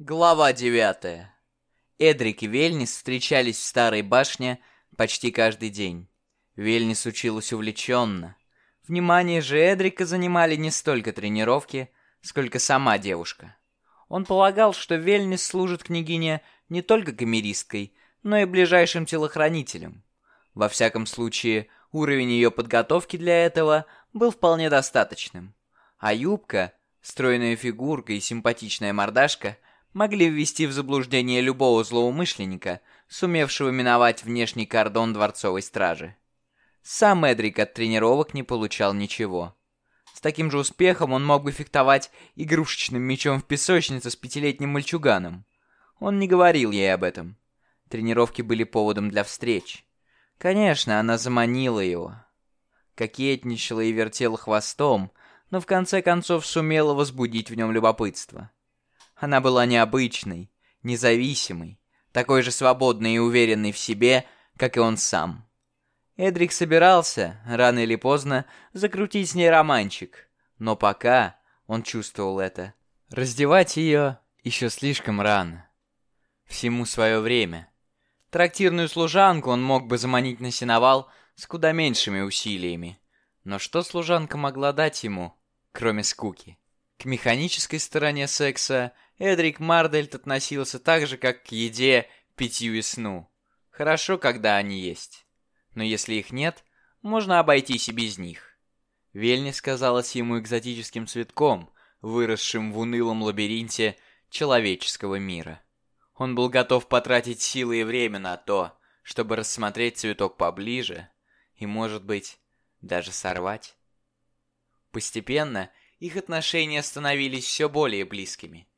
Глава 9. Эдрик и Вельнис встречались в старой башне почти каждый день. Вельнис училась увлеченно. Внимание же Эдрика занимали не столько тренировки, сколько сама девушка. Он полагал, что Вельнис служит княгине не только камеристкой, но и ближайшим телохранителем. Во всяком случае, уровень ее подготовки для этого был вполне достаточным. А юбка, стройная фигурка и симпатичная мордашка могли ввести в заблуждение любого злоумышленника, сумевшего миновать внешний кордон дворцовой стражи. Сам Эдрик от тренировок не получал ничего. С таким же успехом он мог бы фехтовать игрушечным мечом в песочнице с пятилетним мальчуганом. Он не говорил ей об этом. Тренировки были поводом для встреч. Конечно, она заманила его. Кокетничала и вертела хвостом, но в конце концов сумела возбудить в нем любопытство. Она была необычной, независимой, такой же свободной и уверенной в себе, как и он сам. Эдрик собирался, рано или поздно, закрутить с ней романчик, но пока он чувствовал это. Раздевать ее еще слишком рано. Всему свое время. Трактирную служанку он мог бы заманить на сеновал с куда меньшими усилиями. Но что служанка могла дать ему, кроме скуки? К механической стороне секса Эдрик Мардельт относился так же, как к еде, питью и сну. Хорошо, когда они есть. Но если их нет, можно обойтись и без них. Вельнис казалась ему экзотическим цветком, выросшим в унылом лабиринте человеческого мира. Он был готов потратить силы и время на то, чтобы рассмотреть цветок поближе и, может быть, даже сорвать. Постепенно их отношения становились все более близкими.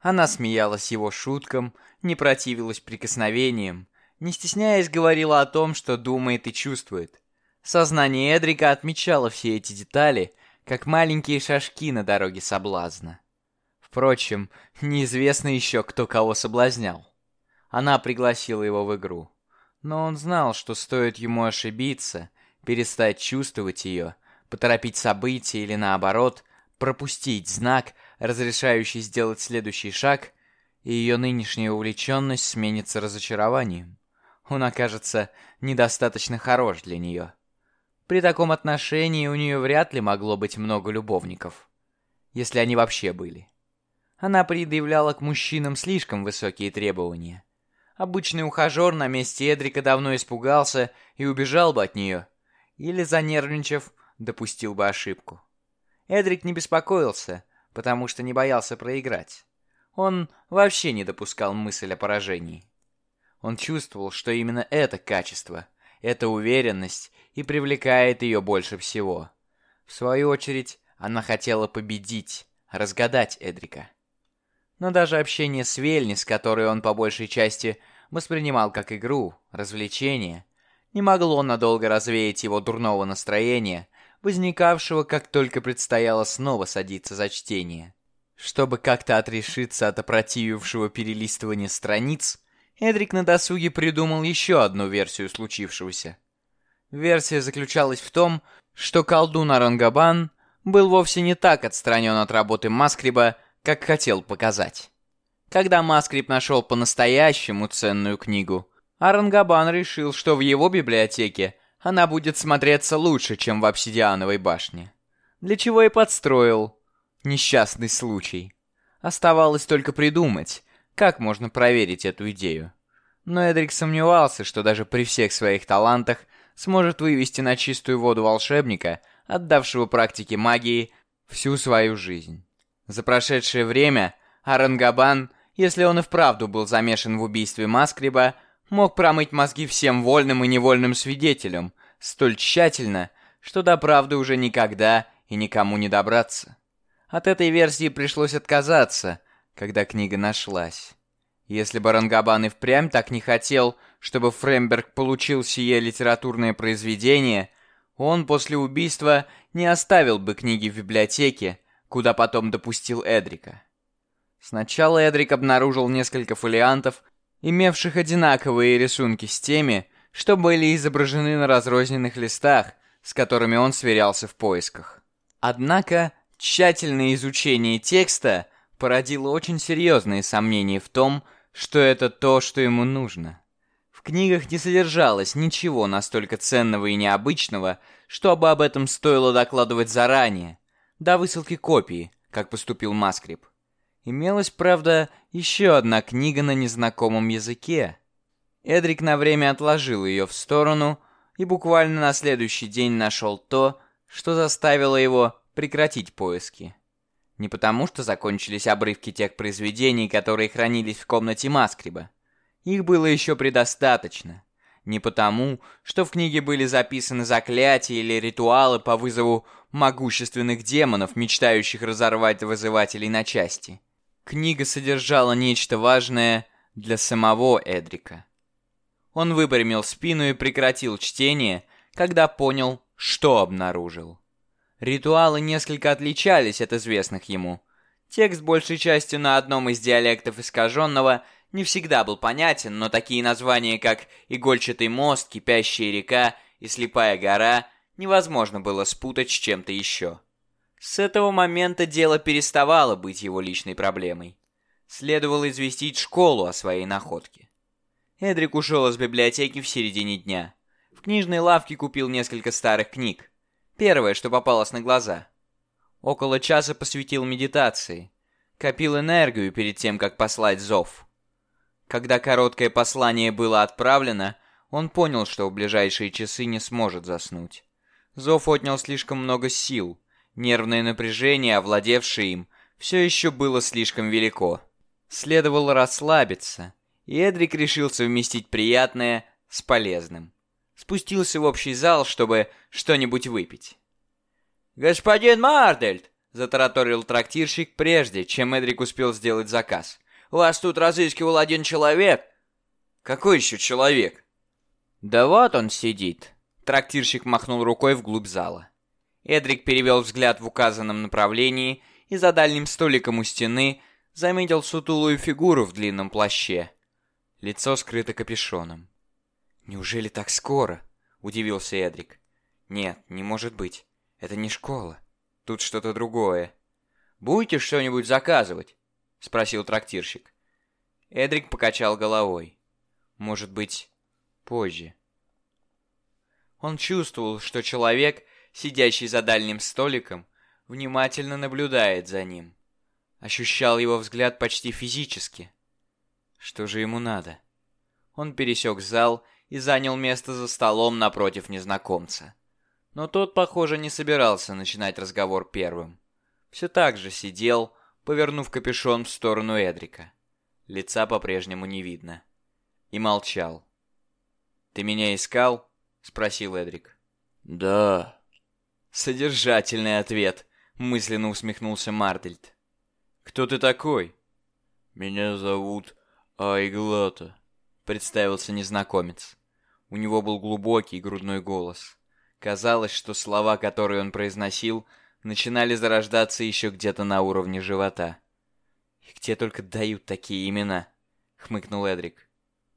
Она смеялась его шуткам, не противилась прикосновениям, не стесняясь говорила о том, что думает и чувствует. Сознание Эдрика отмечало все эти детали, как маленькие шажки на дороге соблазна. Впрочем, неизвестно еще, кто кого соблазнял. Она пригласила его в игру. Но он знал, что стоит ему ошибиться, перестать чувствовать ее, поторопить события или наоборот, пропустить знак, разрешающий сделать следующий шаг, и ее нынешняя увлеченность сменится разочарованием. Он окажется недостаточно хорош для нее. При таком отношении у нее вряд ли могло быть много любовников. Если они вообще были. Она предъявляла к мужчинам слишком высокие требования. Обычный ухажер на месте Эдрика давно испугался и убежал бы от нее. Или, занервничав, допустил бы ошибку. Эдрик не беспокоился, потому что не боялся проиграть. Он вообще не допускал мысль о поражении. Он чувствовал, что именно это качество, эта уверенность и привлекает ее больше всего. В свою очередь, она хотела победить, разгадать Эдрика. Но даже общение с Вельнис, которое он по большей части воспринимал как игру, развлечение, не могло надолго развеять его дурного настроения, возникавшего, как только предстояло снова садиться за чтение. Чтобы как-то отрешиться от опротивившего перелистывания страниц, Эдрик на досуге придумал еще одну версию случившегося. Версия заключалась в том, что колдун Арангабан был вовсе не так отстранен от работы Маскриба, как хотел показать. Когда Маскриб нашел по-настоящему ценную книгу, Арангабан решил, что в его библиотеке она будет смотреться лучше, чем в обсидиановой башне. Для чего и подстроил несчастный случай. Оставалось только придумать, как можно проверить эту идею? Но Эдрик сомневался, что даже при всех своих талантах сможет вывести на чистую воду волшебника, отдавшего практике магии всю свою жизнь. За прошедшее время Арангабан, если он и вправду был замешан в убийстве Маскриба, мог промыть мозги всем вольным и невольным свидетелям столь тщательно, что до правды уже никогда и никому не добраться. От этой версии пришлось отказаться, когда книга нашлась. Если бы Рангабан и впрямь так не хотел, чтобы Фремберг получил сие литературное произведение, он после убийства не оставил бы книги в библиотеке, куда потом допустил Эдрика. Сначала Эдрик обнаружил несколько фолиантов, имевших одинаковые рисунки с теми, что были изображены на разрозненных листах, с которыми он сверялся в поисках. Однако тщательное изучение текста породило очень серьезные сомнения в том, что это то, что ему нужно. В книгах не содержалось ничего настолько ценного и необычного, чтобы об этом стоило докладывать заранее, до высылки копии, как поступил Маскрип. Имелась, правда, еще одна книга на незнакомом языке. Эдрик на время отложил ее в сторону и буквально на следующий день нашел то, что заставило его прекратить поиски. Не потому, что закончились обрывки тех произведений, которые хранились в комнате Маскриба. Их было еще предостаточно. Не потому, что в книге были записаны заклятия или ритуалы по вызову могущественных демонов, мечтающих разорвать вызывателей на части. Книга содержала нечто важное для самого Эдрика. Он выпрямил спину и прекратил чтение, когда понял, что обнаружил. Ритуалы несколько отличались от известных ему. Текст большей частью на одном из диалектов искаженного не всегда был понятен, но такие названия, как «Игольчатый мост», «Кипящая река» и «Слепая гора» невозможно было спутать с чем-то еще. С этого момента дело переставало быть его личной проблемой. Следовало известить школу о своей находке. Эдрик ушел из библиотеки в середине дня. В книжной лавке купил несколько старых книг. Первое, что попалось на глаза. Около часа посвятил медитации. Копил энергию перед тем, как послать зов. Когда короткое послание было отправлено, он понял, что в ближайшие часы не сможет заснуть. Зов отнял слишком много сил. Нервное напряжение, овладевшее им, все еще было слишком велико. Следовало расслабиться, и Эдрик решил совместить приятное с полезным спустился в общий зал, чтобы что-нибудь выпить. «Господин Мардельд!» — затараторил трактирщик прежде, чем Эдрик успел сделать заказ. «Вас тут разыскивал один человек». «Какой еще человек?» «Да вот он сидит». Трактирщик махнул рукой вглубь зала. Эдрик перевел взгляд в указанном направлении и за дальним столиком у стены заметил сутулую фигуру в длинном плаще. Лицо скрыто капюшоном. «Неужели так скоро?» — удивился Эдрик. «Нет, не может быть. Это не школа. Тут что-то другое». «Будете что-нибудь заказывать?» — спросил трактирщик. Эдрик покачал головой. «Может быть, позже». Он чувствовал, что человек, сидящий за дальним столиком, внимательно наблюдает за ним. Ощущал его взгляд почти физически. Что же ему надо? Он пересек зал и занял место за столом напротив незнакомца. Но тот, похоже, не собирался начинать разговор первым. Все так же сидел, повернув капюшон в сторону Эдрика. Лица по-прежнему не видно. И молчал. «Ты меня искал?» — спросил Эдрик. «Да». «Содержательный ответ», — мысленно усмехнулся Мартельд. «Кто ты такой?» «Меня зовут Айглата», представился незнакомец. У него был глубокий грудной голос. Казалось, что слова, которые он произносил, начинали зарождаться еще где-то на уровне живота. «И где только дают такие имена?» — хмыкнул Эдрик.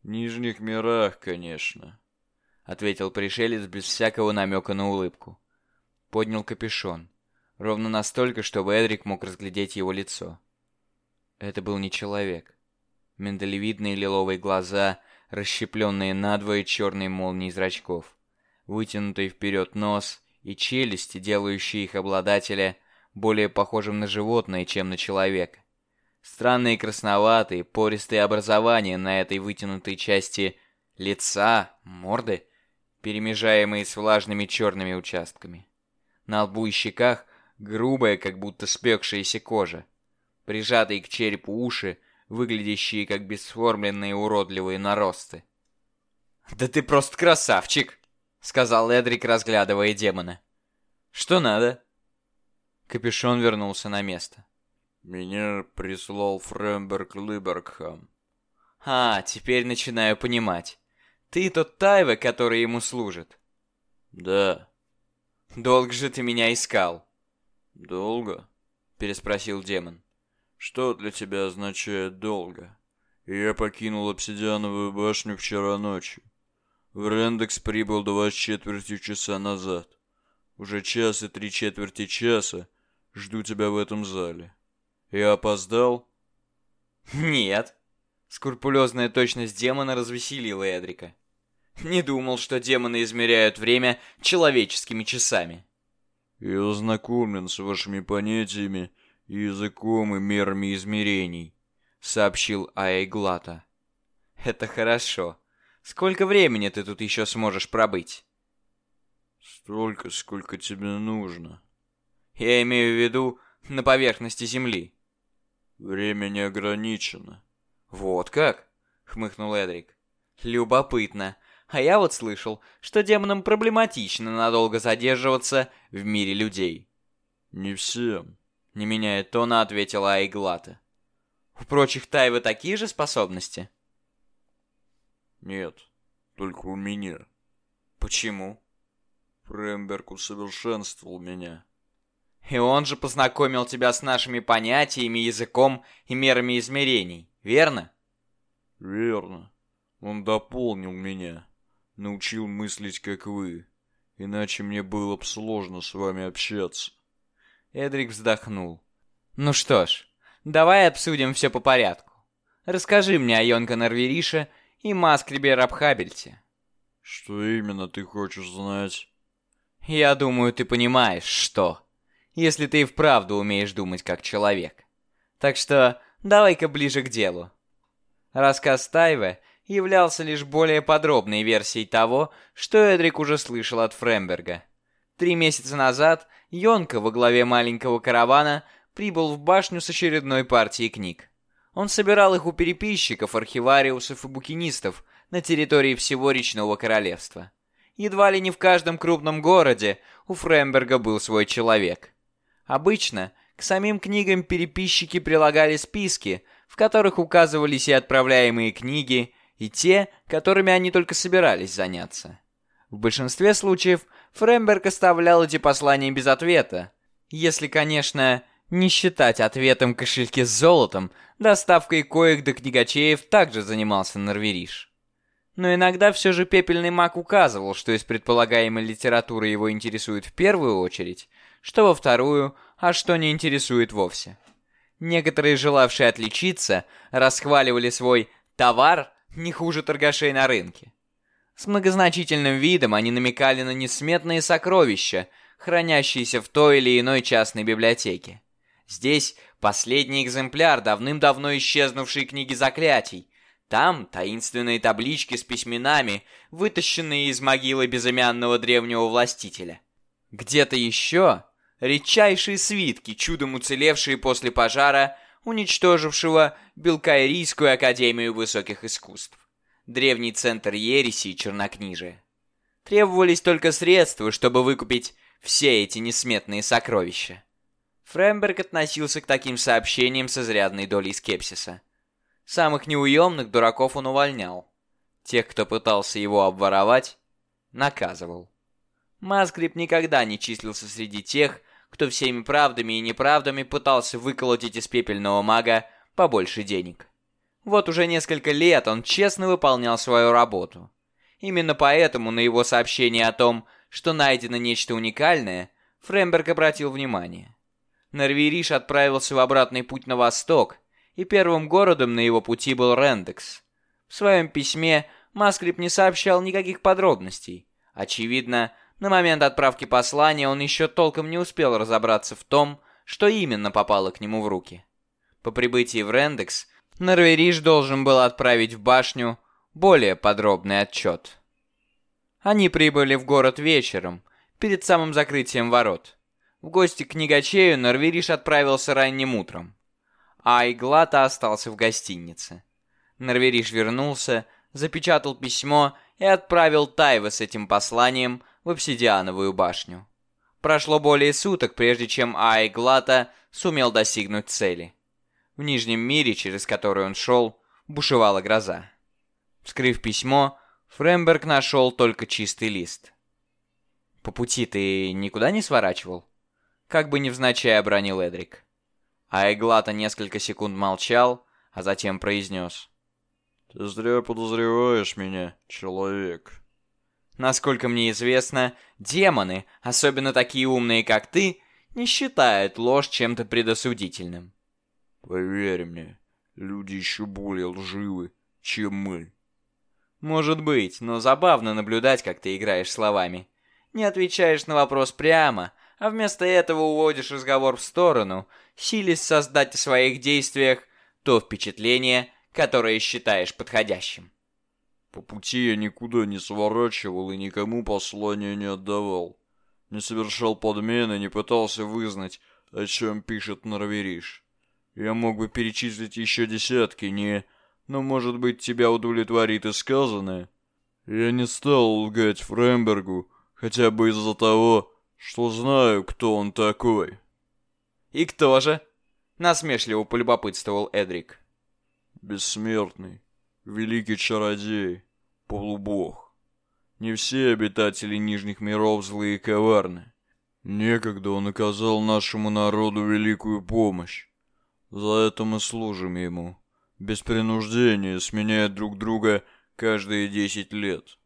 «В Нижних мирах, конечно», — ответил пришелец без всякого намека на улыбку. Поднял капюшон. Ровно настолько, чтобы Эдрик мог разглядеть его лицо. Это был не человек миндалевидные лиловые глаза, расщепленные надвое черной молнией зрачков, вытянутый вперед нос и челюсти, делающие их обладателя более похожим на животное, чем на человека. Странные красноватые, пористые образования на этой вытянутой части лица, морды, перемежаемые с влажными черными участками. На лбу и щеках грубая, как будто спекшаяся кожа. Прижатые к черепу уши выглядящие как бесформенные уродливые наросты. «Да ты просто красавчик!» — сказал Эдрик, разглядывая демона. «Что надо?» Капюшон вернулся на место. «Меня прислал Фремберг Либергхам». «А, теперь начинаю понимать. Ты тот Тайве, который ему служит?» «Да». «Долго же ты меня искал?» «Долго?» — переспросил демон. Что для тебя означает долго? Я покинул обсидиановую башню вчера ночью. В Рендекс прибыл два с четвертью часа назад. Уже час и три четверти часа жду тебя в этом зале. Я опоздал? Нет. Скрупулезная точность демона развеселила Эдрика. Не думал, что демоны измеряют время человеческими часами. Я ознакомлен с вашими понятиями, языком и мерами измерений, сообщил Аэглата. Это хорошо. Сколько времени ты тут еще сможешь пробыть? Столько, сколько тебе нужно. Я имею в виду на поверхности Земли. Время не ограничено. Вот как? Хмыкнул Эдрик. Любопытно. А я вот слышал, что демонам проблематично надолго задерживаться в мире людей. Не всем. Не меняя тона, ответила Айглата. У прочих Тайвы такие же способности? Нет, только у меня. Почему? Фремберг усовершенствовал меня. И он же познакомил тебя с нашими понятиями, языком и мерами измерений, верно? Верно. Он дополнил меня, научил мыслить, как вы. Иначе мне было бы сложно с вами общаться. Эдрик вздохнул. Ну что ж, давай обсудим все по порядку. Расскажи мне о Йонка Норверише и Маскребе Рабхабельте. Что именно ты хочешь знать? Я думаю, ты понимаешь, что если ты и вправду умеешь думать как человек. Так что давай-ка ближе к делу. Рассказ Тайве являлся лишь более подробной версией того, что Эдрик уже слышал от Фремберга. Три месяца назад Йонка во главе маленького каравана прибыл в башню с очередной партией книг. Он собирал их у переписчиков, архивариусов и букинистов на территории всего речного королевства. Едва ли не в каждом крупном городе у Фремберга был свой человек. Обычно к самим книгам переписчики прилагали списки, в которых указывались и отправляемые книги, и те, которыми они только собирались заняться. В большинстве случаев Фремберг оставлял эти послания без ответа, если, конечно, не считать ответом кошельки с золотом, доставкой коек до книгачеев также занимался Норвериш. Но иногда все же пепельный маг указывал, что из предполагаемой литературы его интересует в первую очередь, что во вторую, а что не интересует вовсе. Некоторые, желавшие отличиться, расхваливали свой «товар» не хуже торгашей на рынке. С многозначительным видом они намекали на несметные сокровища, хранящиеся в той или иной частной библиотеке. Здесь последний экземпляр давным-давно исчезнувшей книги заклятий. Там таинственные таблички с письменами, вытащенные из могилы безымянного древнего властителя. Где-то еще редчайшие свитки, чудом уцелевшие после пожара, уничтожившего Белкаирийскую академию высоких искусств. Древний центр ереси и чернокнижия. Требовались только средства, чтобы выкупить все эти несметные сокровища. Фремберг относился к таким сообщениям с изрядной долей скепсиса. Самых неуемных дураков он увольнял. Тех, кто пытался его обворовать, наказывал. Маскрип никогда не числился среди тех, кто всеми правдами и неправдами пытался выколотить из пепельного мага побольше денег. Вот уже несколько лет он честно выполнял свою работу. Именно поэтому на его сообщение о том, что найдено нечто уникальное, Фремберг обратил внимание. Норвириш отправился в обратный путь на восток, и первым городом на его пути был Рендекс. В своем письме Маскрип не сообщал никаких подробностей. Очевидно, на момент отправки послания он еще толком не успел разобраться в том, что именно попало к нему в руки. По прибытии в Рендекс, Норвериш должен был отправить в башню более подробный отчет. Они прибыли в город вечером, перед самым закрытием ворот. В гости к книгачею Норвериш отправился ранним утром, а Иглата остался в гостинице. Норвериш вернулся, запечатал письмо и отправил Тайва с этим посланием в обсидиановую башню. Прошло более суток, прежде чем Айглата сумел достигнуть цели. В Нижнем мире, через который он шел, бушевала гроза. Вскрыв письмо, Фремберг нашел только чистый лист. «По пути ты никуда не сворачивал?» Как бы невзначай обронил Эдрик. Айглата несколько секунд молчал, а затем произнес. «Ты зря подозреваешь меня, человек». Насколько мне известно, демоны, особенно такие умные, как ты, не считают ложь чем-то предосудительным. Поверь мне, люди еще более лживы, чем мы. Может быть, но забавно наблюдать, как ты играешь словами. Не отвечаешь на вопрос прямо, а вместо этого уводишь разговор в сторону, силясь создать о своих действиях то впечатление, которое считаешь подходящим. По пути я никуда не сворачивал и никому послания не отдавал. Не совершал подмены, не пытался вызнать, о чем пишет Норвериш. Я мог бы перечислить еще десятки, не... Но, может быть, тебя удовлетворит и сказанное? Я не стал лгать Фрембергу, хотя бы из-за того, что знаю, кто он такой. «И кто же?» — насмешливо полюбопытствовал Эдрик. «Бессмертный, великий чародей, полубог. Не все обитатели Нижних миров злые и коварны. Некогда он оказал нашему народу великую помощь. За это мы служим ему, без принуждения, сменяя друг друга каждые десять лет.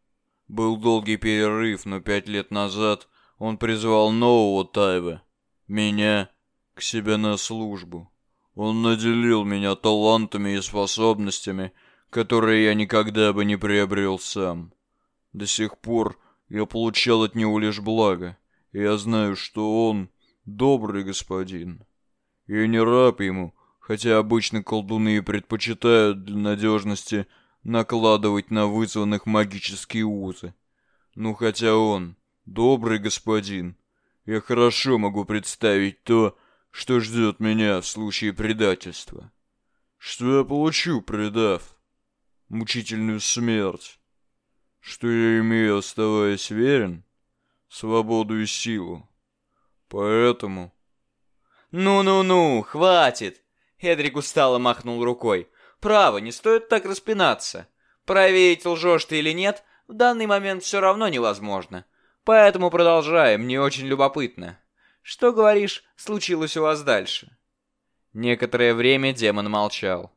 Был долгий перерыв, но пять лет назад он призвал нового Тайва, меня, к себе на службу. Он наделил меня талантами и способностями, которые я никогда бы не приобрел сам. До сих пор я получал от него лишь благо, и я знаю, что он добрый господин. Я не раб ему, хотя обычно колдуны предпочитают для надежности накладывать на вызванных магические узы. Ну хотя он добрый господин, я хорошо могу представить то, что ждет меня в случае предательства. Что я получу, предав? Мучительную смерть. Что я имею, оставаясь верен? Свободу и силу. Поэтому... «Ну-ну-ну, хватит!» Эдрик устало махнул рукой. «Право, не стоит так распинаться. Проверить, лжешь ты или нет, в данный момент все равно невозможно. Поэтому продолжаем, мне очень любопытно. Что, говоришь, случилось у вас дальше?» Некоторое время демон молчал.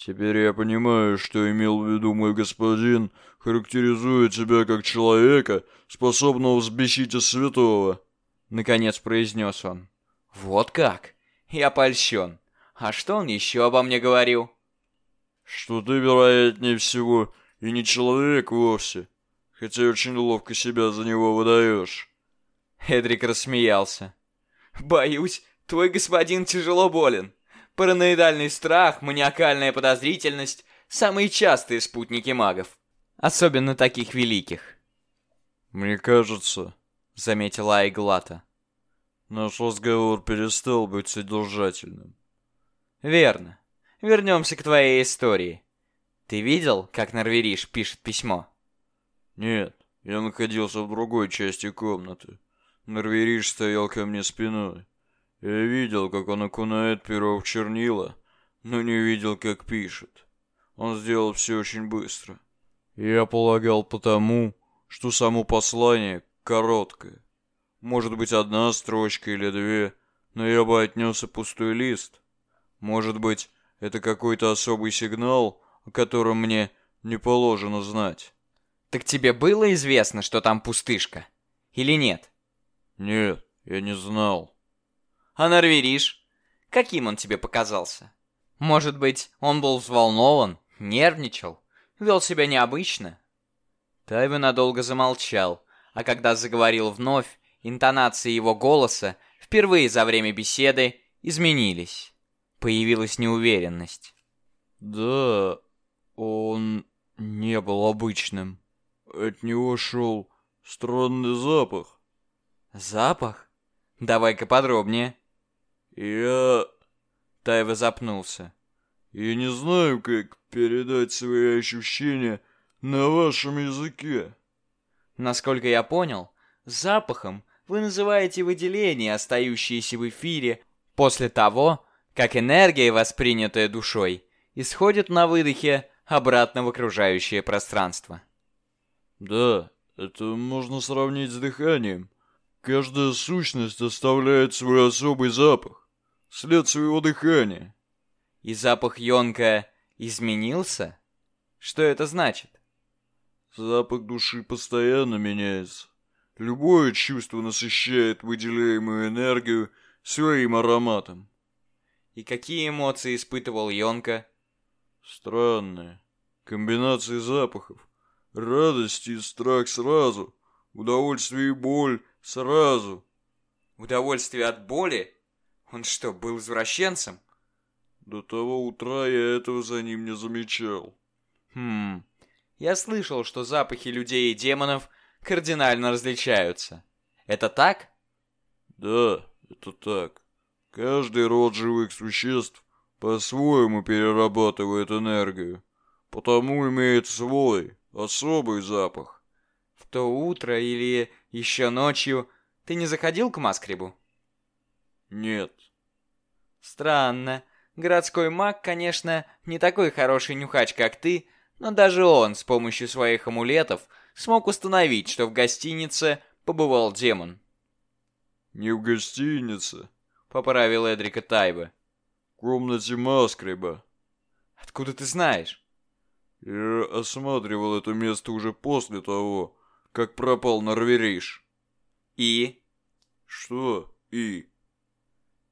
«Теперь я понимаю, что имел в виду мой господин, характеризуя тебя как человека, способного взбесить из святого», — наконец произнес он. «Вот как? Я польщен. А что он еще обо мне говорил?» «Что ты, вероятнее всего, и не человек вовсе, хотя очень ловко себя за него выдаешь». Эдрик рассмеялся. «Боюсь, твой господин тяжело болен. Параноидальный страх, маниакальная подозрительность – самые частые спутники магов. Особенно таких великих». «Мне кажется», — заметила Айглата. «Наш разговор перестал быть содержательным». «Верно. Вернемся к твоей истории. Ты видел, как Норвериш пишет письмо?» «Нет, я находился в другой части комнаты. Норвериш стоял ко мне спиной. Я видел, как он окунает перо в чернила, но не видел, как пишет. Он сделал все очень быстро. Я полагал потому, что само послание короткое. Может быть, одна строчка или две, но я бы отнес и пустой лист. Может быть, это какой-то особый сигнал, о котором мне не положено знать. Так тебе было известно, что там пустышка? Или нет? Нет, я не знал. А Норвериш? Каким он тебе показался? Может быть, он был взволнован, нервничал, вел себя необычно? Тайва надолго замолчал, а когда заговорил вновь, интонации его голоса впервые за время беседы изменились. Появилась неуверенность. «Да, он не был обычным. От него шел странный запах». «Запах? Давай-ка подробнее». «Я...» Тайва запнулся. «Я не знаю, как передать свои ощущения на вашем языке». Насколько я понял, запахом вы называете выделения, остающиеся в эфире после того, как энергия, воспринятая душой, исходит на выдохе обратно в окружающее пространство. Да, это можно сравнить с дыханием. Каждая сущность оставляет свой особый запах, след своего дыхания. И запах Йонка изменился? Что это значит? Запах души постоянно меняется. Любое чувство насыщает выделяемую энергию своим ароматом. И какие эмоции испытывал Йонка? Странные. Комбинации запахов. Радость и страх сразу. Удовольствие и боль сразу. Удовольствие от боли? Он что, был извращенцем? До того утра я этого за ним не замечал. Хм, я слышал, что запахи людей и демонов кардинально различаются. Это так? Да, это так. Каждый род живых существ по-своему перерабатывает энергию, потому имеет свой, особый запах. В то утро или еще ночью ты не заходил к Маскребу? Нет. Странно. Городской маг, конечно, не такой хороший нюхач, как ты, но даже он с помощью своих амулетов смог установить, что в гостинице побывал демон. «Не в гостинице», — поправил Эдрика Тайба. «В комнате Маскреба». «Откуда ты знаешь?» «Я осматривал это место уже после того, как пропал Норвериш». «И?» «Что «и»?»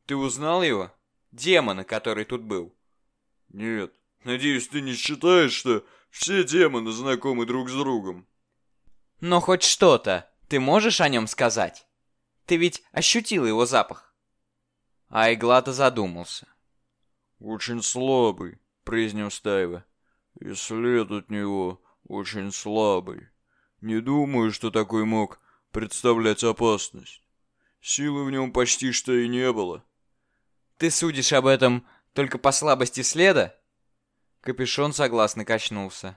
«Ты узнал его? Демона, который тут был?» «Нет. Надеюсь, ты не считаешь, что все демоны знакомы друг с другом?» «Но хоть что-то ты можешь о нем сказать? Ты ведь ощутил его запах?» Айглата задумался. «Очень слабый», — произнес Тайва. «И след от него очень слабый. Не думаю, что такой мог представлять опасность. Силы в нем почти что и не было». «Ты судишь об этом только по слабости следа?» Капюшон согласно качнулся.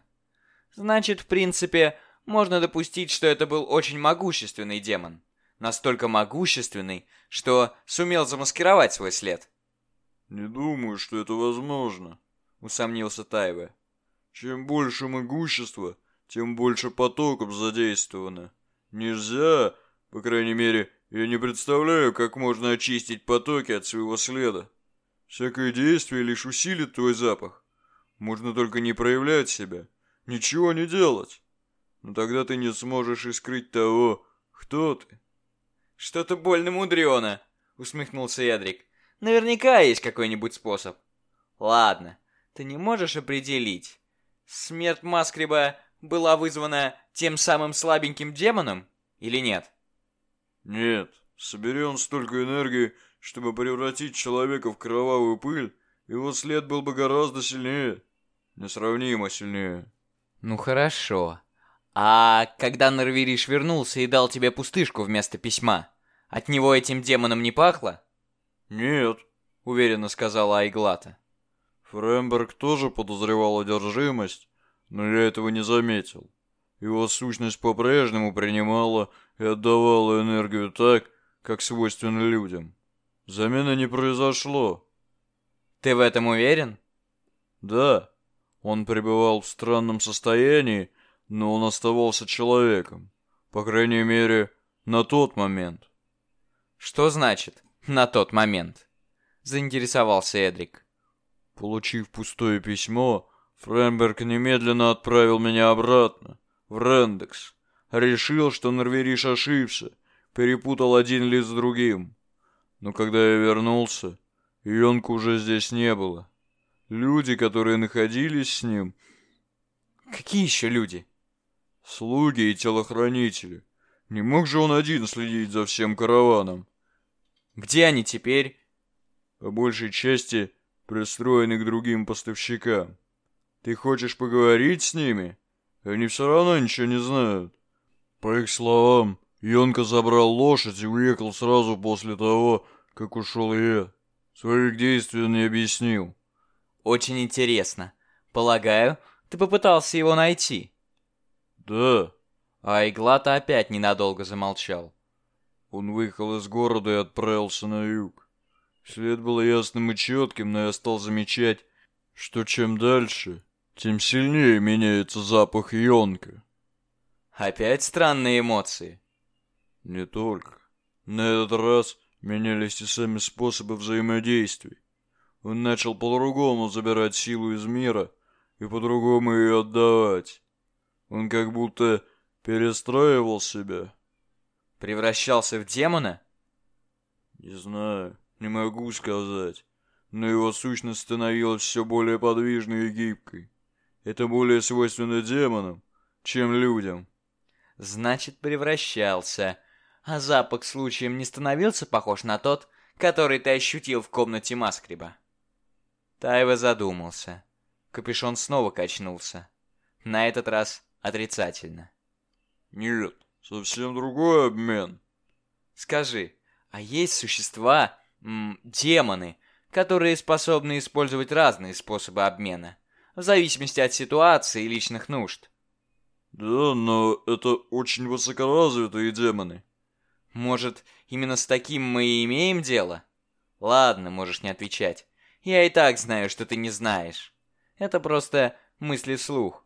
«Значит, в принципе, можно допустить, что это был очень могущественный демон. Настолько могущественный, что сумел замаскировать свой след». «Не думаю, что это возможно», — усомнился Тайве. «Чем больше могущества, тем больше потоков задействовано. Нельзя, по крайней мере, я не представляю, как можно очистить потоки от своего следа. Всякое действие лишь усилит твой запах. Можно только не проявлять себя, ничего не делать. Но тогда ты не сможешь и скрыть того, кто ты. Что-то больно мудрено, усмехнулся Ядрик. Наверняка есть какой-нибудь способ. Ладно, ты не можешь определить. Смерть Маскреба была вызвана тем самым слабеньким демоном или нет? Нет, собери он столько энергии, чтобы превратить человека в кровавую пыль, его след был бы гораздо сильнее. Несравнимо сильнее. Ну хорошо. А когда Норвериш вернулся и дал тебе пустышку вместо письма, от него этим демоном не пахло? Нет, уверенно сказала Айглата. Фремберг тоже подозревал одержимость, но я этого не заметил. Его сущность по-прежнему принимала и отдавала энергию так, как свойственно людям. Замены не произошло. Ты в этом уверен? Да. Он пребывал в странном состоянии, но он оставался человеком. По крайней мере, на тот момент. Что значит «на тот момент»? Заинтересовался Эдрик. Получив пустое письмо, Френберг немедленно отправил меня обратно, в Рендекс. Решил, что Норвериш ошибся, перепутал один лист с другим. Но когда я вернулся, Йонка уже здесь не было. Люди, которые находились с ним... Какие еще люди? Слуги и телохранители. Не мог же он один следить за всем караваном. Где они теперь? По большей части пристроены к другим поставщикам. Ты хочешь поговорить с ними? Они все равно ничего не знают. По их словам, Йонка забрал лошадь и уехал сразу после того, как ушел я. Своих действий он не объяснил. Очень интересно. Полагаю, ты попытался его найти? Да. А Иглата опять ненадолго замолчал. Он выехал из города и отправился на юг. След был ясным и четким, но я стал замечать, что чем дальше, тем сильнее меняется запах Йонка. Опять странные эмоции? Не только. На этот раз менялись и сами способы взаимодействий. Он начал по-другому забирать силу из мира и по-другому ее отдавать. Он как будто перестраивал себя. Превращался в демона? Не знаю, не могу сказать. но его сущность становилась все более подвижной и гибкой. Это более свойственно демонам, чем людям. Значит, превращался. А запах случаем не становился похож на тот, который ты ощутил в комнате Маскриба? Тайва задумался. Капюшон снова качнулся. На этот раз отрицательно. Нет, совсем другой обмен. Скажи, а есть существа, м, демоны, которые способны использовать разные способы обмена, в зависимости от ситуации и личных нужд? Да, но это очень высокоразвитые демоны. Может, именно с таким мы и имеем дело? Ладно, можешь не отвечать. Я и так знаю, что ты не знаешь. Это просто мысли вслух.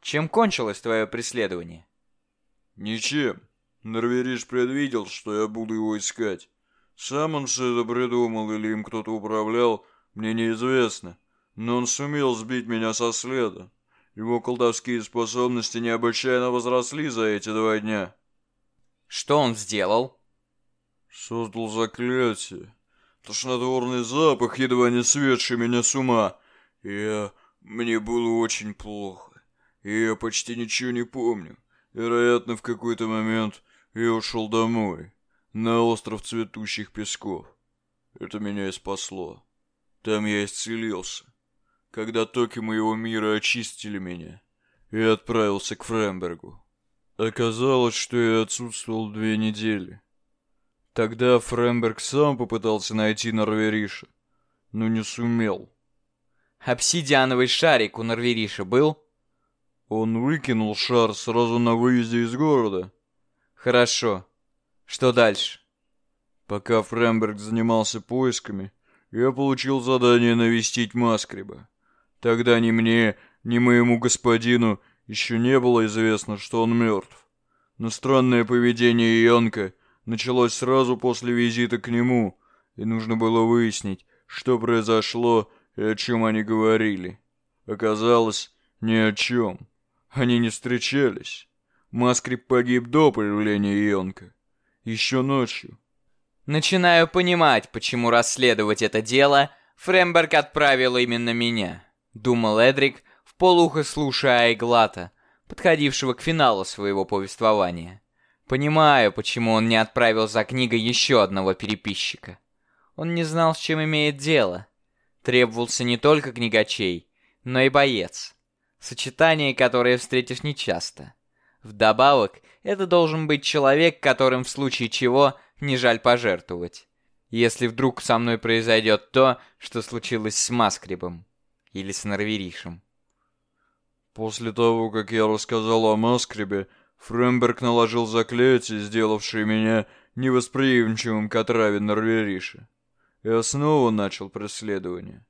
Чем кончилось твое преследование? Ничем. Норвериш предвидел, что я буду его искать. Сам он все это придумал или им кто-то управлял, мне неизвестно. Но он сумел сбить меня со следа. Его колдовские способности необычайно возросли за эти два дня. Что он сделал? Создал заклятие. Тошнотворный запах, едва не сведший меня с ума. Я... Мне было очень плохо. И я почти ничего не помню. Вероятно, в какой-то момент я ушел домой. На остров цветущих песков. Это меня и спасло. Там я исцелился. Когда токи моего мира очистили меня, я отправился к Фрембергу. Оказалось, что я отсутствовал две недели. Тогда Фремберг сам попытался найти Норвериша, но не сумел. Обсидиановый шарик у Норвериша был? Он выкинул шар сразу на выезде из города. Хорошо. Что дальше? Пока Фремберг занимался поисками, я получил задание навестить Маскриба. Тогда ни мне, ни моему господину еще не было известно, что он мертв. Но странное поведение Янка началось сразу после визита к нему, и нужно было выяснить, что произошло и о чем они говорили. Оказалось, ни о чем. Они не встречались. Маскрип погиб до появления Ионка. Еще ночью. Начинаю понимать, почему расследовать это дело Фремберг отправил именно меня. Думал Эдрик, в полухо слушая Айглата, подходившего к финалу своего повествования. Понимаю, почему он не отправил за книгой еще одного переписчика. Он не знал, с чем имеет дело. Требовался не только книгачей, но и боец. Сочетание, которое встретишь нечасто. Вдобавок, это должен быть человек, которым в случае чего не жаль пожертвовать. Если вдруг со мной произойдет то, что случилось с Маскрибом. Или с Норверишем. После того, как я рассказал о Маскрибе, Фремберг наложил заклятие, сделавшее меня невосприимчивым к отраве Норвериша. Я снова начал преследование.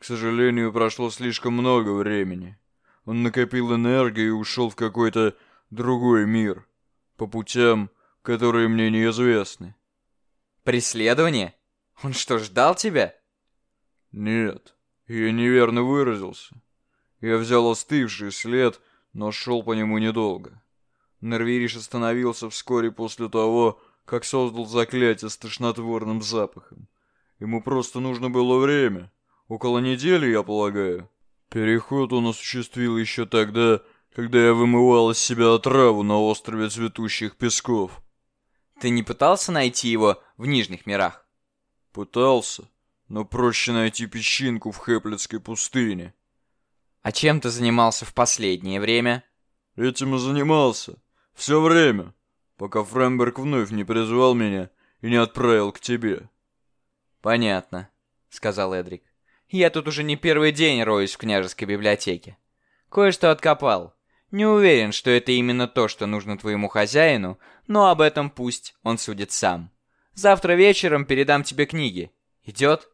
К сожалению, прошло слишком много времени. Он накопил энергию и ушел в какой-то другой мир. По путям, которые мне неизвестны. Преследование? Он что, ждал тебя? Нет, я неверно выразился. Я взял остывший след, но шел по нему недолго. Нервириш остановился вскоре после того, как создал заклятие с тошнотворным запахом. Ему просто нужно было время. Около недели, я полагаю. Переход он осуществил еще тогда, когда я вымывал из себя отраву на острове цветущих песков. Ты не пытался найти его в Нижних мирах? Пытался, но проще найти песчинку в Хэплетской пустыне. А чем ты занимался в последнее время? Этим и занимался. Все время, пока Фремберг вновь не призвал меня и не отправил к тебе. Понятно, сказал Эдрик. Я тут уже не первый день роюсь в княжеской библиотеке. Кое-что откопал. Не уверен, что это именно то, что нужно твоему хозяину, но об этом пусть он судит сам. Завтра вечером передам тебе книги. Идет?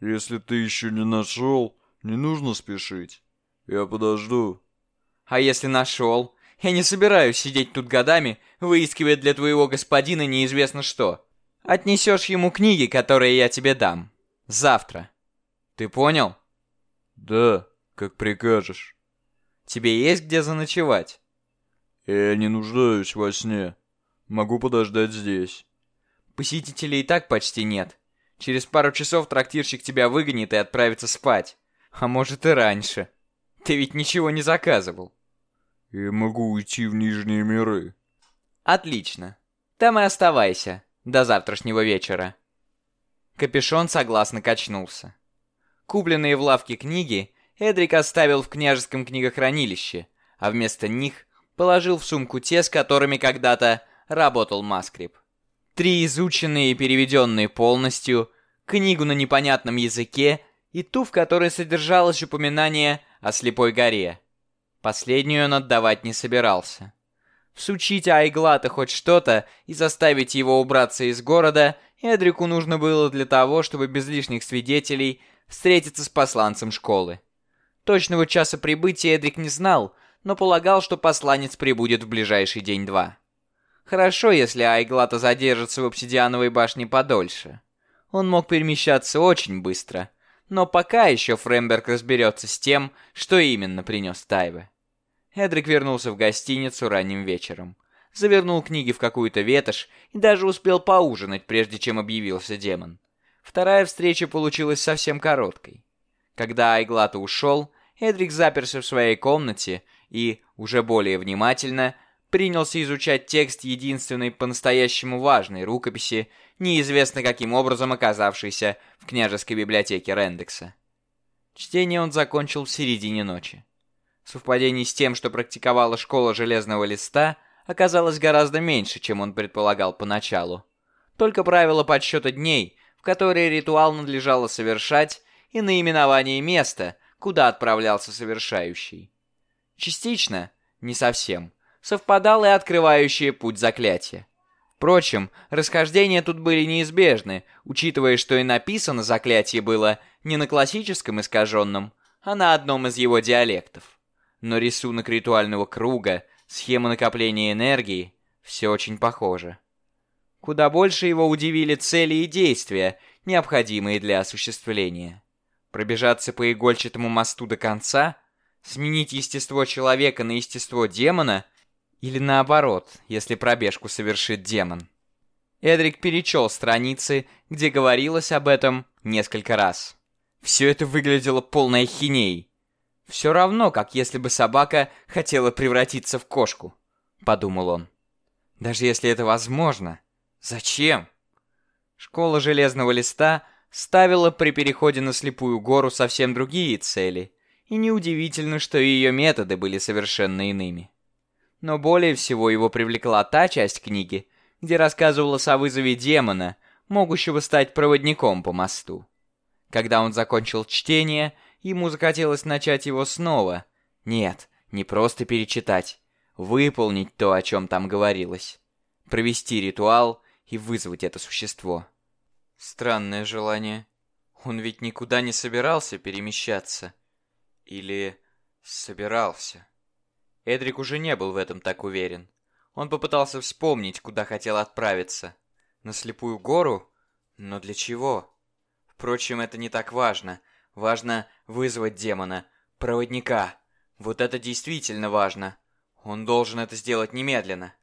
Если ты еще не нашел, не нужно спешить. Я подожду. А если нашел? Я не собираюсь сидеть тут годами, выискивая для твоего господина неизвестно что. Отнесешь ему книги, которые я тебе дам. Завтра. Ты понял? Да, как прикажешь. Тебе есть где заночевать? Я не нуждаюсь во сне. Могу подождать здесь. Посетителей и так почти нет. Через пару часов трактирщик тебя выгонит и отправится спать. А может и раньше. Ты ведь ничего не заказывал. Я могу уйти в Нижние миры. Отлично. Там и оставайся. До завтрашнего вечера. Капюшон согласно качнулся. Купленные в лавке книги Эдрик оставил в княжеском книгохранилище, а вместо них положил в сумку те, с которыми когда-то работал Маскрип. Три изученные и переведенные полностью, книгу на непонятном языке и ту, в которой содержалось упоминание о Слепой горе. Последнюю он отдавать не собирался. Всучить Айглата хоть что-то и заставить его убраться из города Эдрику нужно было для того, чтобы без лишних свидетелей встретиться с посланцем школы. Точного часа прибытия Эдрик не знал, но полагал, что посланец прибудет в ближайший день-два. Хорошо, если Айглата задержится в обсидиановой башне подольше. Он мог перемещаться очень быстро, но пока еще Фремберг разберется с тем, что именно принес Тайве. Эдрик вернулся в гостиницу ранним вечером. Завернул книги в какую-то ветошь и даже успел поужинать, прежде чем объявился демон. Вторая встреча получилась совсем короткой. Когда Айглата ушел, Эдрик заперся в своей комнате и, уже более внимательно, принялся изучать текст единственной по-настоящему важной рукописи, неизвестно каким образом оказавшейся в княжеской библиотеке Рендекса. Чтение он закончил в середине ночи. Совпадений с тем, что практиковала школа Железного Листа, оказалось гораздо меньше, чем он предполагал поначалу. Только правила подсчета дней, в которые ритуал надлежало совершать, и наименование места, куда отправлялся совершающий. Частично, не совсем, совпадало и открывающее путь заклятие. Впрочем, расхождения тут были неизбежны, учитывая, что и написано заклятие было не на классическом искаженном, а на одном из его диалектов. Но рисунок ритуального круга, схема накопления энергии — все очень похоже. Куда больше его удивили цели и действия, необходимые для осуществления. Пробежаться по игольчатому мосту до конца, сменить естество человека на естество демона — или наоборот, если пробежку совершит демон. Эдрик перечел страницы, где говорилось об этом несколько раз. Все это выглядело полной хиней. Все равно, как если бы собака хотела превратиться в кошку, подумал он. Даже если это возможно, зачем? Школа Железного Листа ставила при переходе на Слепую Гору совсем другие цели, и неудивительно, что ее методы были совершенно иными но более всего его привлекла та часть книги, где рассказывалось о вызове демона, могущего стать проводником по мосту. Когда он закончил чтение, ему захотелось начать его снова. Нет, не просто перечитать, выполнить то, о чем там говорилось. Провести ритуал и вызвать это существо. Странное желание. Он ведь никуда не собирался перемещаться. Или собирался. Эдрик уже не был в этом так уверен. Он попытался вспомнить, куда хотел отправиться. На слепую гору? Но для чего? Впрочем, это не так важно. Важно вызвать демона, проводника. Вот это действительно важно. Он должен это сделать немедленно.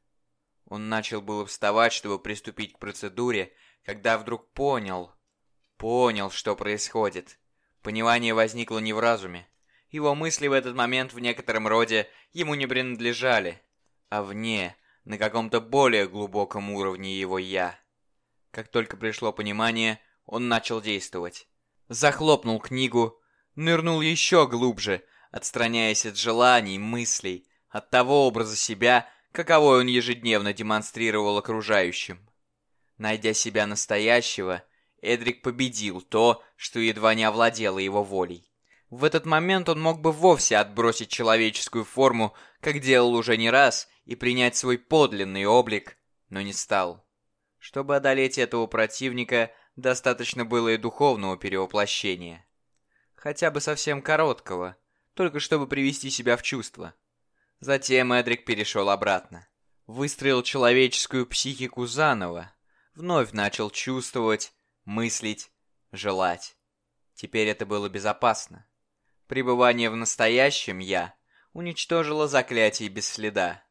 Он начал было вставать, чтобы приступить к процедуре, когда вдруг понял, понял, что происходит. Понимание возникло не в разуме. Его мысли в этот момент в некотором роде ему не принадлежали, а вне, на каком-то более глубоком уровне его «я». Как только пришло понимание, он начал действовать. Захлопнул книгу, нырнул еще глубже, отстраняясь от желаний, мыслей, от того образа себя, каковой он ежедневно демонстрировал окружающим. Найдя себя настоящего, Эдрик победил то, что едва не овладело его волей. В этот момент он мог бы вовсе отбросить человеческую форму, как делал уже не раз, и принять свой подлинный облик, но не стал. Чтобы одолеть этого противника, достаточно было и духовного перевоплощения. Хотя бы совсем короткого, только чтобы привести себя в чувство. Затем Эдрик перешел обратно. Выстроил человеческую психику заново. Вновь начал чувствовать, мыслить, желать. Теперь это было безопасно. Пребывание в настоящем «я» уничтожило заклятие без следа.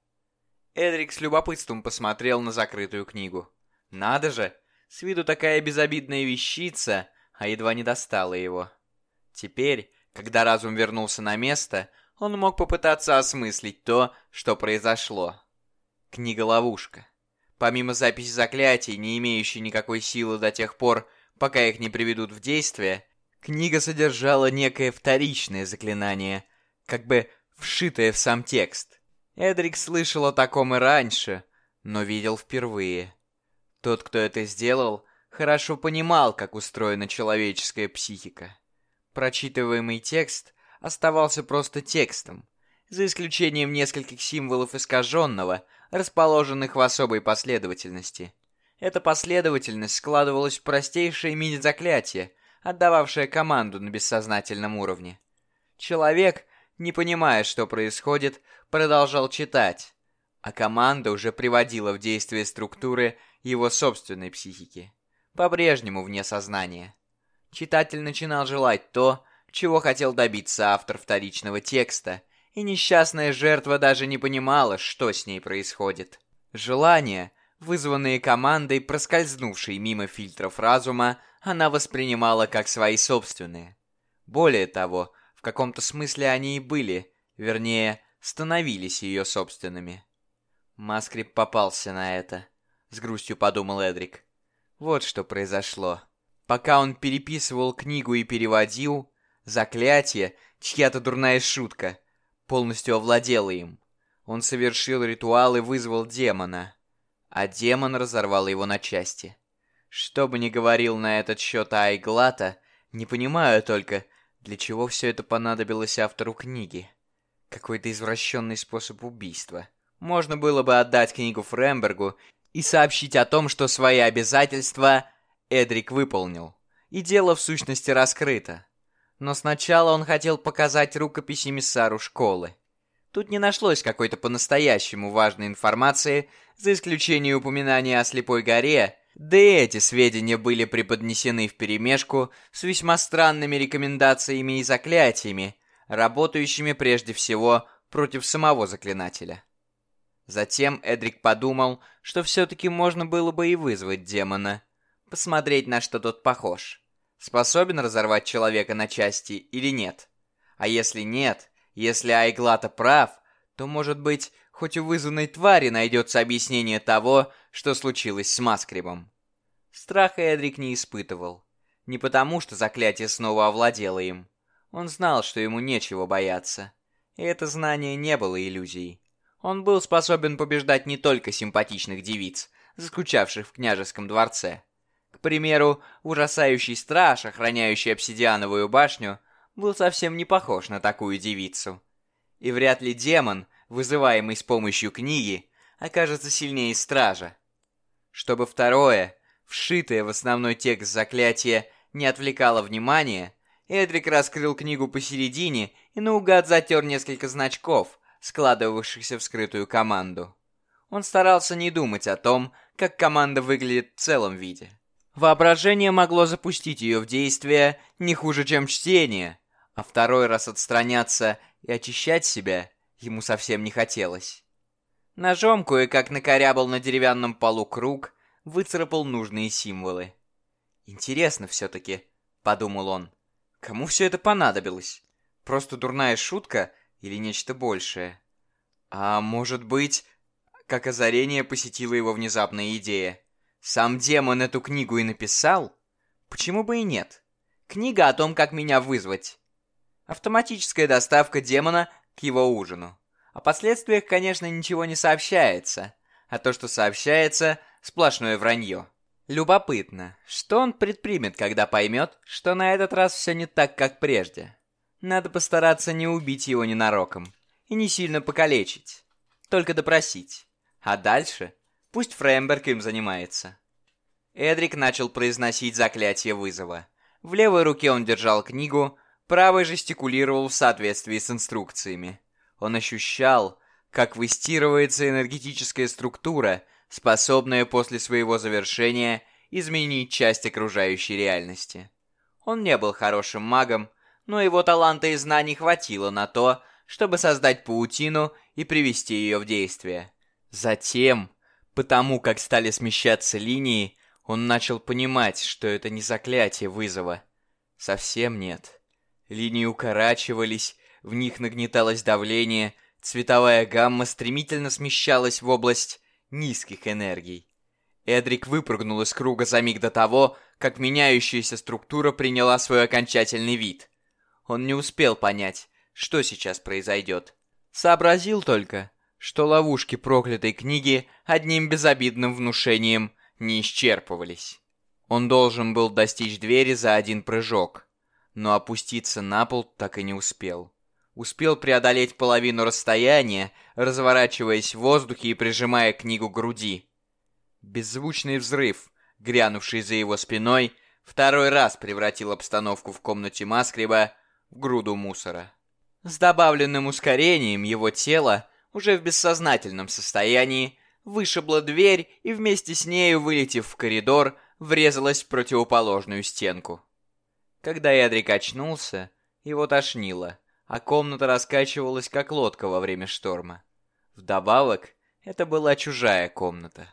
Эдрик с любопытством посмотрел на закрытую книгу. Надо же, С виду такая безобидная вещица, а едва не достала его. Теперь, когда разум вернулся на место, он мог попытаться осмыслить то, что произошло. Книга-ловушка. Помимо записи заклятий, не имеющей никакой силы до тех пор, пока их не приведут в действие, книга содержала некое вторичное заклинание, как бы вшитое в сам текст. Эдрик слышал о таком и раньше, но видел впервые. Тот, кто это сделал, хорошо понимал, как устроена человеческая психика. Прочитываемый текст оставался просто текстом, за исключением нескольких символов искаженного, расположенных в особой последовательности. Эта последовательность складывалась в простейшее мини-заклятие, отдававшее команду на бессознательном уровне. Человек, не понимая, что происходит, продолжал читать, а команда уже приводила в действие структуры его собственной психики, по-прежнему вне сознания. Читатель начинал желать то, чего хотел добиться автор вторичного текста, и несчастная жертва даже не понимала, что с ней происходит. Желания, вызванные командой, проскользнувшей мимо фильтров разума, она воспринимала как свои собственные. Более того, в каком-то смысле они и были, вернее, становились ее собственными. Маскрип попался на это, с грустью подумал Эдрик. Вот что произошло. Пока он переписывал книгу и переводил, заклятие, чья-то дурная шутка, полностью овладела им. Он совершил ритуал и вызвал демона, а демон разорвал его на части. Что бы ни говорил на этот счет Айглата, не понимаю только, для чего все это понадобилось автору книги. Какой-то извращенный способ убийства. Можно было бы отдать книгу Фрембергу и сообщить о том, что свои обязательства Эдрик выполнил. И дело в сущности раскрыто. Но сначала он хотел показать рукопись эмиссару школы. Тут не нашлось какой-то по-настоящему важной информации, за исключением упоминания о Слепой горе, да и эти сведения были преподнесены вперемешку с весьма странными рекомендациями и заклятиями, работающими прежде всего против самого заклинателя. Затем Эдрик подумал, что все-таки можно было бы и вызвать демона. Посмотреть, на что тот похож. Способен разорвать человека на части или нет. А если нет, если Айглата прав, то, может быть, хоть у вызванной твари найдется объяснение того, что случилось с Маскрибом. Страха Эдрик не испытывал. Не потому, что заклятие снова овладело им. Он знал, что ему нечего бояться. И это знание не было иллюзией. Он был способен побеждать не только симпатичных девиц, заскучавших в княжеском дворце. К примеру, ужасающий страж, охраняющий обсидиановую башню, был совсем не похож на такую девицу. И вряд ли демон, вызываемый с помощью книги, окажется сильнее стража. Чтобы второе, вшитое в основной текст заклятия, не отвлекало внимания, Эдрик раскрыл книгу посередине и наугад затер несколько значков, складывавшихся в скрытую команду. Он старался не думать о том, как команда выглядит в целом виде. Воображение могло запустить ее в действие не хуже, чем чтение, а второй раз отстраняться и очищать себя ему совсем не хотелось. Ножом кое-как накорябал на деревянном полу круг, выцарапал нужные символы. «Интересно все-таки», — подумал он, — «кому все это понадобилось? Просто дурная шутка или нечто большее. А может быть, как озарение посетила его внезапная идея. Сам демон эту книгу и написал? Почему бы и нет? Книга о том, как меня вызвать. Автоматическая доставка демона к его ужину. О последствиях, конечно, ничего не сообщается, а то, что сообщается, сплошное вранье. Любопытно, что он предпримет, когда поймет, что на этот раз все не так, как прежде. Надо постараться не убить его ненароком и не сильно покалечить. Только допросить. А дальше пусть Фрэмберг им занимается. Эдрик начал произносить заклятие вызова. В левой руке он держал книгу, правой жестикулировал в соответствии с инструкциями. Он ощущал, как выстирывается энергетическая структура, способная после своего завершения изменить часть окружающей реальности. Он не был хорошим магом, но его таланта и знаний хватило на то, чтобы создать паутину и привести ее в действие. Затем, потому как стали смещаться линии, Он начал понимать, что это не заклятие вызова. Совсем нет. Линии укорачивались, в них нагнеталось давление, цветовая гамма стремительно смещалась в область низких энергий. Эдрик выпрыгнул из круга за миг до того, как меняющаяся структура приняла свой окончательный вид. Он не успел понять, что сейчас произойдет. Сообразил только, что ловушки проклятой книги одним безобидным внушением не исчерпывались. Он должен был достичь двери за один прыжок, но опуститься на пол так и не успел. Успел преодолеть половину расстояния, разворачиваясь в воздухе и прижимая книгу к груди. Беззвучный взрыв, грянувший за его спиной, второй раз превратил обстановку в комнате Маскреба в груду мусора. С добавленным ускорением его тело, уже в бессознательном состоянии, вышибло дверь и вместе с нею, вылетев в коридор, врезалась в противоположную стенку. Когда Эдрик очнулся, его тошнило, а комната раскачивалась, как лодка во время шторма. Вдобавок, это была чужая комната.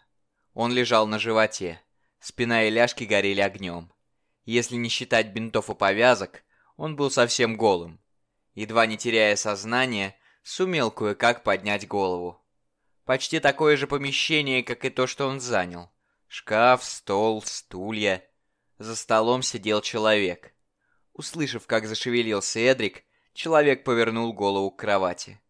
Он лежал на животе. Спина и ляжки горели огнем. Если не считать бинтов и повязок, он был совсем голым. Едва не теряя сознание, сумел кое-как поднять голову. Почти такое же помещение, как и то, что он занял. Шкаф, стол, стулья. За столом сидел человек. Услышав, как зашевелился Эдрик, человек повернул голову к кровати.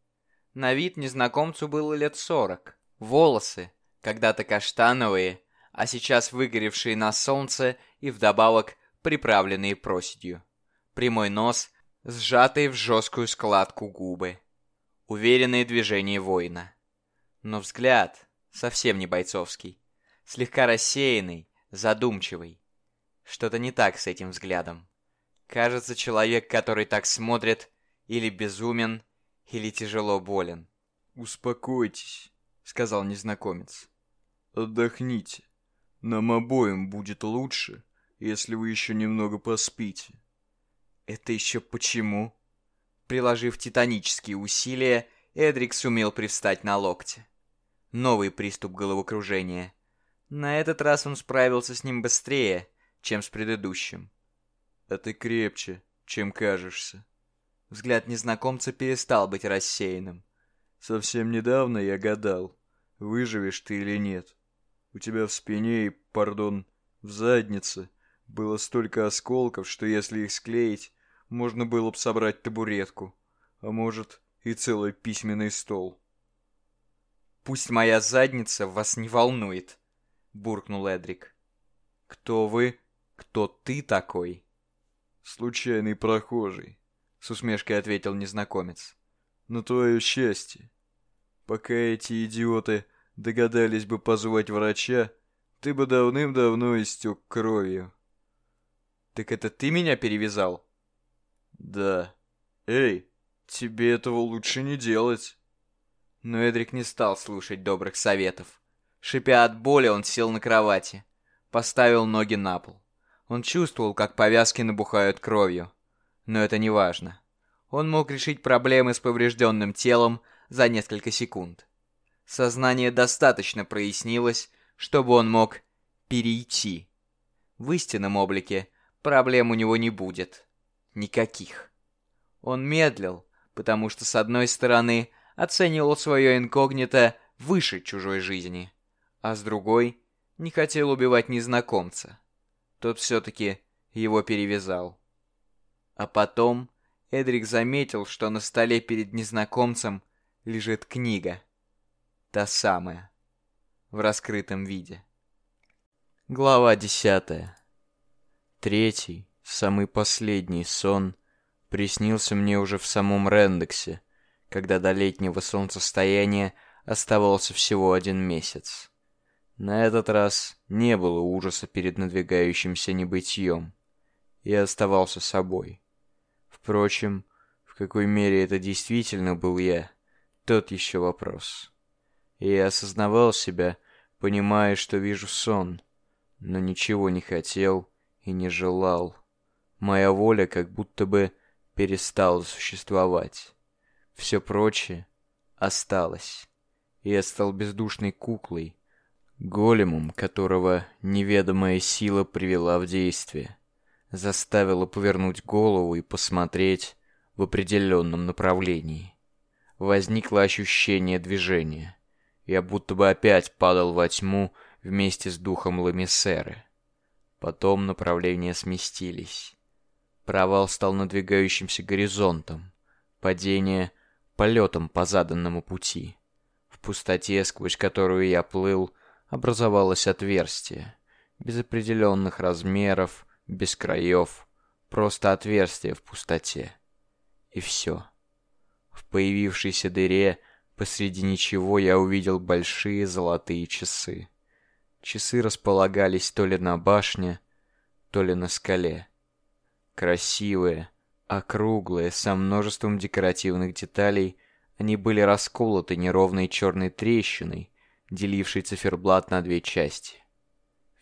На вид незнакомцу было лет сорок. Волосы, когда-то каштановые, а сейчас выгоревшие на солнце и вдобавок приправленные проседью. Прямой нос, сжатые в жесткую складку губы. Уверенные движения воина. Но взгляд совсем не бойцовский. Слегка рассеянный, задумчивый. Что-то не так с этим взглядом. Кажется, человек, который так смотрит, или безумен, или тяжело болен. «Успокойтесь», — сказал незнакомец. Отдохните. Нам обоим будет лучше, если вы еще немного поспите. Это еще почему? Приложив титанические усилия, Эдрик сумел привстать на локте. Новый приступ головокружения. На этот раз он справился с ним быстрее, чем с предыдущим. А ты крепче, чем кажешься. Взгляд незнакомца перестал быть рассеянным. Совсем недавно я гадал, выживешь ты или нет. У тебя в спине и, пардон, в заднице было столько осколков, что если их склеить, можно было бы собрать табуретку, а может и целый письменный стол. «Пусть моя задница вас не волнует», — буркнул Эдрик. «Кто вы? Кто ты такой?» «Случайный прохожий», — с усмешкой ответил незнакомец. «На твое счастье. Пока эти идиоты догадались бы позвать врача, ты бы давным-давно истек кровью. Так это ты меня перевязал? Да. Эй, тебе этого лучше не делать. Но Эдрик не стал слушать добрых советов. Шипя от боли, он сел на кровати. Поставил ноги на пол. Он чувствовал, как повязки набухают кровью. Но это не важно. Он мог решить проблемы с поврежденным телом за несколько секунд. Сознание достаточно прояснилось, чтобы он мог перейти. В истинном облике проблем у него не будет. Никаких. Он медлил, потому что, с одной стороны, оценивал свое инкогнито выше чужой жизни, а с другой, не хотел убивать незнакомца. Тот все-таки его перевязал. А потом Эдрик заметил, что на столе перед незнакомцем лежит книга. Та самая. В раскрытом виде. Глава десятая. Третий, самый последний сон приснился мне уже в самом Рендексе, когда до летнего солнцестояния оставался всего один месяц. На этот раз не было ужаса перед надвигающимся небытием. Я оставался собой. Впрочем, в какой мере это действительно был я, тот еще вопрос. Я осознавал себя, понимая, что вижу сон, но ничего не хотел и не желал. Моя воля как будто бы перестала существовать. Все прочее осталось. И я стал бездушной куклой, Големом, которого неведомая сила привела в действие, заставила повернуть голову и посмотреть в определенном направлении. Возникло ощущение движения. Я будто бы опять падал во тьму вместе с духом Ламисеры. Потом направления сместились. Провал стал надвигающимся горизонтом. Падение — полетом по заданному пути. В пустоте, сквозь которую я плыл, образовалось отверстие. Без определенных размеров, без краев. Просто отверстие в пустоте. И все. В появившейся дыре посреди ничего я увидел большие золотые часы. Часы располагались то ли на башне, то ли на скале. Красивые, округлые, со множеством декоративных деталей, они были расколоты неровной черной трещиной, делившей циферблат на две части.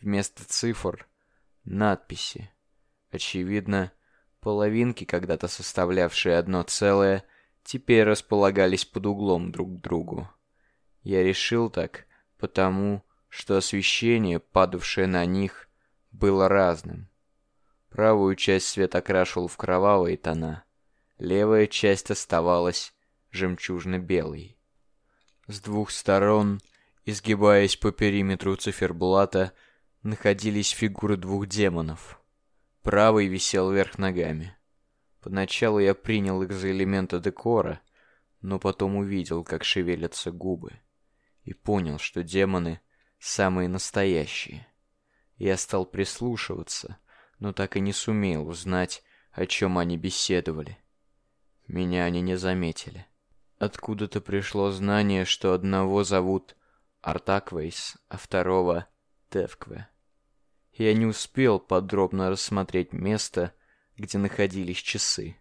Вместо цифр — надписи. Очевидно, половинки, когда-то составлявшие одно целое, теперь располагались под углом друг к другу. Я решил так, потому что освещение, падавшее на них, было разным. Правую часть свет окрашивал в кровавые тона, левая часть оставалась жемчужно-белой. С двух сторон, изгибаясь по периметру циферблата, находились фигуры двух демонов. Правый висел вверх ногами. Поначалу я принял их за элементы декора, но потом увидел, как шевелятся губы, и понял, что демоны самые настоящие. Я стал прислушиваться, но так и не сумел узнать, о чем они беседовали. Меня они не заметили. Откуда-то пришло знание, что одного зовут Артаквейс, а второго — Тевкве. Я не успел подробно рассмотреть место, где находились часы.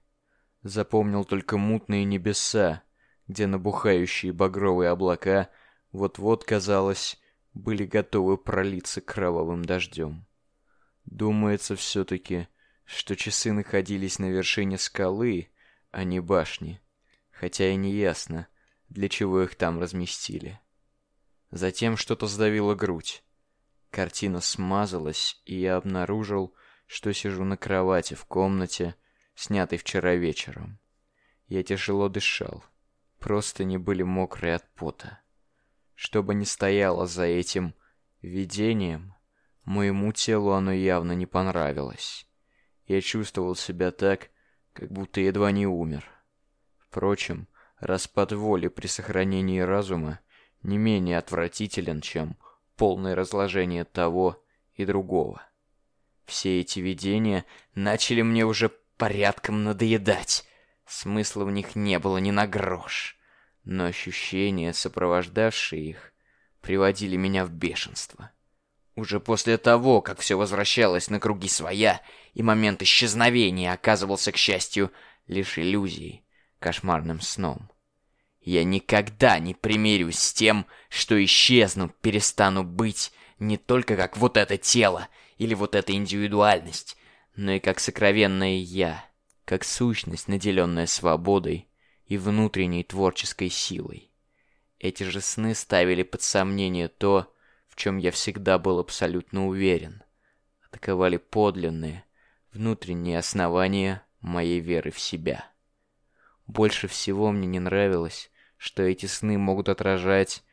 Запомнил только мутные небеса, где набухающие багровые облака вот-вот, казалось, были готовы пролиться кровавым дождем. Думается все-таки, что часы находились на вершине скалы, а не башни, хотя и не ясно, для чего их там разместили. Затем что-то сдавило грудь. Картина смазалась, и я обнаружил, что сижу на кровати в комнате, снятой вчера вечером. Я тяжело дышал. Просто не были мокрые от пота. Что бы ни стояло за этим видением, моему телу оно явно не понравилось. Я чувствовал себя так, как будто едва не умер. Впрочем, распад воли при сохранении разума не менее отвратителен, чем полное разложение того и другого. Все эти видения начали мне уже порядком надоедать. Смысла в них не было ни на грош но ощущения, сопровождавшие их, приводили меня в бешенство. Уже после того, как все возвращалось на круги своя, и момент исчезновения оказывался, к счастью, лишь иллюзией, кошмарным сном. Я никогда не примирюсь с тем, что исчезну, перестану быть не только как вот это тело или вот эта индивидуальность, но и как сокровенное «я», как сущность, наделенная свободой и внутренней творческой силой. Эти же сны ставили под сомнение то, в чем я всегда был абсолютно уверен. Атаковали подлинные, внутренние основания моей веры в себя. Больше всего мне не нравилось, что эти сны могут отражать,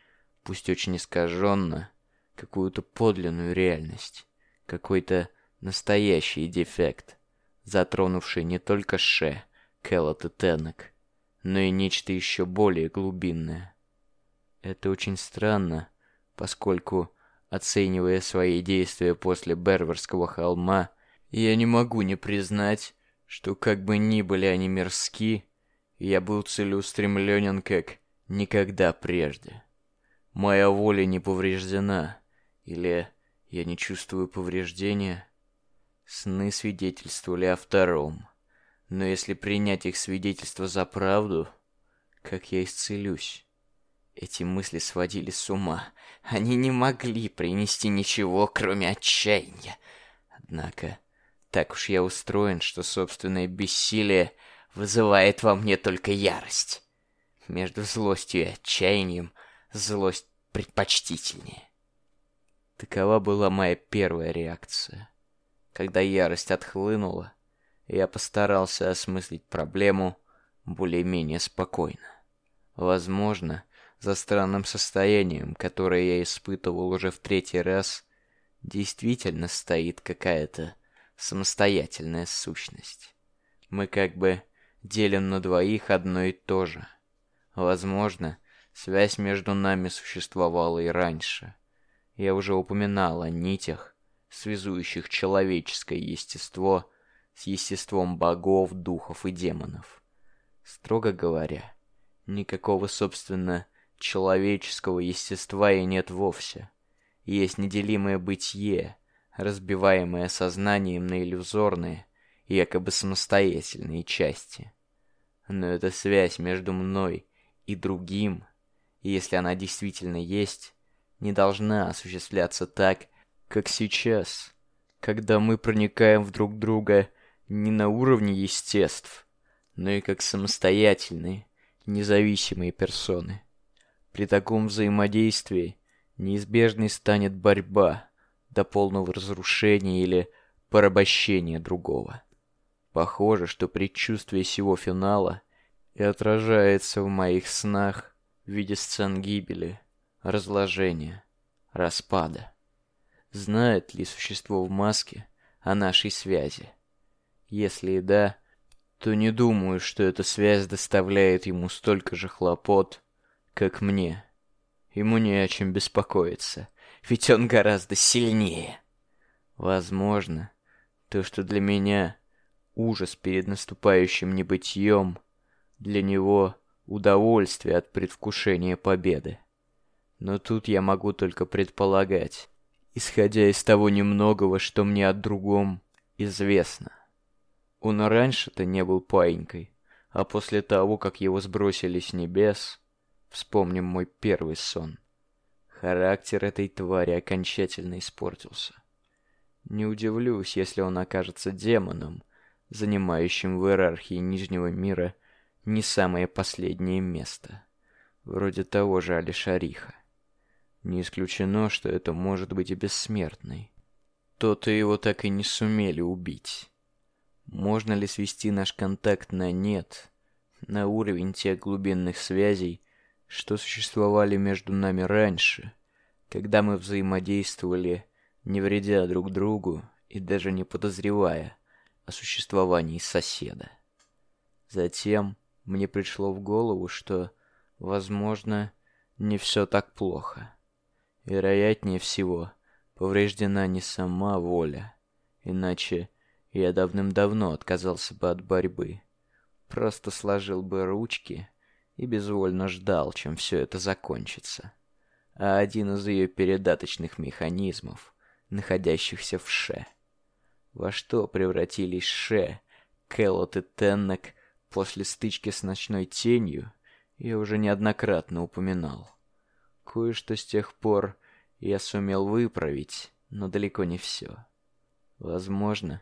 пусть очень искаженно, какую-то подлинную реальность, какой-то настоящий дефект, затронувший не только Ше, Келлот и Теннек, но и нечто еще более глубинное. Это очень странно, поскольку, оценивая свои действия после Берверского холма, я не могу не признать, что как бы ни были они мерзки, я был целеустремленен как никогда прежде. Моя воля не повреждена, или я не чувствую повреждения. Сны свидетельствовали о втором. Но если принять их свидетельство за правду, как я исцелюсь? Эти мысли сводили с ума. Они не могли принести ничего, кроме отчаяния. Однако, так уж я устроен, что собственное бессилие вызывает во мне только ярость. Между злостью и отчаянием злость предпочтительнее. Такова была моя первая реакция. Когда ярость отхлынула, я постарался осмыслить проблему более-менее спокойно. Возможно, за странным состоянием, которое я испытывал уже в третий раз, действительно стоит какая-то самостоятельная сущность. Мы как бы делим на двоих одно и то же. Возможно, связь между нами существовала и раньше. Я уже упоминал о нитях, связующих человеческое естество с естеством богов, духов и демонов. Строго говоря, никакого, собственно, человеческого естества и нет вовсе. Есть неделимое бытие, разбиваемое сознанием на иллюзорные, якобы самостоятельные части. Но эта связь между мной и другим, если она действительно есть, не должна осуществляться так, как сейчас, когда мы проникаем в друг друга не на уровне естеств, но и как самостоятельные, независимые персоны. При таком взаимодействии неизбежной станет борьба до полного разрушения или порабощения другого. Похоже, что предчувствие сего финала и отражается в моих снах в виде сцен гибели, разложения, распада. Знает ли существо в маске о нашей связи? Если и да, то не думаю, что эта связь доставляет ему столько же хлопот, как мне. Ему не о чем беспокоиться, ведь он гораздо сильнее. Возможно, то, что для меня ужас перед наступающим небытием, для него удовольствие от предвкушения победы. Но тут я могу только предполагать, исходя из того немногого, что мне о другом известно. Он раньше-то не был паинькой, а после того, как его сбросили с небес, Вспомним мой первый сон. Характер этой твари окончательно испортился. Не удивлюсь, если он окажется демоном, занимающим в иерархии Нижнего мира не самое последнее место. Вроде того же Алишариха. Не исключено, что это может быть и бессмертный. То-то его так и не сумели убить. Можно ли свести наш контакт на нет, на уровень тех глубинных связей, что существовали между нами раньше, когда мы взаимодействовали, не вредя друг другу и даже не подозревая о существовании соседа. Затем мне пришло в голову, что, возможно, не все так плохо. Вероятнее всего, повреждена не сама воля, иначе я давным-давно отказался бы от борьбы. Просто сложил бы ручки и безвольно ждал, чем все это закончится. А один из ее передаточных механизмов, находящихся в Ше. Во что превратились Ше, Кэллот и Теннек после стычки с ночной тенью, я уже неоднократно упоминал. Кое-что с тех пор я сумел выправить, но далеко не все. Возможно,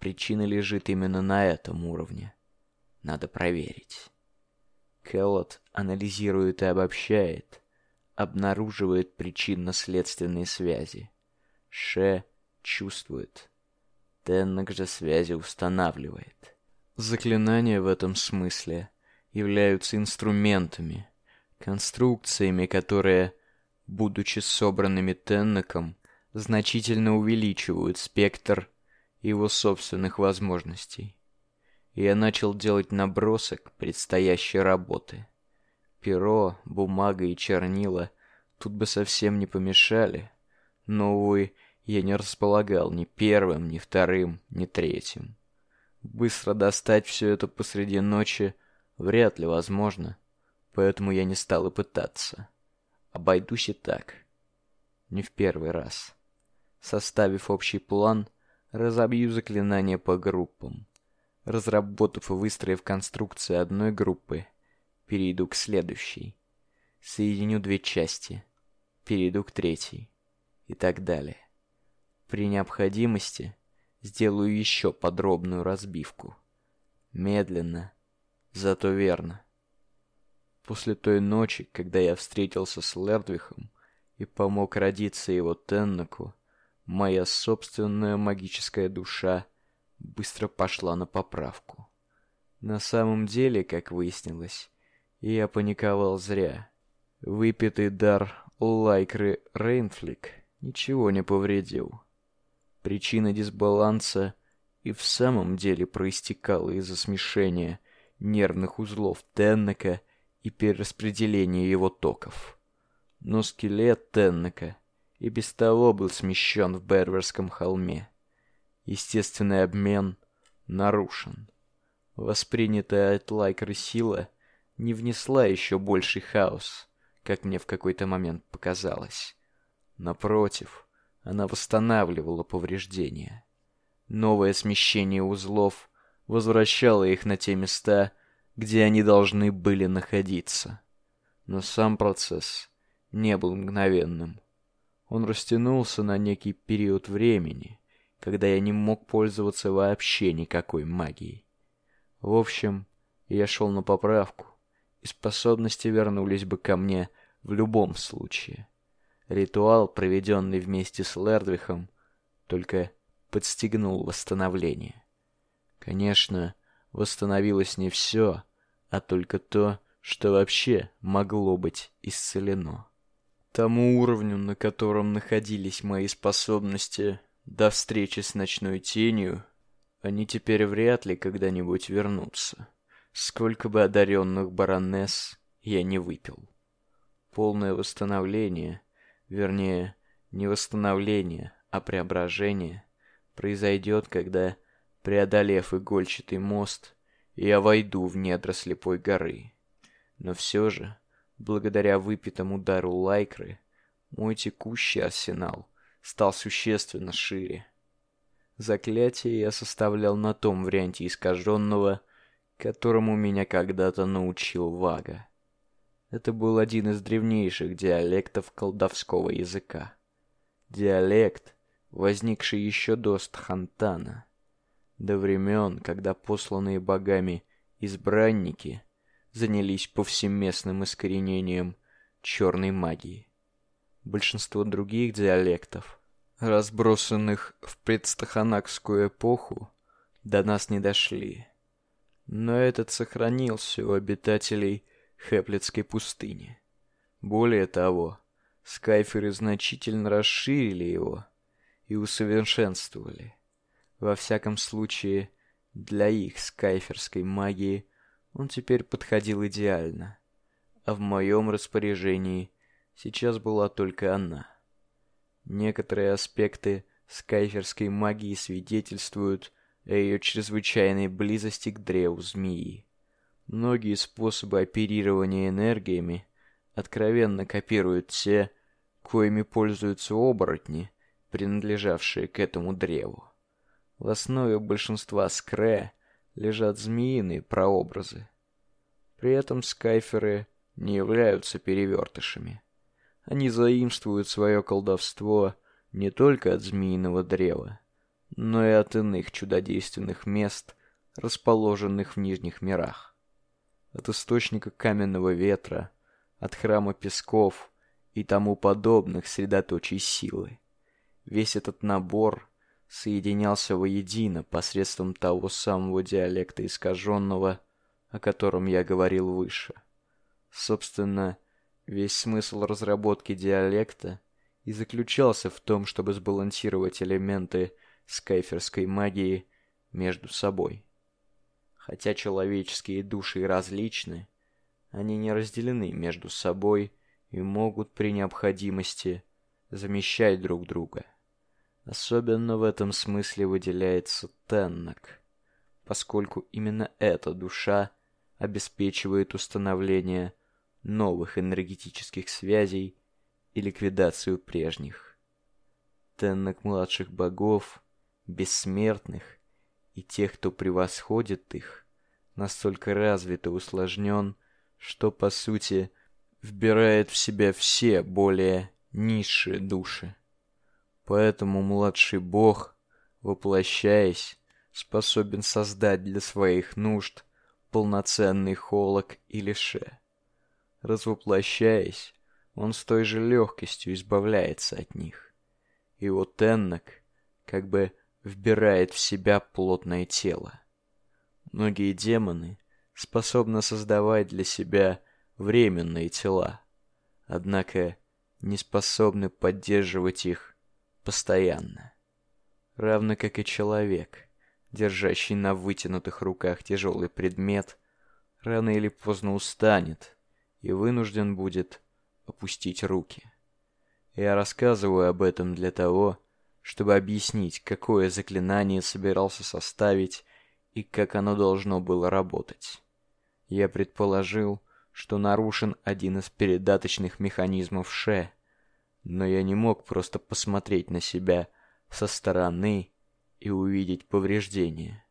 причина лежит именно на этом уровне. Надо проверить. Келлот анализирует и обобщает, обнаруживает причинно-следственные связи. Ше чувствует. Теннок же связи устанавливает. Заклинания в этом смысле являются инструментами, конструкциями, которые, будучи собранными Тенноком, значительно увеличивают спектр его собственных возможностей я начал делать набросок предстоящей работы. Перо, бумага и чернила тут бы совсем не помешали, но, увы, я не располагал ни первым, ни вторым, ни третьим. Быстро достать все это посреди ночи вряд ли возможно, поэтому я не стал и пытаться. Обойдусь и так. Не в первый раз. Составив общий план, разобью заклинания по группам. Разработав и выстроив конструкции одной группы, перейду к следующей. Соединю две части, перейду к третьей и так далее. При необходимости сделаю еще подробную разбивку. Медленно, зато верно. После той ночи, когда я встретился с Лердвихом и помог родиться его Теннаку, моя собственная магическая душа быстро пошла на поправку. На самом деле, как выяснилось, я паниковал зря. Выпитый дар Лайкры Рейнфлик ничего не повредил. Причина дисбаланса и в самом деле проистекала из-за смешения нервных узлов Теннека и перераспределения его токов. Но скелет Теннека и без того был смещен в Берверском холме. Естественный обмен нарушен. Воспринятая от Лайкры сила не внесла еще больший хаос, как мне в какой-то момент показалось. Напротив, она восстанавливала повреждения. Новое смещение узлов возвращало их на те места, где они должны были находиться. Но сам процесс не был мгновенным. Он растянулся на некий период времени, когда я не мог пользоваться вообще никакой магией. В общем, я шел на поправку, и способности вернулись бы ко мне в любом случае. Ритуал, проведенный вместе с Лердвихом, только подстегнул восстановление. Конечно, восстановилось не все, а только то, что вообще могло быть исцелено. Тому уровню, на котором находились мои способности до встречи с ночной тенью, они теперь вряд ли когда-нибудь вернутся. Сколько бы одаренных баронесс я не выпил. Полное восстановление, вернее, не восстановление, а преображение произойдет, когда, преодолев игольчатый мост, я войду в недра слепой горы. Но все же, благодаря выпитому удару лайкры, мой текущий арсенал стал существенно шире. Заклятие я составлял на том варианте искаженного, которому меня когда-то научил Вага. Это был один из древнейших диалектов колдовского языка. Диалект, возникший еще до Стхантана, до времен, когда посланные богами избранники занялись повсеместным искоренением черной магии. Большинство других диалектов, разбросанных в предстаханакскую эпоху, до нас не дошли. Но этот сохранился у обитателей Хеплетской пустыни. Более того, скайферы значительно расширили его и усовершенствовали. Во всяком случае, для их скайферской магии он теперь подходил идеально. А в моем распоряжении сейчас была только она. Некоторые аспекты скайферской магии свидетельствуют о ее чрезвычайной близости к древу змеи. Многие способы оперирования энергиями откровенно копируют те, коими пользуются оборотни, принадлежавшие к этому древу. В основе большинства скре лежат змеиные прообразы. При этом скайферы не являются перевертышами. Они заимствуют свое колдовство не только от змеиного древа, но и от иных чудодейственных мест, расположенных в нижних мирах. От источника каменного ветра, от храма песков и тому подобных средоточий силы. Весь этот набор соединялся воедино посредством того самого диалекта искаженного, о котором я говорил выше. Собственно, весь смысл разработки диалекта и заключался в том, чтобы сбалансировать элементы скайферской магии между собой. Хотя человеческие души различны, они не разделены между собой и могут при необходимости замещать друг друга. Особенно в этом смысле выделяется Теннок, поскольку именно эта душа обеспечивает установление новых энергетических связей и ликвидацию прежних. Теннок младших богов, бессмертных и тех, кто превосходит их, настолько развит и усложнен, что, по сути, вбирает в себя все более низшие души. Поэтому младший бог, воплощаясь, способен создать для своих нужд полноценный холок или ше. Развоплощаясь, он с той же легкостью избавляется от них. И вот Эннок как бы вбирает в себя плотное тело. Многие демоны способны создавать для себя временные тела, однако не способны поддерживать их постоянно. Равно как и человек, держащий на вытянутых руках тяжелый предмет, рано или поздно устанет и вынужден будет опустить руки. Я рассказываю об этом для того, чтобы объяснить, какое заклинание собирался составить и как оно должно было работать. Я предположил, что нарушен один из передаточных механизмов Ше, но я не мог просто посмотреть на себя со стороны и увидеть повреждения.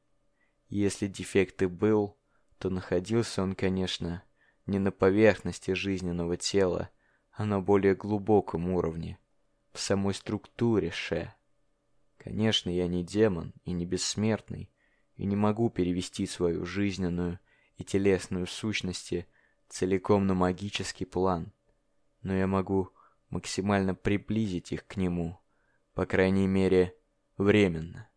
Если дефект и был, то находился он, конечно, не на поверхности жизненного тела, а на более глубоком уровне, в самой структуре Ше. Конечно, я не демон и не бессмертный, и не могу перевести свою жизненную и телесную сущности целиком на магический план, но я могу максимально приблизить их к нему, по крайней мере, временно.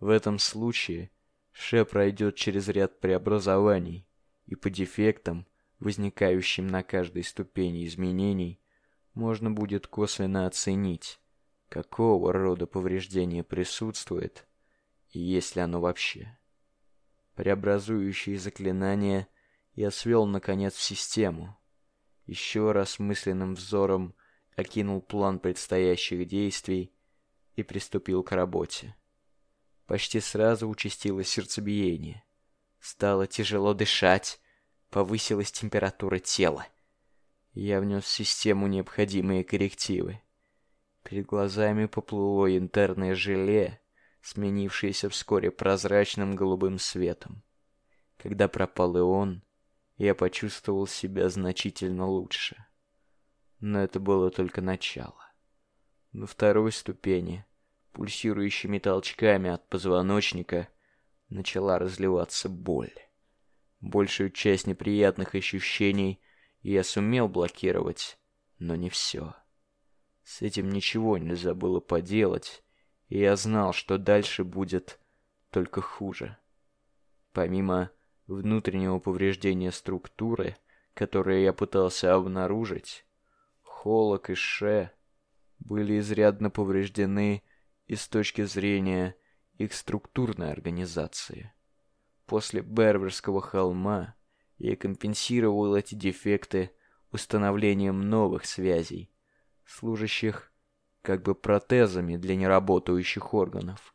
В этом случае Ше пройдет через ряд преобразований, и по дефектам, возникающим на каждой ступени изменений, можно будет косвенно оценить, какого рода повреждение присутствует и есть ли оно вообще. Преобразующие заклинания я свел наконец в систему. Еще раз мысленным взором окинул план предстоящих действий и приступил к работе. Почти сразу участилось сердцебиение. Стало тяжело дышать, повысилась температура тела. Я внес в систему необходимые коррективы. Перед глазами поплыло янтарное желе, сменившееся вскоре прозрачным голубым светом. Когда пропал и он, я почувствовал себя значительно лучше. Но это было только начало. На второй ступени, пульсирующими толчками от позвоночника, начала разливаться боль. Большую часть неприятных ощущений я сумел блокировать, но не все. С этим ничего нельзя было поделать, и я знал, что дальше будет только хуже. Помимо внутреннего повреждения структуры, которое я пытался обнаружить, Холок и Ше были изрядно повреждены и с точки зрения их структурной организации. После Берверского холма я компенсировал эти дефекты установлением новых связей, служащих как бы протезами для неработающих органов.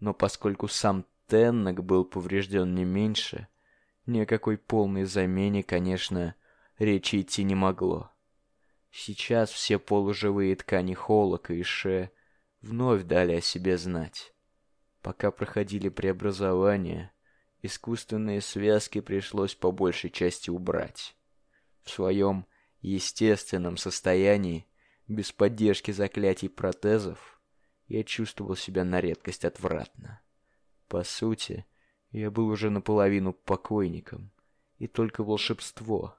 Но поскольку сам Теннок был поврежден не меньше, ни о какой полной замене, конечно, речи идти не могло. Сейчас все полуживые ткани Холока и Ше вновь дали о себе знать. Пока проходили преобразования, искусственные связки пришлось по большей части убрать. В своем естественном состоянии, без поддержки заклятий протезов, я чувствовал себя на редкость отвратно. По сути, я был уже наполовину покойником, и только волшебство,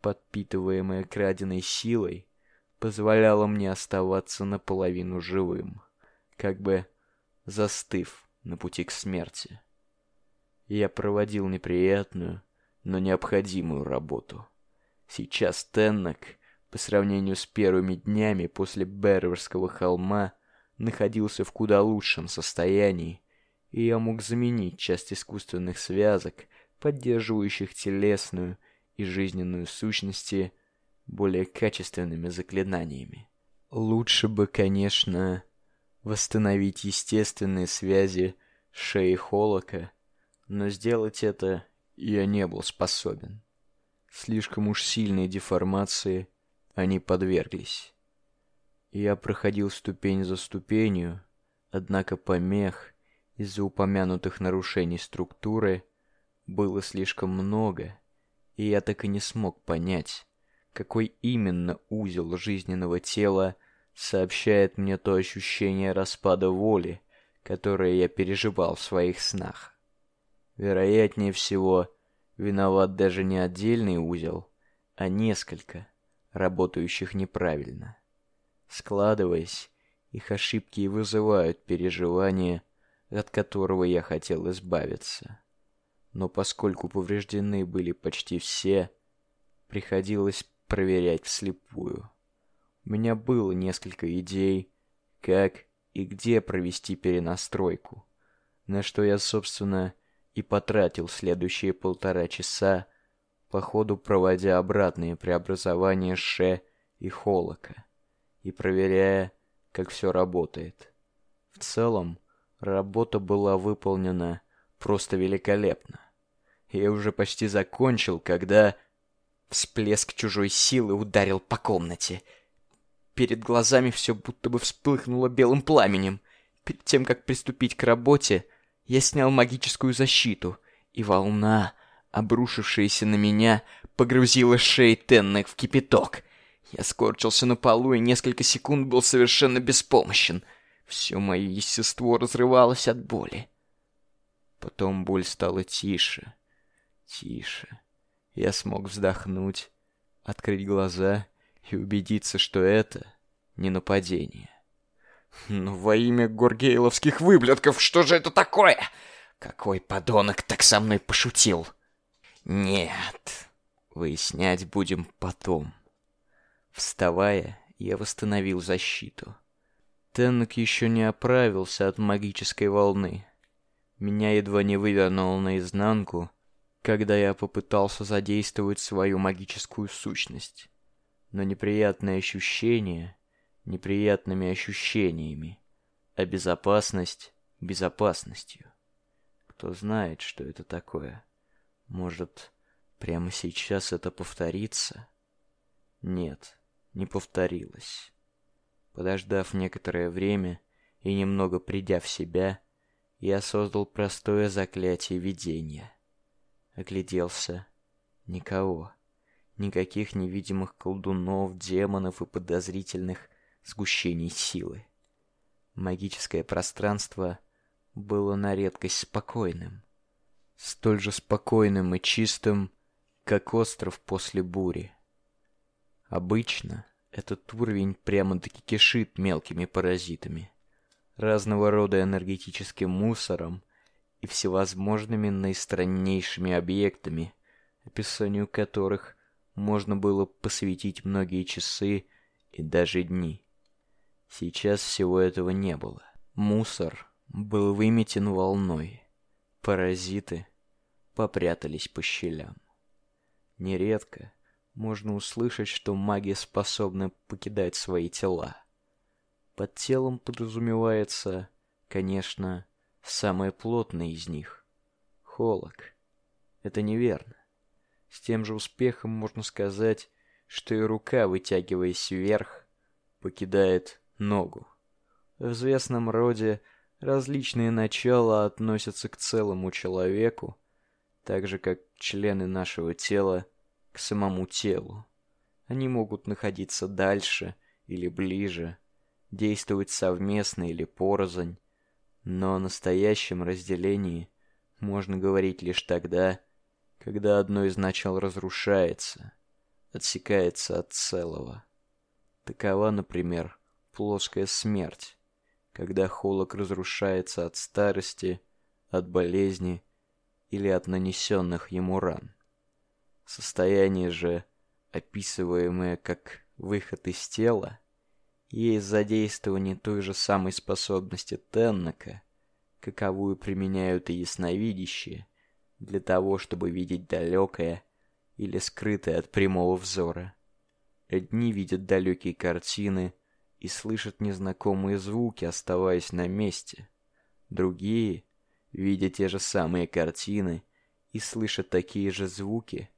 подпитываемое краденой силой, позволяло мне оставаться наполовину живым, как бы застыв на пути к смерти я проводил неприятную, но необходимую работу. Сейчас Теннок, по сравнению с первыми днями после Берверского холма, находился в куда лучшем состоянии, и я мог заменить часть искусственных связок, поддерживающих телесную и жизненную сущности, более качественными заклинаниями. Лучше бы, конечно, восстановить естественные связи шеи Холока но сделать это я не был способен. Слишком уж сильной деформации они подверглись. Я проходил ступень за ступенью, однако помех из-за упомянутых нарушений структуры было слишком много, и я так и не смог понять, какой именно узел жизненного тела сообщает мне то ощущение распада воли, которое я переживал в своих снах. Вероятнее всего, виноват даже не отдельный узел, а несколько, работающих неправильно. Складываясь, их ошибки и вызывают переживания, от которого я хотел избавиться. Но поскольку повреждены были почти все, приходилось проверять вслепую. У меня было несколько идей, как и где провести перенастройку, на что я, собственно, и потратил следующие полтора часа, по ходу проводя обратные преобразования Ше и Холока и проверяя, как все работает. В целом, работа была выполнена просто великолепно. Я уже почти закончил, когда всплеск чужой силы ударил по комнате. Перед глазами все будто бы вспыхнуло белым пламенем. Перед тем, как приступить к работе, я снял магическую защиту, и волна, обрушившаяся на меня, погрузила шеи Теннек в кипяток. Я скорчился на полу и несколько секунд был совершенно беспомощен. Все мое естество разрывалось от боли. Потом боль стала тише, тише. Я смог вздохнуть, открыть глаза и убедиться, что это не нападение. Ну, во имя горгейловских выблядков, что же это такое? Какой подонок так со мной пошутил? Нет, выяснять будем потом. Вставая, я восстановил защиту. Теннок еще не оправился от магической волны. Меня едва не вывернуло наизнанку, когда я попытался задействовать свою магическую сущность. Но неприятные ощущения неприятными ощущениями, а безопасность безопасностью. Кто знает, что это такое? Может, прямо сейчас это повторится? Нет, не повторилось. Подождав некоторое время и немного придя в себя, я создал простое заклятие видения. Огляделся. Никого. Никаких невидимых колдунов, демонов и подозрительных сгущений силы. Магическое пространство было на редкость спокойным. Столь же спокойным и чистым, как остров после бури. Обычно этот уровень прямо-таки кишит мелкими паразитами, разного рода энергетическим мусором и всевозможными наистраннейшими объектами, описанию которых можно было посвятить многие часы и даже дни. Сейчас всего этого не было. Мусор был выметен волной. Паразиты попрятались по щелям. Нередко можно услышать, что маги способны покидать свои тела. Под телом подразумевается, конечно, самое плотное из них — холок. Это неверно. С тем же успехом можно сказать, что и рука, вытягиваясь вверх, покидает ногу. В известном роде различные начала относятся к целому человеку, так же как члены нашего тела к самому телу. Они могут находиться дальше или ближе, действовать совместно или порознь, но о настоящем разделении можно говорить лишь тогда, когда одно из начал разрушается, отсекается от целого. Такова, например, плоская смерть, когда холок разрушается от старости, от болезни или от нанесенных ему ран. Состояние же, описываемое как выход из тела, есть задействование той же самой способности Теннока, каковую применяют и ясновидящие, для того, чтобы видеть далекое или скрытое от прямого взора. Одни видят далекие картины, и слышат незнакомые звуки, оставаясь на месте. Другие, видя те же самые картины и слышат такие же звуки,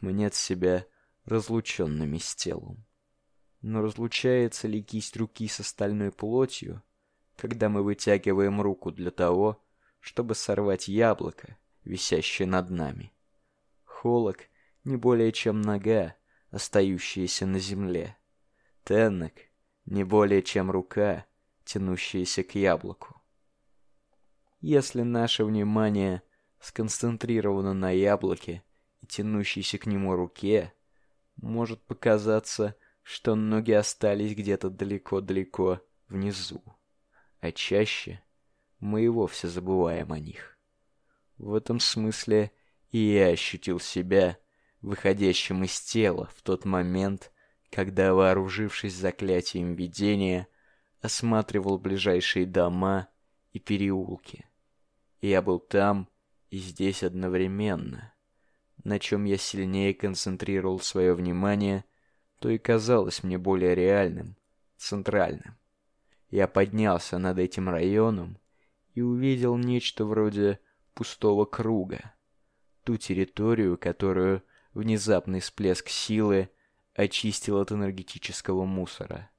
мнят себя разлученными с телом. Но разлучается ли кисть руки с остальной плотью, когда мы вытягиваем руку для того, чтобы сорвать яблоко, висящее над нами? Холок не более чем нога, остающаяся на земле. Теннок не более чем рука, тянущаяся к яблоку. Если наше внимание сконцентрировано на яблоке и тянущейся к нему руке, Может показаться, что ноги остались где-то далеко-далеко внизу, а чаще мы и вовсе забываем о них. В этом смысле и я ощутил себя выходящим из тела в тот момент, когда, вооружившись заклятием видения, осматривал ближайшие дома и переулки. Я был там и здесь одновременно. На чем я сильнее концентрировал свое внимание, то и казалось мне более реальным, центральным. Я поднялся над этим районом и увидел нечто вроде пустого круга. Ту территорию, которую внезапный всплеск силы очистил от энергетического мусора.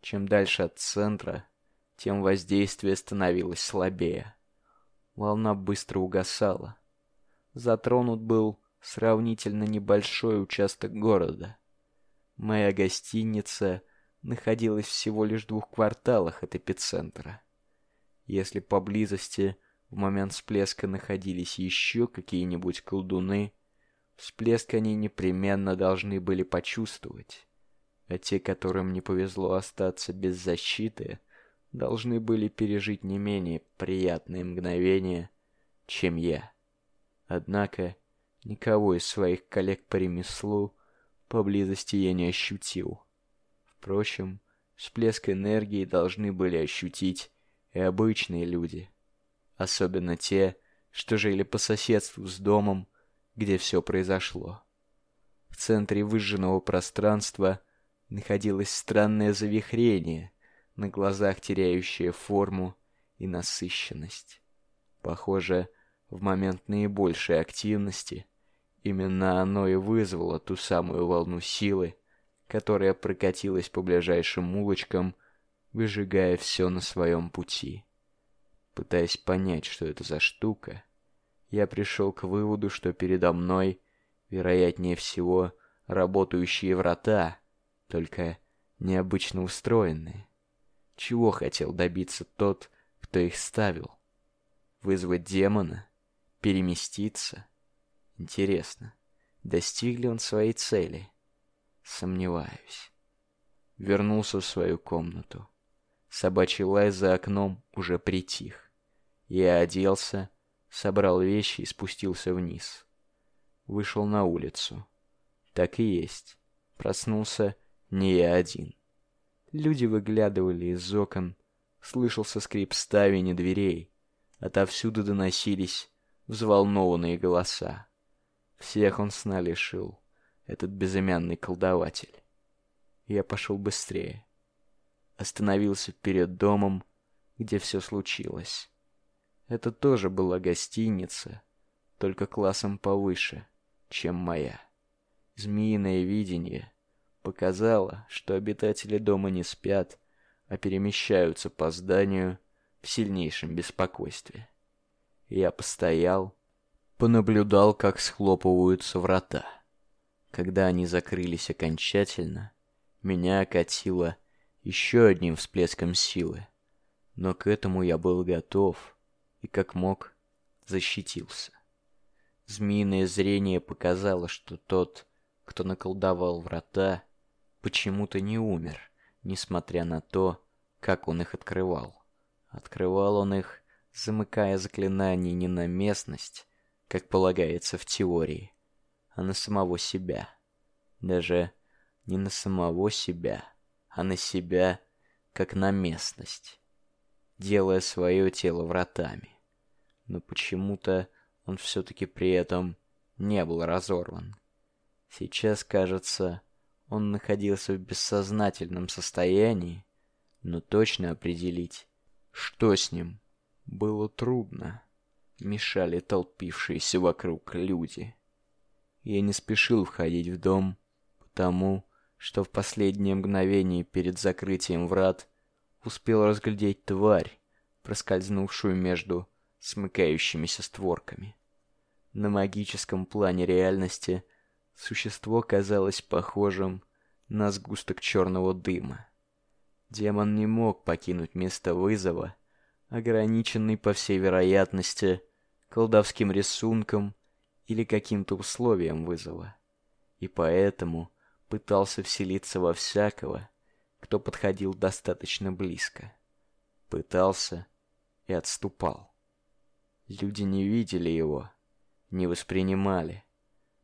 Чем дальше от центра, тем воздействие становилось слабее. Волна быстро угасала. Затронут был сравнительно небольшой участок города. Моя гостиница находилась всего лишь в двух кварталах от эпицентра. Если поблизости в момент всплеска находились еще какие-нибудь колдуны, всплеск они непременно должны были почувствовать, а те, которым не повезло остаться без защиты, должны были пережить не менее приятные мгновения, чем я. Однако никого из своих коллег по ремеслу поблизости я не ощутил. Впрочем, всплеск энергии должны были ощутить и обычные люди, особенно те, что жили по соседству с домом, где все произошло. В центре выжженного пространства находилось странное завихрение, на глазах теряющее форму и насыщенность. Похоже, в момент наибольшей активности именно оно и вызвало ту самую волну силы, которая прокатилась по ближайшим улочкам, выжигая все на своем пути. Пытаясь понять, что это за штука, я пришел к выводу, что передо мной, вероятнее всего, работающие врата, только необычно устроенные. Чего хотел добиться тот, кто их ставил? Вызвать демона? Переместиться? Интересно, достиг ли он своей цели? Сомневаюсь. Вернулся в свою комнату. Собачий лай за окном уже притих. Я оделся, собрал вещи и спустился вниз. Вышел на улицу. Так и есть. Проснулся не я один. Люди выглядывали из окон, слышался скрип ставень и дверей. Отовсюду доносились взволнованные голоса. Всех он сна лишил, этот безымянный колдователь. Я пошел быстрее. Остановился перед домом, где все случилось. Это тоже была гостиница, только классом повыше, чем моя. Змеиное видение показало, что обитатели дома не спят, а перемещаются по зданию в сильнейшем беспокойстве. Я постоял, понаблюдал, как схлопываются врата. Когда они закрылись окончательно, меня окатило еще одним всплеском силы. Но к этому я был готов и, как мог, защитился. Змеиное зрение показало, что тот, кто наколдовал врата, почему-то не умер, несмотря на то, как он их открывал. Открывал он их, замыкая заклинание не на местность, как полагается в теории, а на самого себя. Даже не на самого себя, а на себя, как на местность, делая свое тело вратами. Но почему-то он все-таки при этом не был разорван. Сейчас, кажется, он находился в бессознательном состоянии, но точно определить, что с ним, было трудно мешали толпившиеся вокруг люди. Я не спешил входить в дом, потому что в последнее мгновение перед закрытием врат успел разглядеть тварь, проскользнувшую между смыкающимися створками. На магическом плане реальности существо казалось похожим на сгусток черного дыма. Демон не мог покинуть место вызова, ограниченный, по всей вероятности, колдовским рисунком или каким-то условием вызова. И поэтому пытался вселиться во всякого, кто подходил достаточно близко. Пытался и отступал. Люди не видели его, не воспринимали,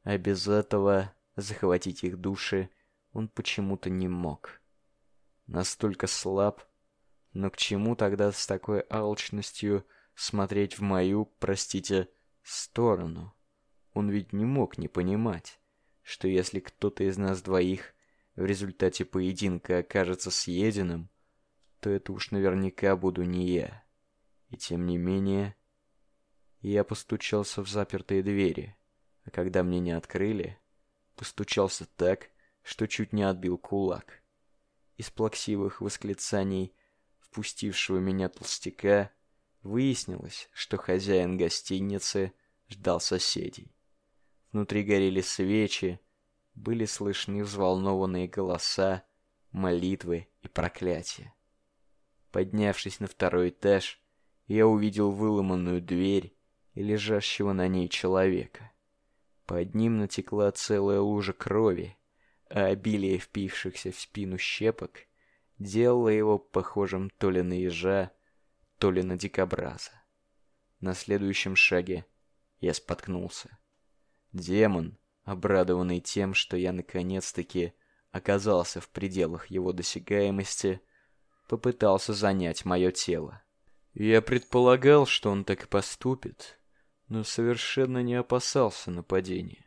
а без этого захватить их души он почему-то не мог. Настолько слаб, но к чему тогда с такой алчностью смотреть в мою, простите, сторону? Он ведь не мог не понимать, что если кто-то из нас двоих в результате поединка окажется съеденным, то это уж наверняка буду не я. И тем не менее, я постучался в запертые двери, а когда мне не открыли, постучался так, что чуть не отбил кулак. Из плаксивых восклицаний впустившего меня толстяка выяснилось, что хозяин гостиницы ждал соседей. Внутри горели свечи, были слышны взволнованные голоса, молитвы и проклятия. Поднявшись на второй этаж, я увидел выломанную дверь и лежащего на ней человека. Под ним натекла целая лужа крови, а обилие впившихся в спину щепок делало его похожим то ли на ежа, то ли на дикобраза. На следующем шаге я споткнулся. Демон, обрадованный тем, что я наконец-таки оказался в пределах его досягаемости, попытался занять мое тело. Я предполагал, что он так и поступит, но совершенно не опасался нападения.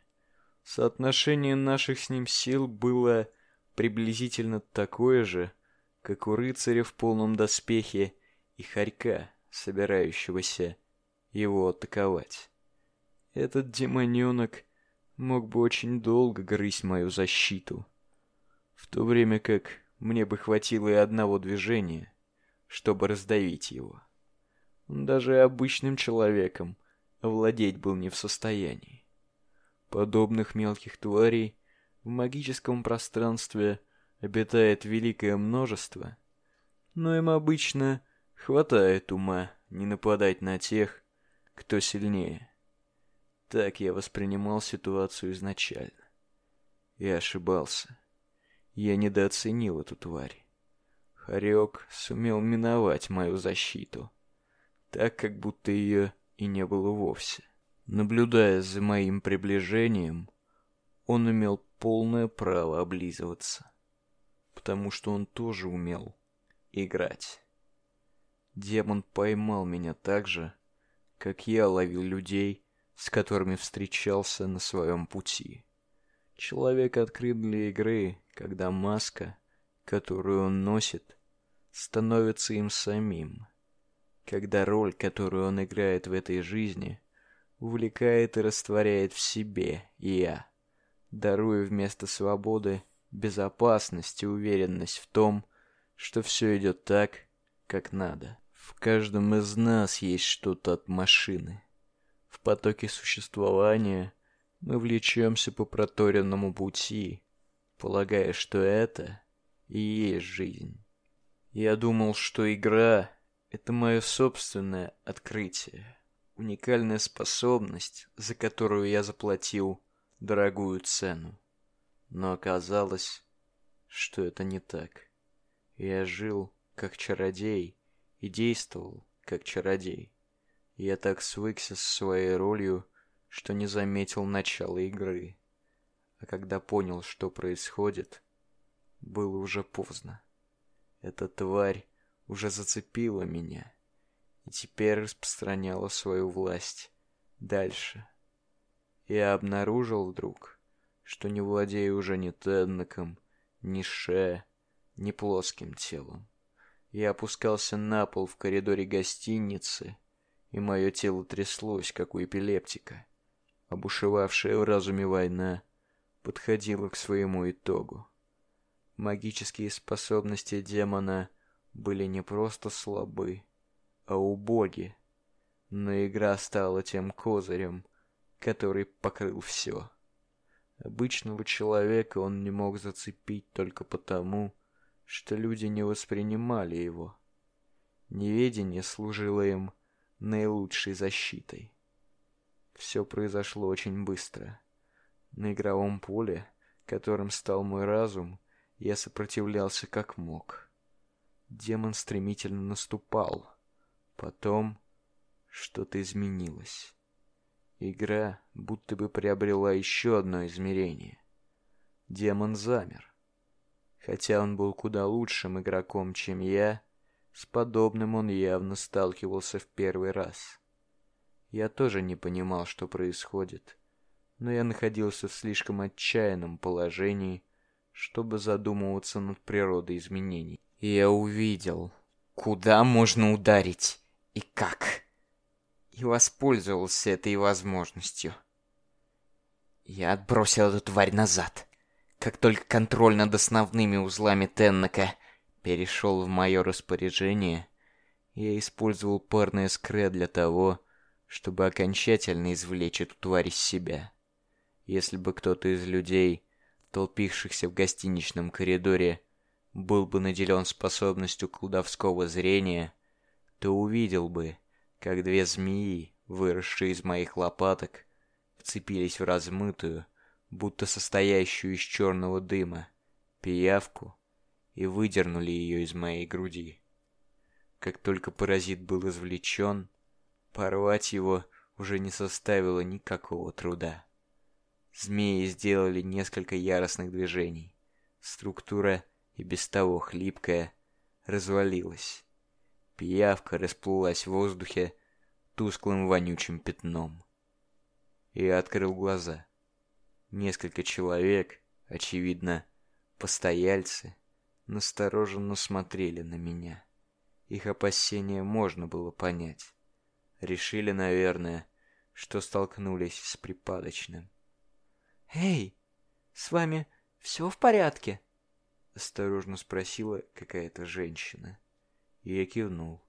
Соотношение наших с ним сил было приблизительно такое же, как у рыцаря в полном доспехе и хорька, собирающегося его атаковать. Этот демоненок мог бы очень долго грызть мою защиту, в то время как мне бы хватило и одного движения, чтобы раздавить его. Он даже обычным человеком овладеть был не в состоянии. Подобных мелких тварей в магическом пространстве обитает великое множество, но им обычно хватает ума не нападать на тех, кто сильнее. Так я воспринимал ситуацию изначально. Я ошибался. Я недооценил эту тварь. Хорек сумел миновать мою защиту, так как будто ее и не было вовсе. Наблюдая за моим приближением, он имел полное право облизываться, потому что он тоже умел играть. Демон поймал меня так же, как я ловил людей, с которыми встречался на своем пути. Человек открыт для игры, когда маска, которую он носит, становится им самим когда роль, которую он играет в этой жизни, увлекает и растворяет в себе «я», даруя вместо свободы безопасность и уверенность в том, что все идет так, как надо. В каждом из нас есть что-то от машины. В потоке существования мы влечемся по проторенному пути, полагая, что это и есть жизнь. Я думал, что игра это мое собственное открытие. Уникальная способность, за которую я заплатил дорогую цену. Но оказалось, что это не так. Я жил как чародей и действовал как чародей. Я так свыкся с своей ролью, что не заметил начала игры. А когда понял, что происходит, было уже поздно. Эта тварь уже зацепила меня и теперь распространяла свою власть дальше. Я обнаружил вдруг, что не владею уже ни Теннеком, ни Ше, ни плоским телом. Я опускался на пол в коридоре гостиницы, и мое тело тряслось, как у эпилептика. Обушевавшая в разуме война подходила к своему итогу. Магические способности демона — были не просто слабы, а убоги. Но игра стала тем козырем, который покрыл все. Обычного человека он не мог зацепить только потому, что люди не воспринимали его. Неведение служило им наилучшей защитой. Все произошло очень быстро. На игровом поле, которым стал мой разум, я сопротивлялся как мог. Демон стремительно наступал. Потом что-то изменилось. Игра будто бы приобрела еще одно измерение. Демон замер. Хотя он был куда лучшим игроком, чем я, с подобным он явно сталкивался в первый раз. Я тоже не понимал, что происходит, но я находился в слишком отчаянном положении, чтобы задумываться над природой изменений. И я увидел, куда можно ударить и как. И воспользовался этой возможностью. Я отбросил эту тварь назад. Как только контроль над основными узлами Теннека перешел в мое распоряжение, я использовал парное скре для того, чтобы окончательно извлечь эту тварь из себя. Если бы кто-то из людей, толпившихся в гостиничном коридоре, был бы наделен способностью колдовского зрения, то увидел бы, как две змеи, выросшие из моих лопаток, вцепились в размытую, будто состоящую из черного дыма, пиявку и выдернули ее из моей груди. Как только паразит был извлечен, порвать его уже не составило никакого труда. Змеи сделали несколько яростных движений. Структура и без того хлипкая, развалилась. Пиявка расплылась в воздухе тусклым вонючим пятном. Я открыл глаза. Несколько человек, очевидно, постояльцы, настороженно смотрели на меня. Их опасения можно было понять. Решили, наверное, что столкнулись с припадочным. «Эй, с вами все в порядке?» Осторожно спросила какая-то женщина. И я кивнул.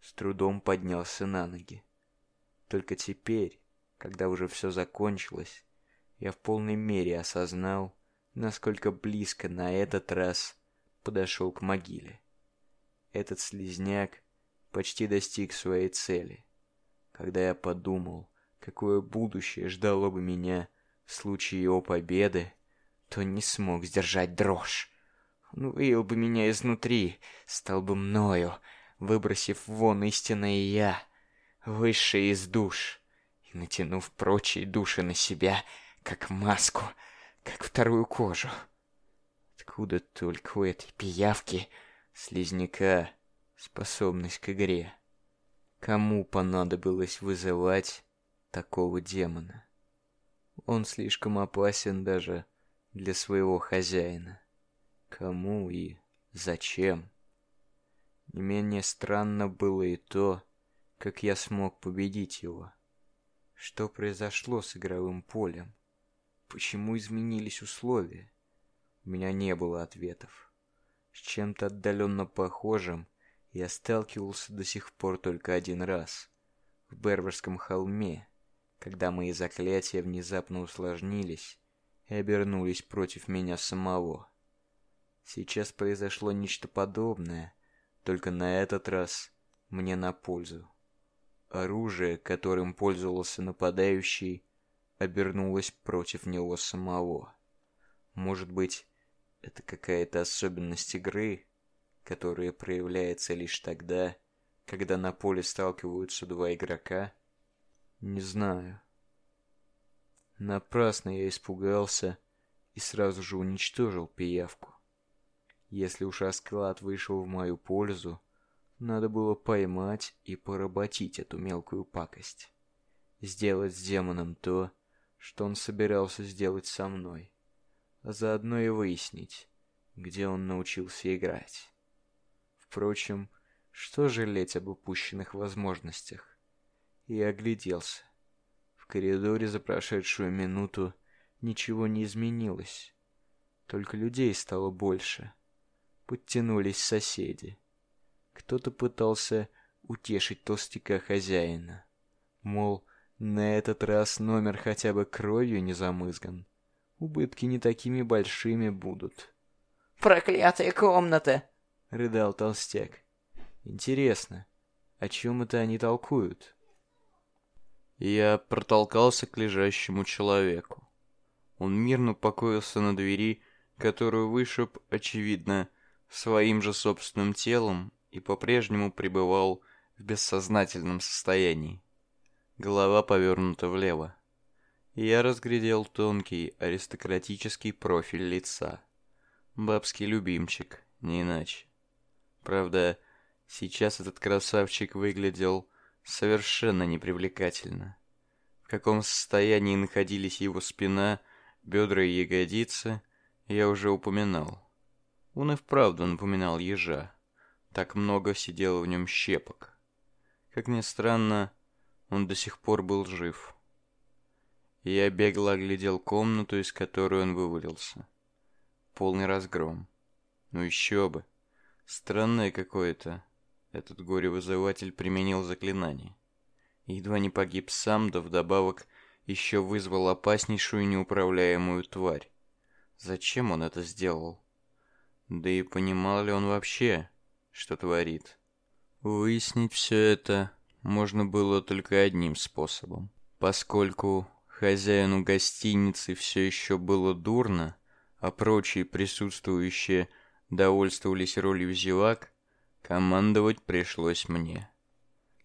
С трудом поднялся на ноги. Только теперь, когда уже все закончилось, я в полной мере осознал, насколько близко на этот раз подошел к могиле. Этот слизняк почти достиг своей цели. Когда я подумал, какое будущее ждало бы меня в случае его победы, то не смог сдержать дрожь. Он выел бы меня изнутри, стал бы мною, выбросив вон истинное я, высшее из душ, и натянув прочие души на себя, как маску, как вторую кожу. Откуда только у этой пиявки, слизняка, способность к игре? Кому понадобилось вызывать такого демона? Он слишком опасен даже для своего хозяина кому и зачем. Не менее странно было и то, как я смог победить его. Что произошло с игровым полем? Почему изменились условия? У меня не было ответов. С чем-то отдаленно похожим я сталкивался до сих пор только один раз. В Берверском холме, когда мои заклятия внезапно усложнились и обернулись против меня самого. Сейчас произошло нечто подобное, только на этот раз мне на пользу. Оружие, которым пользовался нападающий, обернулось против него самого. Может быть, это какая-то особенность игры, которая проявляется лишь тогда, когда на поле сталкиваются два игрока? Не знаю. Напрасно я испугался и сразу же уничтожил пиявку. Если уж расклад вышел в мою пользу, надо было поймать и поработить эту мелкую пакость. Сделать с демоном то, что он собирался сделать со мной, заодно и выяснить, где он научился играть. Впрочем, что жалеть об упущенных возможностях? И огляделся. В коридоре за прошедшую минуту ничего не изменилось, только людей стало больше — подтянулись соседи. Кто-то пытался утешить толстяка хозяина. Мол, на этот раз номер хотя бы кровью не замызган. Убытки не такими большими будут. «Проклятая комната!» — рыдал толстяк. «Интересно, о чем это они толкуют?» Я протолкался к лежащему человеку. Он мирно покоился на двери, которую вышиб, очевидно, своим же собственным телом и по-прежнему пребывал в бессознательном состоянии. Голова повернута влево. Я разглядел тонкий аристократический профиль лица. Бабский любимчик, не иначе. Правда, сейчас этот красавчик выглядел совершенно непривлекательно. В каком состоянии находились его спина, бедра и ягодицы, я уже упоминал. Он и вправду напоминал ежа. Так много сидело в нем щепок. Как ни странно, он до сих пор был жив. Я бегло оглядел комнату, из которой он вывалился. Полный разгром. Ну еще бы. Странное какое-то. Этот горе-вызыватель применил заклинание. Едва не погиб сам, да вдобавок еще вызвал опаснейшую неуправляемую тварь. Зачем он это сделал? Да и понимал ли он вообще, что творит? Выяснить все это можно было только одним способом. Поскольку хозяину гостиницы все еще было дурно, а прочие присутствующие довольствовались ролью зевак, командовать пришлось мне.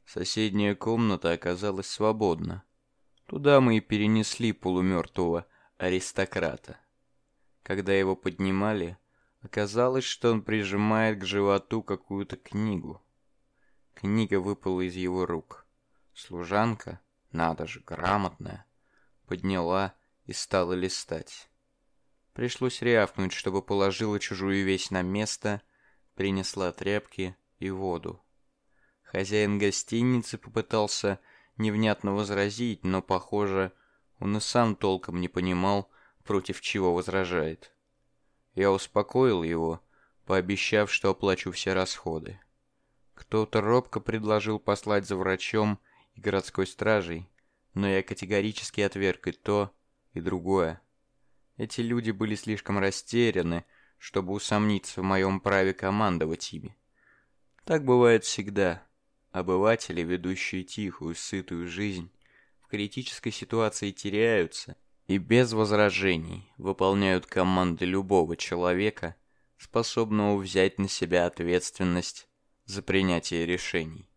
Соседняя комната оказалась свободна. Туда мы и перенесли полумертвого аристократа. Когда его поднимали, оказалось, что он прижимает к животу какую-то книгу. Книга выпала из его рук. Служанка, надо же, грамотная, подняла и стала листать. Пришлось рявкнуть, чтобы положила чужую вещь на место, принесла тряпки и воду. Хозяин гостиницы попытался невнятно возразить, но, похоже, он и сам толком не понимал, против чего возражает. Я успокоил его, пообещав, что оплачу все расходы. Кто-то робко предложил послать за врачом и городской стражей, но я категорически отверг и то, и другое. Эти люди были слишком растеряны, чтобы усомниться в моем праве командовать ими. Так бывает всегда. Обыватели, ведущие тихую, сытую жизнь, в критической ситуации теряются и без возражений выполняют команды любого человека, способного взять на себя ответственность за принятие решений.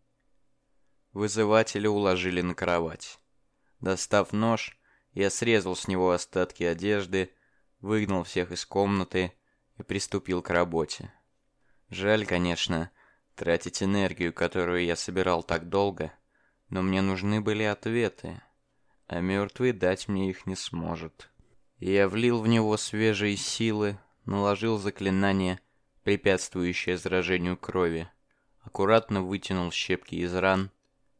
Вызывателя уложили на кровать. Достав нож, я срезал с него остатки одежды, выгнал всех из комнаты и приступил к работе. Жаль, конечно, тратить энергию, которую я собирал так долго, но мне нужны были ответы, а мертвый дать мне их не сможет. Я влил в него свежие силы, наложил заклинание, препятствующее заражению крови, аккуратно вытянул щепки из ран,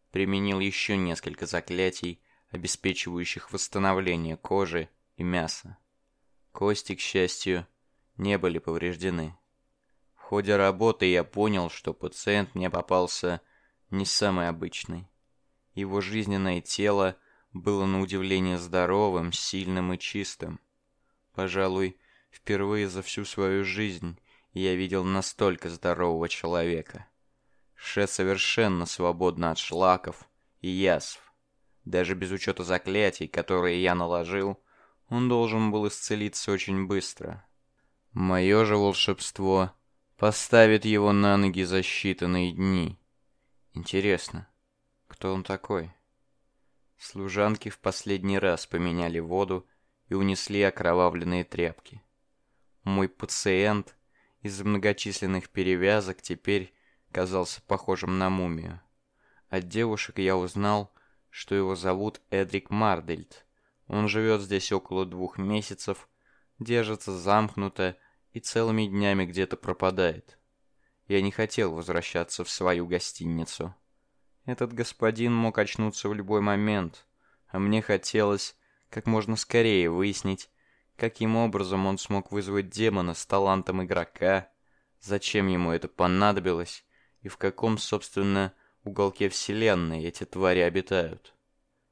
применил еще несколько заклятий, обеспечивающих восстановление кожи и мяса. Кости, к счастью, не были повреждены. В ходе работы я понял, что пациент мне попался не самый обычный. Его жизненное тело было на удивление здоровым, сильным и чистым. Пожалуй, впервые за всю свою жизнь я видел настолько здорового человека. Ше совершенно свободно от шлаков и язв. Даже без учета заклятий, которые я наложил, он должен был исцелиться очень быстро. Мое же волшебство поставит его на ноги за считанные дни. Интересно, кто он такой? Служанки в последний раз поменяли воду и унесли окровавленные тряпки. Мой пациент из-за многочисленных перевязок теперь казался похожим на мумию. От девушек я узнал, что его зовут Эдрик Мардельд. Он живет здесь около двух месяцев, держится замкнуто и целыми днями где-то пропадает. Я не хотел возвращаться в свою гостиницу. Этот господин мог очнуться в любой момент, а мне хотелось как можно скорее выяснить, каким образом он смог вызвать демона с талантом игрока, зачем ему это понадобилось и в каком, собственно, уголке Вселенной эти твари обитают.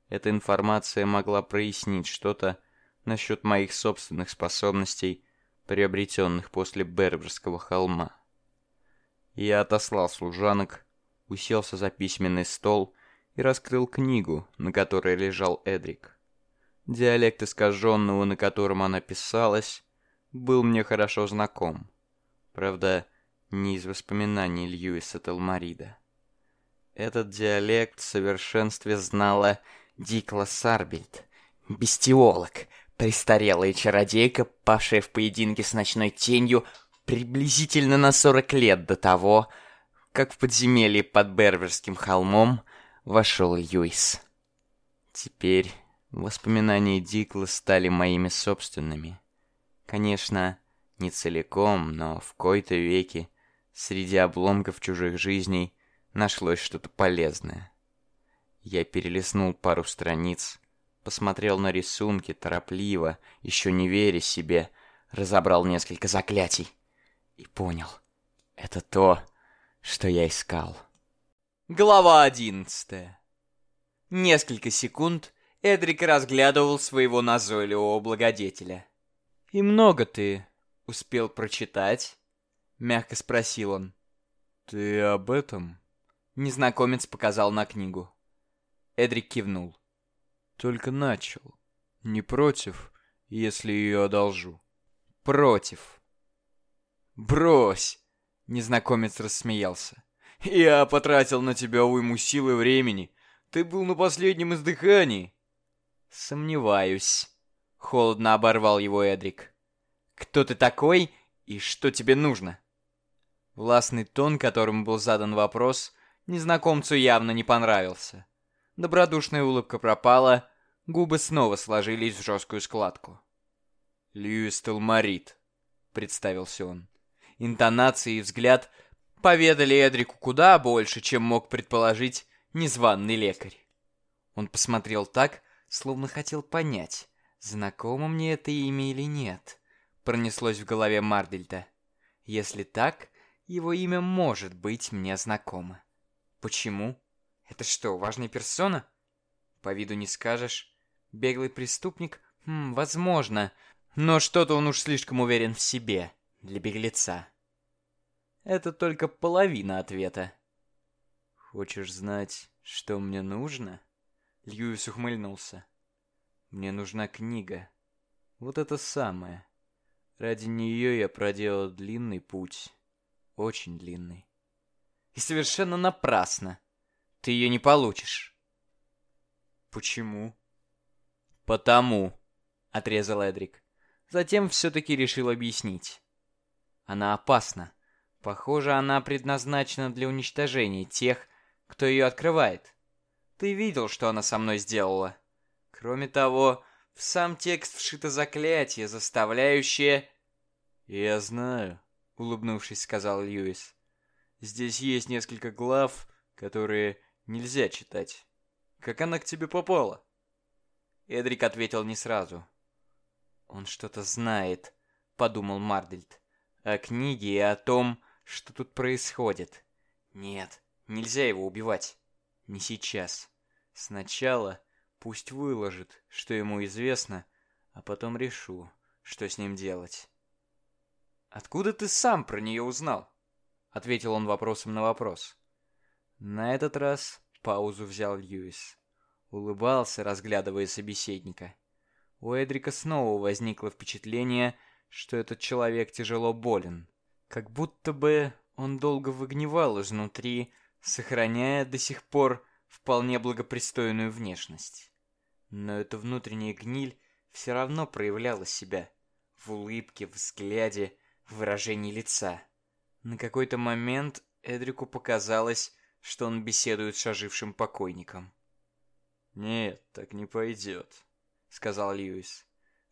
Эта информация могла прояснить что-то насчет моих собственных способностей, приобретенных после Берберского холма. Я отослал служанок, уселся за письменный стол и раскрыл книгу, на которой лежал Эдрик. Диалект искаженного, на котором она писалась, был мне хорошо знаком. Правда, не из воспоминаний Льюиса Телмарида. Этот диалект в совершенстве знала Дикла Сарбельд, бестиолог, престарелая чародейка, павшая в поединке с ночной тенью приблизительно на 40 лет до того, как в подземелье под Берверским холмом вошел Льюис. Теперь воспоминания Дикла стали моими собственными. Конечно, не целиком, но в кои-то веки среди обломков чужих жизней нашлось что-то полезное. Я перелистнул пару страниц, посмотрел на рисунки торопливо, еще не веря себе, разобрал несколько заклятий и понял. Это то, что я искал. Глава одиннадцатая. Несколько секунд Эдрик разглядывал своего назойливого благодетеля. «И много ты успел прочитать?» — мягко спросил он. «Ты об этом?» Незнакомец показал на книгу. Эдрик кивнул. «Только начал. Не против, если ее одолжу?» «Против». «Брось!» — незнакомец рассмеялся. «Я потратил на тебя уйму сил и времени. Ты был на последнем издыхании». «Сомневаюсь», — холодно оборвал его Эдрик. «Кто ты такой и что тебе нужно?» Властный тон, которым был задан вопрос, незнакомцу явно не понравился. Добродушная улыбка пропала, губы снова сложились в жесткую складку. «Льюис Телмарит», — представился он. Интонации и взгляд поведали Эдрику куда больше, чем мог предположить незваный лекарь. Он посмотрел так, словно хотел понять, знакомо мне это имя или нет. Пронеслось в голове Мардельта. Если так, его имя может быть мне знакомо. Почему? Это что, важная персона? По виду не скажешь. Беглый преступник? Хм, возможно. Но что-то он уж слишком уверен в себе для беглеца. Это только половина ответа. Хочешь знать, что мне нужно? Льюис ухмыльнулся. Мне нужна книга. Вот это самое. Ради нее я проделал длинный путь. Очень длинный. И совершенно напрасно. Ты ее не получишь. Почему? Потому, отрезал Эдрик. Затем все-таки решил объяснить. Она опасна. Похоже, она предназначена для уничтожения тех, кто ее открывает. Ты видел, что она со мной сделала. Кроме того, в сам текст вшито заклятие, заставляющее... «Я знаю», — улыбнувшись, сказал Льюис. «Здесь есть несколько глав, которые нельзя читать. Как она к тебе попала?» Эдрик ответил не сразу. «Он что-то знает», — подумал Мардельд о книге и о том, что тут происходит. Нет, нельзя его убивать. Не сейчас. Сначала пусть выложит, что ему известно, а потом решу, что с ним делать. «Откуда ты сам про нее узнал?» — ответил он вопросом на вопрос. На этот раз паузу взял Льюис. Улыбался, разглядывая собеседника. У Эдрика снова возникло впечатление, что этот человек тяжело болен. Как будто бы он долго выгнивал изнутри, сохраняя до сих пор вполне благопристойную внешность. Но эта внутренняя гниль все равно проявляла себя в улыбке, взгляде, выражении лица. На какой-то момент Эдрику показалось, что он беседует с ожившим покойником. «Нет, так не пойдет», — сказал Льюис.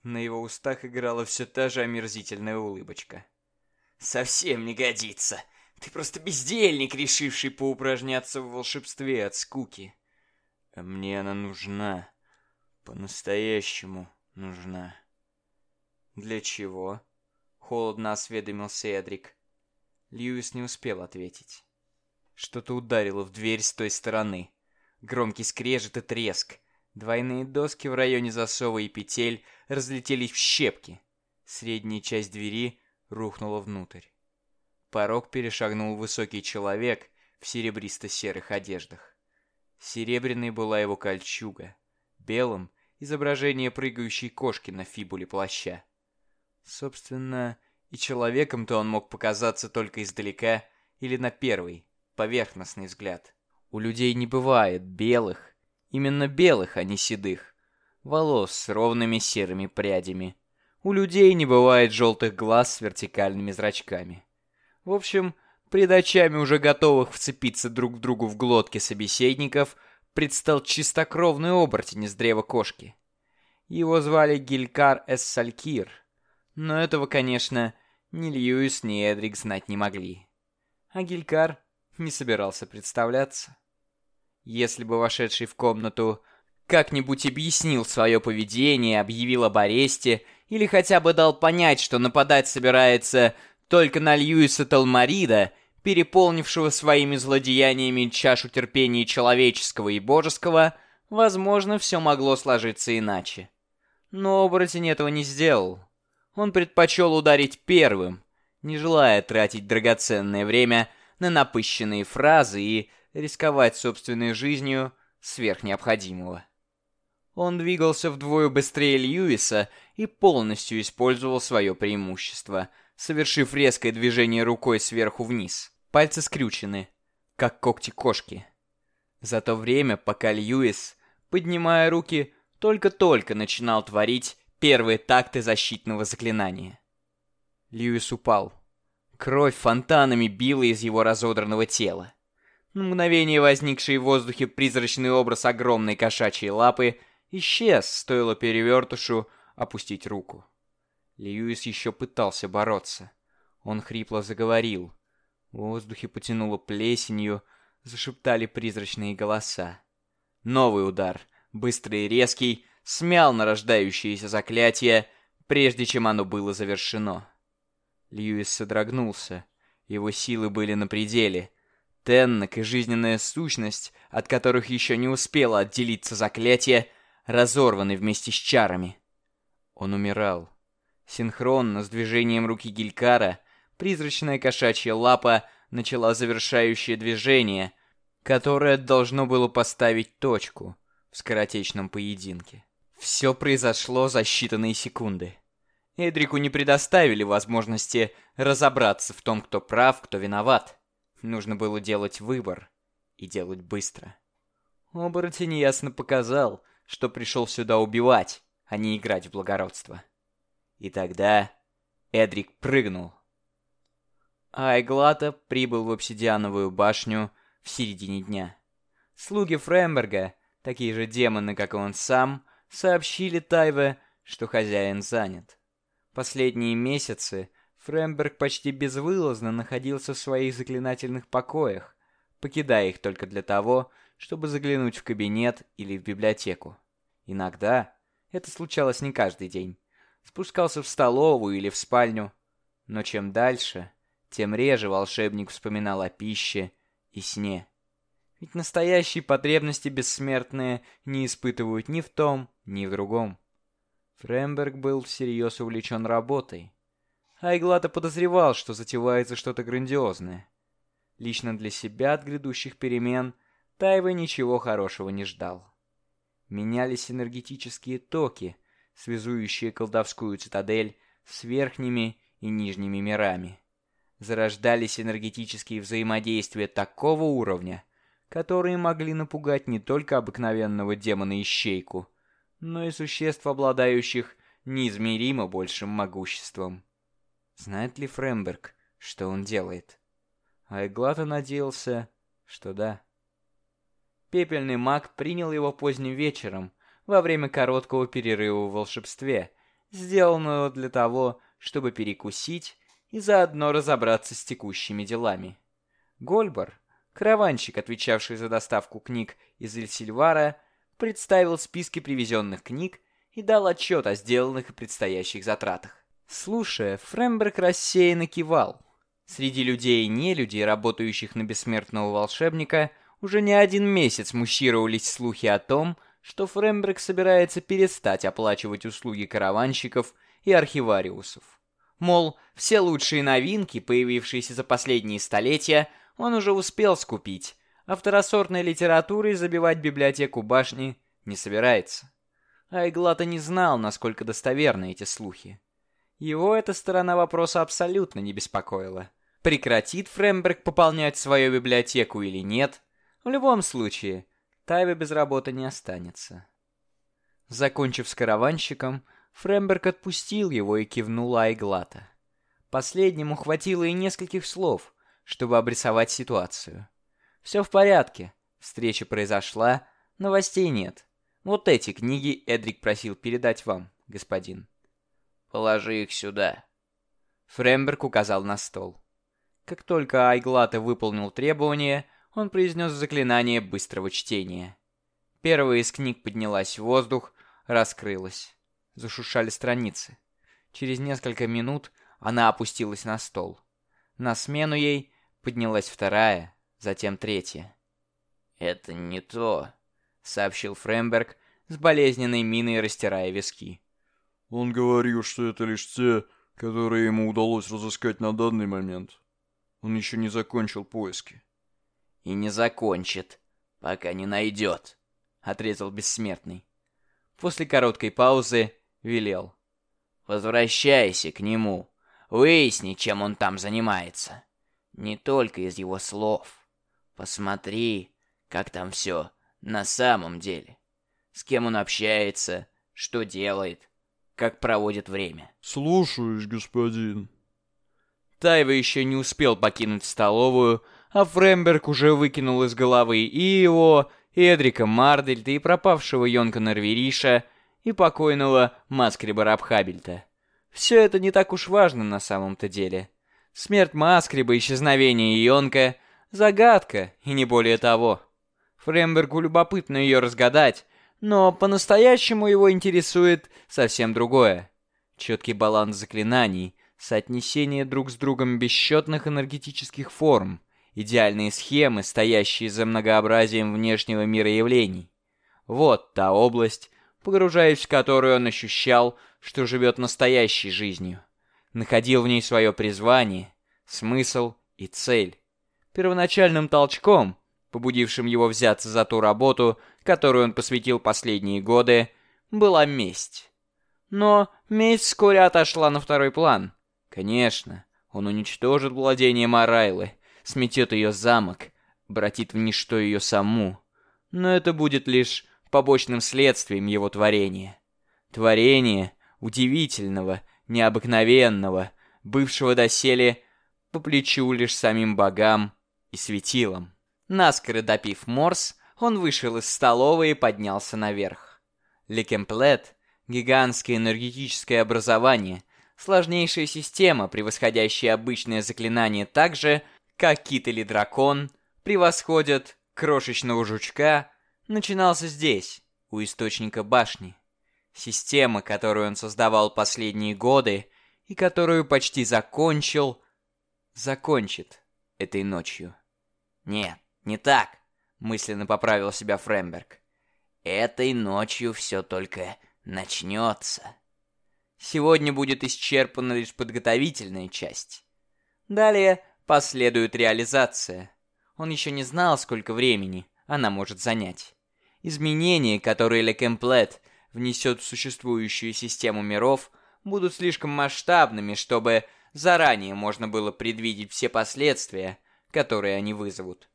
На его устах играла все та же омерзительная улыбочка. «Совсем не годится. Ты просто бездельник, решивший поупражняться в волшебстве от скуки». А «Мне она нужна. По-настоящему нужна». «Для чего?» — холодно осведомился Эдрик. Льюис не успел ответить. Что-то ударило в дверь с той стороны. Громкий скрежет и треск. Двойные доски в районе засова и петель разлетелись в щепки. Средняя часть двери рухнула внутрь. Порог перешагнул высокий человек в серебристо-серых одеждах. Серебряной была его кольчуга. Белым изображение прыгающей кошки на фибуле плаща. Собственно, и человеком-то он мог показаться только издалека или на первый, поверхностный взгляд. У людей не бывает белых, именно белых, а не седых, волос с ровными серыми прядями. У людей не бывает желтых глаз с вертикальными зрачками. В общем, пред очами уже готовых вцепиться друг другу в глотки собеседников предстал чистокровный оборотень из древа кошки. Его звали Гилькар Эссалькир, но этого, конечно, ни Льюис, ни Эдрик знать не могли. А Гилькар не собирался представляться. Если бы вошедший в комнату как-нибудь объяснил свое поведение, объявил об аресте или хотя бы дал понять, что нападать собирается только на Льюиса Талмарида, переполнившего своими злодеяниями чашу терпения человеческого и божеского, возможно, все могло сложиться иначе. Но оборотень этого не сделал. Он предпочел ударить первым, не желая тратить драгоценное время на напыщенные фразы и рисковать собственной жизнью сверх необходимого. Он двигался вдвое быстрее Льюиса и полностью использовал свое преимущество, совершив резкое движение рукой сверху вниз. Пальцы скрючены, как когти кошки. За то время, пока Льюис, поднимая руки, только-только начинал творить первые такты защитного заклинания. Льюис упал. Кровь фонтанами била из его разодранного тела. На мгновение возникший в воздухе призрачный образ огромной кошачьей лапы исчез, стоило перевертышу опустить руку. Льюис еще пытался бороться. Он хрипло заговорил. В воздухе потянуло плесенью, зашептали призрачные голоса. Новый удар, быстрый и резкий, смял нарождающееся заклятие, прежде чем оно было завершено. Льюис содрогнулся. Его силы были на пределе — Теннок и жизненная сущность, от которых еще не успело отделиться заклятие, разорваны вместе с чарами. Он умирал. Синхронно с движением руки Гилькара призрачная кошачья лапа начала завершающее движение, которое должно было поставить точку в скоротечном поединке. Все произошло за считанные секунды. Эдрику не предоставили возможности разобраться в том, кто прав, кто виноват. Нужно было делать выбор. И делать быстро. Оборотень ясно показал, что пришел сюда убивать, а не играть в благородство. И тогда Эдрик прыгнул. Айглата прибыл в обсидиановую башню в середине дня. Слуги Фремберга, такие же демоны, как и он сам, сообщили Тайве, что хозяин занят. Последние месяцы Фремберг почти безвылазно находился в своих заклинательных покоях, покидая их только для того, чтобы заглянуть в кабинет или в библиотеку. Иногда, это случалось не каждый день, спускался в столовую или в спальню, но чем дальше, тем реже волшебник вспоминал о пище и сне. Ведь настоящие потребности бессмертные не испытывают ни в том, ни в другом. Фремберг был всерьез увлечен работой, Айглата подозревал, что затевается что-то грандиозное. Лично для себя от грядущих перемен Тайва ничего хорошего не ждал. Менялись энергетические токи, связующие колдовскую цитадель с верхними и нижними мирами. Зарождались энергетические взаимодействия такого уровня, которые могли напугать не только обыкновенного демона-ищейку, но и существ, обладающих неизмеримо большим могуществом. Знает ли Фремберг, что он делает? Айглата надеялся, что да. Пепельный маг принял его поздним вечером, во время короткого перерыва в волшебстве, сделанного для того, чтобы перекусить и заодно разобраться с текущими делами. Гольбар, караванщик, отвечавший за доставку книг из Эльсильвара, представил списки привезенных книг и дал отчет о сделанных и предстоящих затратах. Слушая, Фремберг рассеянно кивал. Среди людей и нелюдей, работающих на бессмертного волшебника, уже не один месяц муссировались слухи о том, что Фремберг собирается перестать оплачивать услуги караванщиков и архивариусов. Мол, все лучшие новинки, появившиеся за последние столетия, он уже успел скупить, а второсортной литературой забивать библиотеку башни не собирается. Айглата не знал, насколько достоверны эти слухи. Его эта сторона вопроса абсолютно не беспокоила. Прекратит Фремберг пополнять свою библиотеку или нет, в любом случае, Тайве без работы не останется. Закончив с караванщиком, Фремберг отпустил его и кивнул Айглата. Последнему хватило и нескольких слов, чтобы обрисовать ситуацию. Все в порядке, встреча произошла, новостей нет. Вот эти книги Эдрик просил передать вам, господин. Положи их сюда. Фремберг указал на стол. Как только Айглата выполнил требование, он произнес заклинание быстрого чтения. Первая из книг поднялась в воздух, раскрылась. Зашуршали страницы. Через несколько минут она опустилась на стол. На смену ей поднялась вторая, затем третья. «Это не то», — сообщил Фремберг, с болезненной миной растирая виски. «Он говорил, что это лишь те, которые ему удалось разыскать на данный момент. Он еще не закончил поиски». «И не закончит, пока не найдет», — отрезал Бессмертный. После короткой паузы велел. «Возвращайся к нему, выясни, чем он там занимается. Не только из его слов. Посмотри, как там все на самом деле. С кем он общается, что делает, как проводит время. «Слушаюсь, господин». Тайва еще не успел покинуть столовую, а Фремберг уже выкинул из головы и его, и Эдрика Мардельта, и пропавшего Йонка Норвериша, и покойного Маскриба Рабхабельта. Все это не так уж важно на самом-то деле. Смерть Маскриба, исчезновение Йонка — загадка, и не более того. Фрембергу любопытно ее разгадать, но по-настоящему его интересует совсем другое. Четкий баланс заклинаний, соотнесение друг с другом бесчетных энергетических форм, идеальные схемы, стоящие за многообразием внешнего мира явлений. Вот та область, погружаясь в которую он ощущал, что живет настоящей жизнью. Находил в ней свое призвание, смысл и цель. Первоначальным толчком — побудившим его взяться за ту работу, которую он посвятил последние годы, была месть. Но месть вскоре отошла на второй план. Конечно, он уничтожит владение Марайлы, сметет ее замок, обратит в ничто ее саму. Но это будет лишь побочным следствием его творения. Творение удивительного, необыкновенного, бывшего доселе по плечу лишь самим богам и светилам. Наскоро допив морс, он вышел из столовой и поднялся наверх. Лекемплет — гигантское энергетическое образование, сложнейшая система, превосходящая обычное заклинание так же, как кит или дракон превосходят крошечного жучка, начинался здесь, у источника башни. Система, которую он создавал последние годы и которую почти закончил, закончит этой ночью. Нет, «Не так», — мысленно поправил себя Фремберг. «Этой ночью все только начнется». Сегодня будет исчерпана лишь подготовительная часть. Далее последует реализация. Он еще не знал, сколько времени она может занять. Изменения, которые Лекемплет внесет в существующую систему миров, будут слишком масштабными, чтобы заранее можно было предвидеть все последствия, которые они вызовут.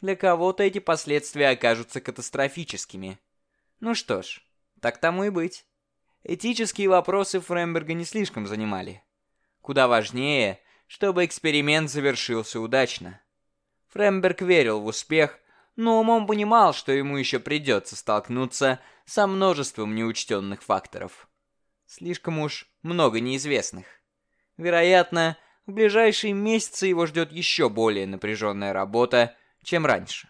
Для кого-то эти последствия окажутся катастрофическими. Ну что ж, так тому и быть. Этические вопросы Фремберга не слишком занимали. Куда важнее, чтобы эксперимент завершился удачно. Фремберг верил в успех, но умом понимал, что ему еще придется столкнуться со множеством неучтенных факторов. Слишком уж много неизвестных. Вероятно, в ближайшие месяцы его ждет еще более напряженная работа, чем раньше.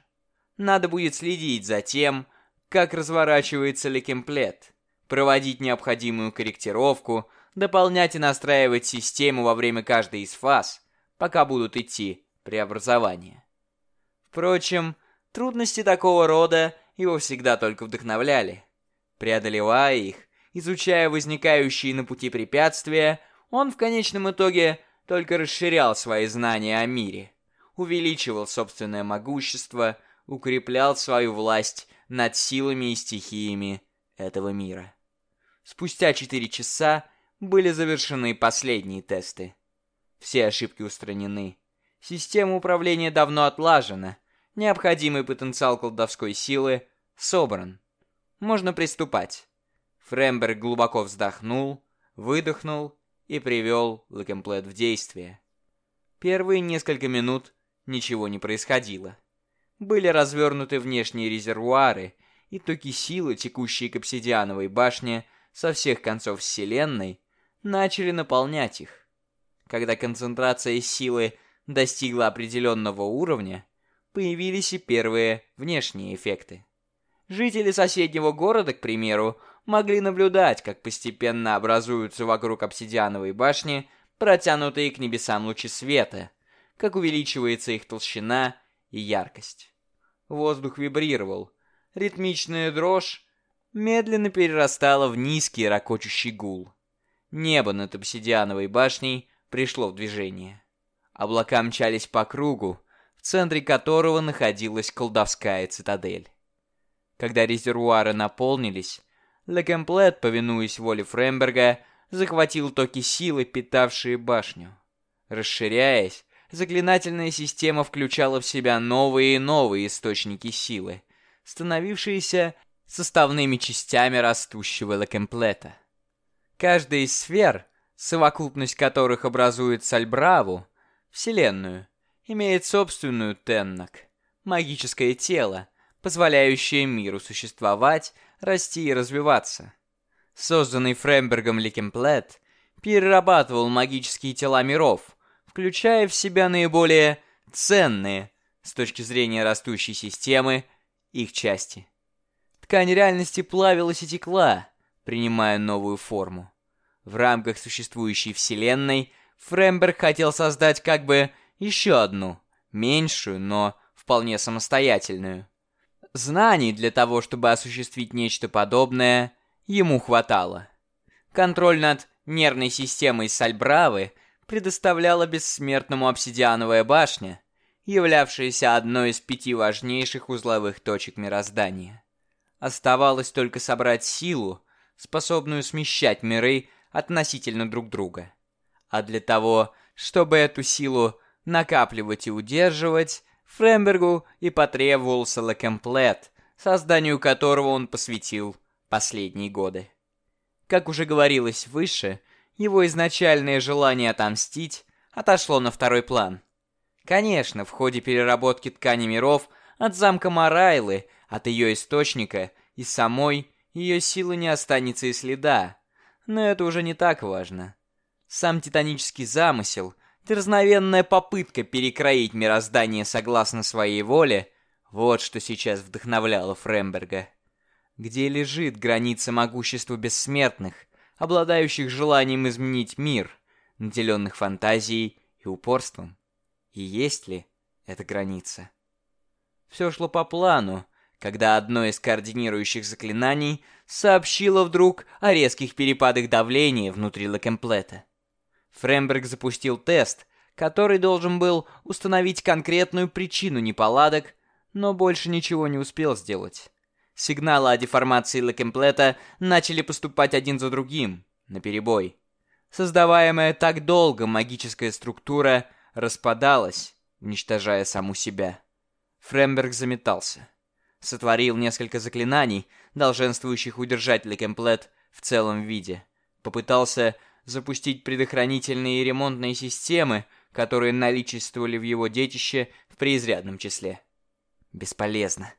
Надо будет следить за тем, как разворачивается лекемплет, проводить необходимую корректировку, дополнять и настраивать систему во время каждой из фаз, пока будут идти преобразования. Впрочем, трудности такого рода его всегда только вдохновляли. Преодолевая их, изучая возникающие на пути препятствия, он в конечном итоге только расширял свои знания о мире увеличивал собственное могущество, укреплял свою власть над силами и стихиями этого мира. Спустя 4 часа были завершены последние тесты. Все ошибки устранены. Система управления давно отлажена. Необходимый потенциал колдовской силы собран. Можно приступать. Фремберг глубоко вздохнул, выдохнул и привел Лекомплет в действие. Первые несколько минут ничего не происходило. Были развернуты внешние резервуары, и токи силы, текущие к обсидиановой башне со всех концов Вселенной, начали наполнять их. Когда концентрация силы достигла определенного уровня, появились и первые внешние эффекты. Жители соседнего города, к примеру, могли наблюдать, как постепенно образуются вокруг обсидиановой башни протянутые к небесам лучи света, как увеличивается их толщина и яркость. Воздух вибрировал. Ритмичная дрожь медленно перерастала в низкий ракочущий гул. Небо над обсидиановой башней пришло в движение. Облака мчались по кругу, центре которого находилась колдовская цитадель. Когда резервуары наполнились, Лекомплет, повинуясь воле Фремберга, захватил токи силы, питавшие башню. Расширяясь, заклинательная система включала в себя новые и новые источники силы, становившиеся составными частями растущего Лекомплета. Каждая из сфер, совокупность которых образует Сальбраву, Вселенную, имеет собственную Теннок, магическое тело, позволяющее миру существовать расти и развиваться. Созданный Фрембергом Ликемплет перерабатывал магические тела миров, включая в себя наиболее ценные, с точки зрения растущей системы, их части. Ткань реальности плавилась и текла, принимая новую форму. В рамках существующей вселенной Фремберг хотел создать как бы еще одну, меньшую, но вполне самостоятельную. Знаний для того, чтобы осуществить нечто подобное, ему хватало. Контроль над нервной системой Сальбравы предоставляла бессмертному обсидиановая башня, являвшаяся одной из пяти важнейших узловых точек мироздания. Оставалось только собрать силу, способную смещать миры относительно друг друга. А для того, чтобы эту силу накапливать и удерживать, Фрембергу и потребовался Лекомплет, созданию которого он посвятил последние годы. Как уже говорилось выше, его изначальное желание отомстить отошло на второй план. Конечно, в ходе переработки ткани миров от замка Марайлы, от ее источника и самой ее силы не останется и следа, но это уже не так важно. Сам титанический замысел — Дерзновенная попытка перекроить мироздание согласно своей воле — вот что сейчас вдохновляло Фремберга. Где лежит граница могущества бессмертных, обладающих желанием изменить мир, наделенных фантазией и упорством? И есть ли эта граница? Все шло по плану, когда одно из координирующих заклинаний сообщило вдруг о резких перепадах давления внутри Лекемплета. Фремберг запустил тест, который должен был установить конкретную причину неполадок, но больше ничего не успел сделать. Сигналы о деформации Лекемплета начали поступать один за другим, наперебой. Создаваемая так долго магическая структура распадалась, уничтожая саму себя. Фремберг заметался. Сотворил несколько заклинаний, долженствующих удержать Лекемплет в целом виде. Попытался запустить предохранительные и ремонтные системы, которые наличествовали в его детище в преизрядном числе. Бесполезно.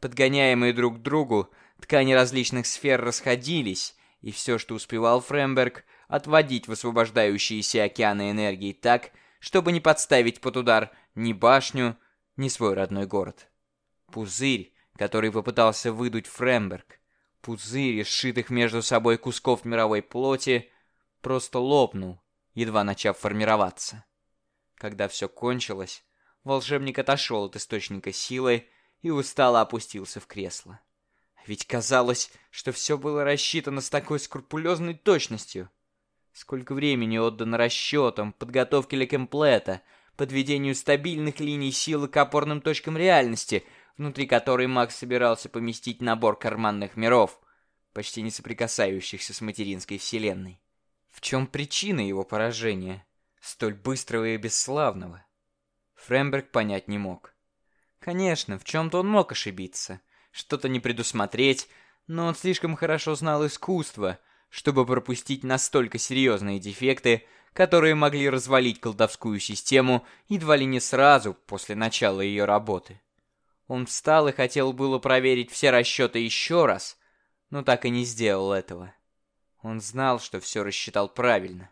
Подгоняемые друг к другу, ткани различных сфер расходились, и все, что успевал Фремберг, отводить в освобождающиеся океаны энергии так, чтобы не подставить под удар ни башню, ни свой родной город. Пузырь, который попытался выдуть Фремберг, пузырь сшитых между собой кусков мировой плоти, просто лопнул, едва начав формироваться. Когда все кончилось, волшебник отошел от источника силы и устало опустился в кресло. Ведь казалось, что все было рассчитано с такой скрупулезной точностью. Сколько времени отдано расчетам, подготовке лекемплета, подведению стабильных линий силы к опорным точкам реальности, внутри которой Макс собирался поместить набор карманных миров. почти не соприкасающихся с материнской вселенной. В чем причина его поражения, столь быстрого и бесславного? Фремберг понять не мог. Конечно, в чем-то он мог ошибиться, что-то не предусмотреть, но он слишком хорошо знал искусство, чтобы пропустить настолько серьезные дефекты, которые могли развалить колдовскую систему едва ли не сразу после начала ее работы. Он встал и хотел было проверить все расчеты еще раз, но так и не сделал этого. Он знал, что все рассчитал правильно.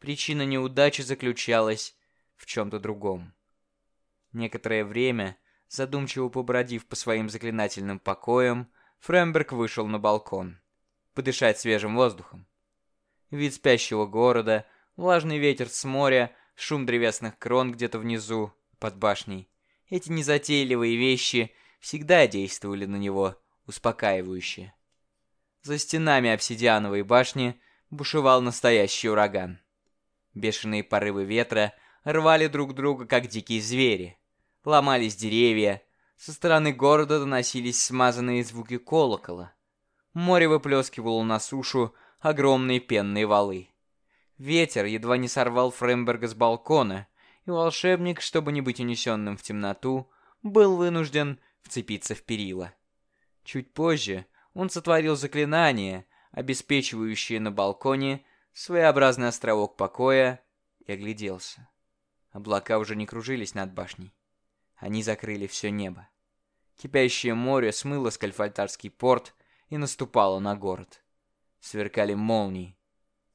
Причина неудачи заключалась в чем-то другом. Некоторое время, задумчиво побродив по своим заклинательным покоям, Фремберг вышел на балкон. Подышать свежим воздухом. Вид спящего города, влажный ветер с моря, шум древесных крон где-то внизу, под башней. Эти незатейливые вещи всегда действовали на него успокаивающе. За стенами обсидиановой башни бушевал настоящий ураган. Бешеные порывы ветра рвали друг друга, как дикие звери. Ломались деревья, со стороны города доносились смазанные звуки колокола. Море выплескивало на сушу огромные пенные валы. Ветер едва не сорвал Фремберга с балкона, и волшебник, чтобы не быть унесенным в темноту, был вынужден вцепиться в перила. Чуть позже он сотворил заклинание, обеспечивающее на балконе своеобразный островок покоя, и огляделся. Облака уже не кружились над башней. Они закрыли все небо. Кипящее море смыло скальфальтарский порт и наступало на город. Сверкали молнии.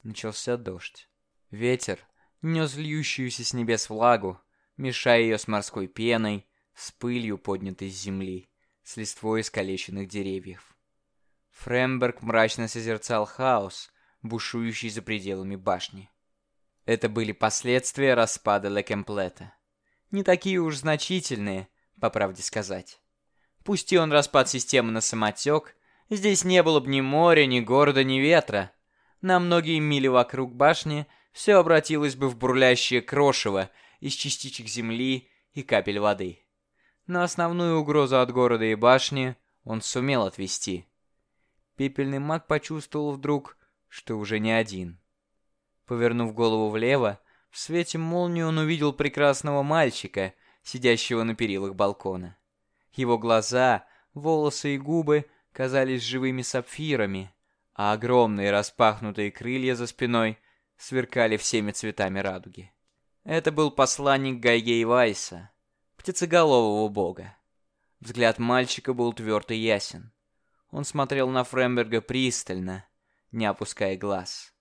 Начался дождь. Ветер нес льющуюся с небес влагу, мешая ее с морской пеной, с пылью, поднятой с земли, с листвой искалеченных деревьев. Фремберг мрачно созерцал хаос, бушующий за пределами башни. Это были последствия распада Лекемплета. Не такие уж значительные, по правде сказать. Пусти он распад системы на самотек, здесь не было бы ни моря, ни города, ни ветра. На многие мили вокруг башни все обратилось бы в бурлящее крошево из частичек земли и капель воды. Но основную угрозу от города и башни он сумел отвести. Пепельный маг почувствовал вдруг, что уже не один. Повернув голову влево, в свете молнии он увидел прекрасного мальчика, сидящего на перилах балкона. Его глаза, волосы и губы казались живыми сапфирами, а огромные распахнутые крылья за спиной сверкали всеми цветами радуги. Это был посланник Гайгей Вайса, птицеголового бога. Взгляд мальчика был тверд и ясен. Он смотрел на Фремберга пристально, не опуская глаз.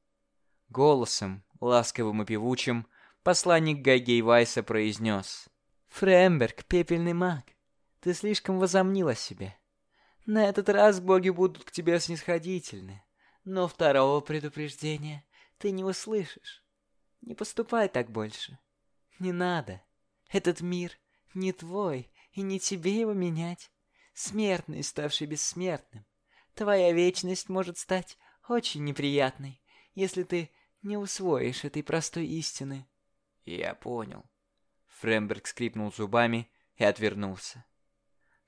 Голосом, ласковым и певучим, посланник Гайгей Вайса произнес. «Фремберг, пепельный маг, ты слишком возомнил о себе. На этот раз боги будут к тебе снисходительны, но второго предупреждения ты не услышишь. Не поступай так больше. Не надо. Этот мир не твой, и не тебе его менять смертный, ставший бессмертным. Твоя вечность может стать очень неприятной, если ты не усвоишь этой простой истины. Я понял. Фремберг скрипнул зубами и отвернулся.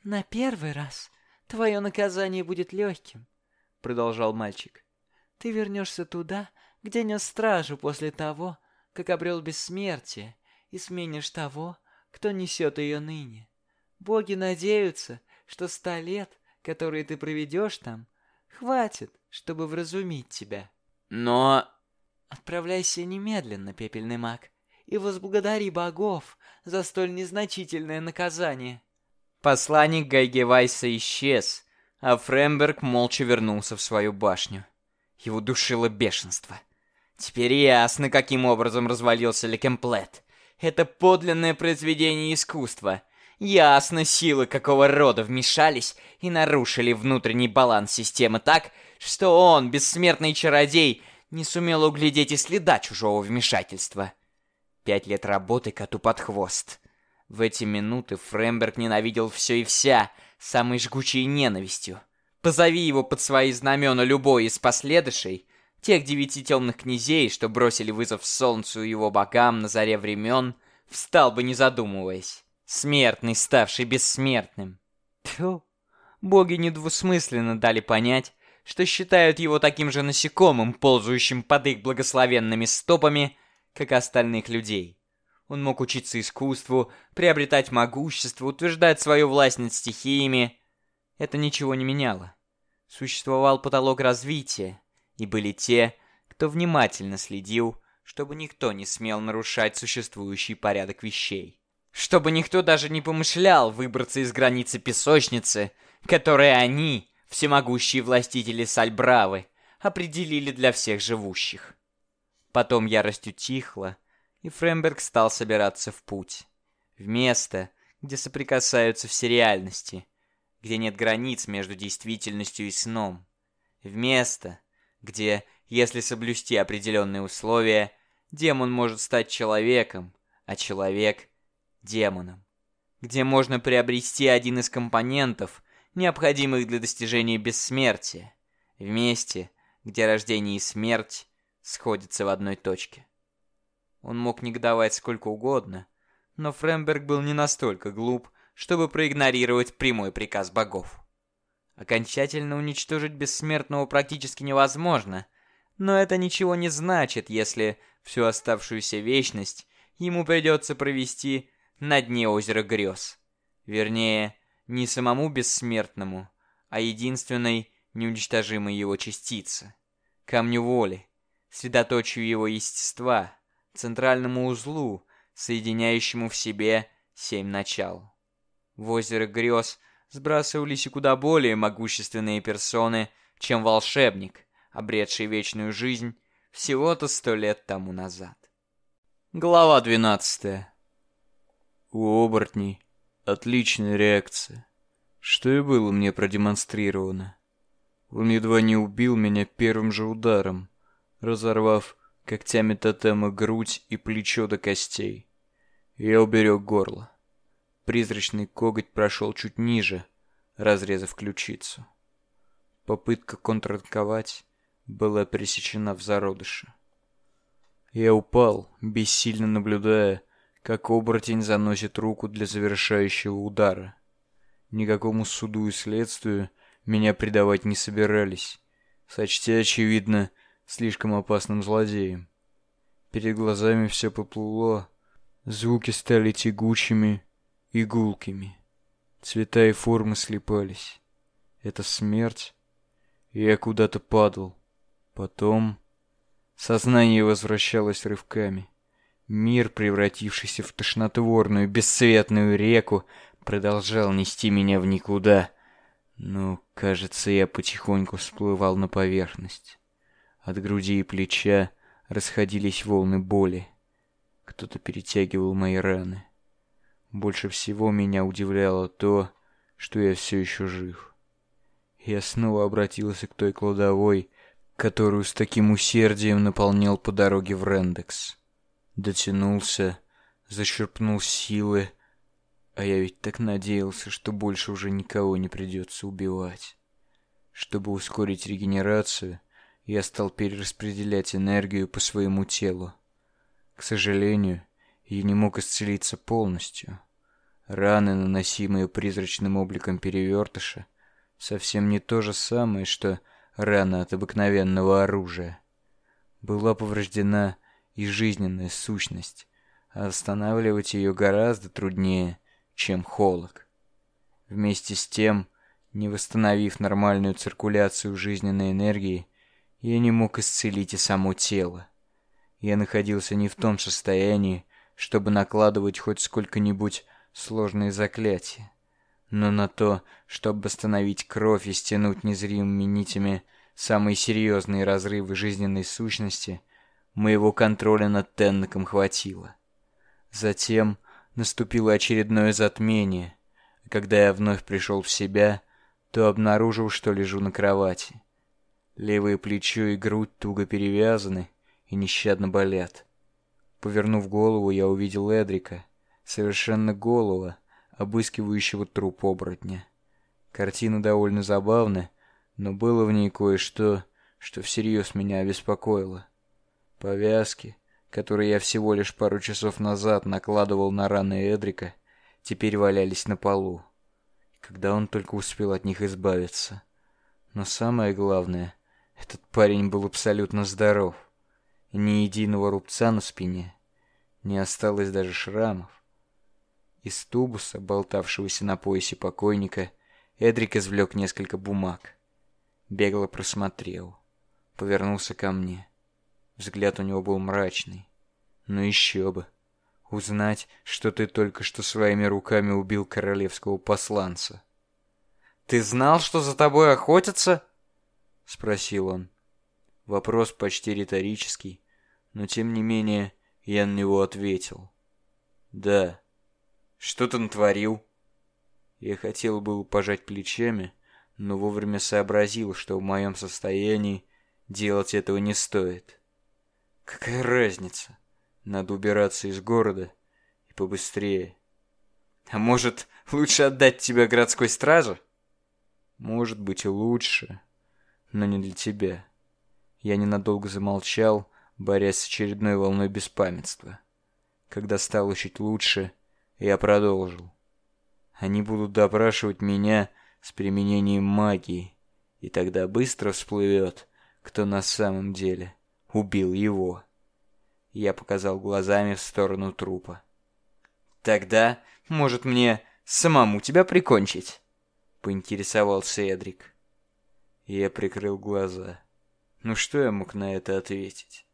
На первый раз твое наказание будет легким, продолжал мальчик. Ты вернешься туда, где нес стражу после того, как обрел бессмертие, и сменишь того, кто несет ее ныне. Боги надеются, что ста лет, которые ты проведешь там, хватит, чтобы вразумить тебя. Но... Отправляйся немедленно, пепельный маг, и возблагодари богов за столь незначительное наказание. Посланник Гайгевайса исчез, а Фремберг молча вернулся в свою башню. Его душило бешенство. Теперь ясно, каким образом развалился Лекемплет. Это подлинное произведение искусства, Ясно, силы какого рода вмешались и нарушили внутренний баланс системы так, что он, бессмертный чародей, не сумел углядеть и следа чужого вмешательства. Пять лет работы коту под хвост. В эти минуты Фремберг ненавидел все и вся, самой жгучей ненавистью. Позови его под свои знамена любой из последующей, тех девяти темных князей, что бросили вызов солнцу и его богам на заре времен, встал бы не задумываясь. Смертный, ставший бессмертным. Тьфу. Боги недвусмысленно дали понять, что считают его таким же насекомым, ползающим под их благословенными стопами, как остальных людей. Он мог учиться искусству, приобретать могущество, утверждать свою власть над стихиями. Это ничего не меняло. Существовал потолок развития, и были те, кто внимательно следил, чтобы никто не смел нарушать существующий порядок вещей. Чтобы никто даже не помышлял выбраться из границы песочницы, которые они, всемогущие властители Сальбравы, определили для всех живущих. Потом ярость утихла, и Фремберг стал собираться в путь. В место, где соприкасаются все реальности, где нет границ между действительностью и сном. В место, где, если соблюсти определенные условия, демон может стать человеком, а человек — демоном. Где можно приобрести один из компонентов, необходимых для достижения бессмертия. В месте, где рождение и смерть сходятся в одной точке. Он мог негодовать сколько угодно, но Фремберг был не настолько глуп, чтобы проигнорировать прямой приказ богов. Окончательно уничтожить бессмертного практически невозможно, но это ничего не значит, если всю оставшуюся вечность ему придется провести на дне озера грез. Вернее, не самому бессмертному, а единственной неуничтожимой его частице, камню воли, средоточию его естества, центральному узлу, соединяющему в себе семь начал. В озеро грез сбрасывались и куда более могущественные персоны, чем волшебник, обретший вечную жизнь всего-то сто лет тому назад. Глава двенадцатая. У оборотней отличная реакция, что и было мне продемонстрировано. Он едва не убил меня первым же ударом, разорвав когтями тотема грудь и плечо до костей. Я уберег горло. Призрачный коготь прошел чуть ниже, разрезав ключицу. Попытка контратаковать была пресечена в зародыше. Я упал, бессильно наблюдая, как оборотень заносит руку для завершающего удара. Никакому суду и следствию меня предавать не собирались, сочтя, очевидно, слишком опасным злодеем. Перед глазами все поплыло, звуки стали тягучими и гулкими. Цвета и формы слипались. Это смерть. Я куда-то падал. Потом... Сознание возвращалось рывками. Мир, превратившийся в тошнотворную, бесцветную реку, продолжал нести меня в никуда. Но, кажется, я потихоньку всплывал на поверхность. От груди и плеча расходились волны боли. Кто-то перетягивал мои раны. Больше всего меня удивляло то, что я все еще жив. Я снова обратился к той кладовой, которую с таким усердием наполнял по дороге в Рендекс. Дотянулся, зачерпнул силы, а я ведь так надеялся, что больше уже никого не придется убивать. Чтобы ускорить регенерацию, я стал перераспределять энергию по своему телу. К сожалению, я не мог исцелиться полностью. Раны, наносимые призрачным обликом перевертыша, совсем не то же самое, что рана от обыкновенного оружия. Была повреждена и жизненная сущность, а останавливать ее гораздо труднее, чем холок. Вместе с тем, не восстановив нормальную циркуляцию жизненной энергии, я не мог исцелить и само тело. Я находился не в том состоянии, чтобы накладывать хоть сколько-нибудь сложные заклятия. Но на то, чтобы остановить кровь и стянуть незримыми нитями самые серьезные разрывы жизненной сущности, моего контроля над Теннеком хватило. Затем наступило очередное затмение, когда я вновь пришел в себя, то обнаружил, что лежу на кровати. Левое плечо и грудь туго перевязаны и нещадно болят. Повернув голову, я увидел Эдрика, совершенно голого, обыскивающего труп оборотня. Картина довольно забавная, но было в ней кое-что, что всерьез меня обеспокоило. Повязки, которые я всего лишь пару часов назад накладывал на раны Эдрика, теперь валялись на полу. Когда он только успел от них избавиться. Но самое главное, этот парень был абсолютно здоров. Ни единого рубца на спине. Не осталось даже шрамов. Из тубуса, болтавшегося на поясе покойника, Эдрик извлек несколько бумаг. Бегло просмотрел. Повернулся ко мне. Взгляд у него был мрачный. Ну еще бы. Узнать, что ты только что своими руками убил королевского посланца. «Ты знал, что за тобой охотятся?» — спросил он. Вопрос почти риторический, но тем не менее я на него ответил. «Да». «Что ты натворил?» Я хотел было пожать плечами, но вовремя сообразил, что в моем состоянии делать этого не стоит. Какая разница? Надо убираться из города и побыстрее. А может, лучше отдать тебя городской страже? Может быть и лучше, но не для тебя. Я ненадолго замолчал, борясь с очередной волной беспамятства. Когда стало чуть лучше, я продолжил. Они будут допрашивать меня с применением магии, и тогда быстро всплывет, кто на самом деле убил его. Я показал глазами в сторону трупа. «Тогда, может, мне самому тебя прикончить?» — поинтересовался Эдрик. Я прикрыл глаза. Ну что я мог на это ответить?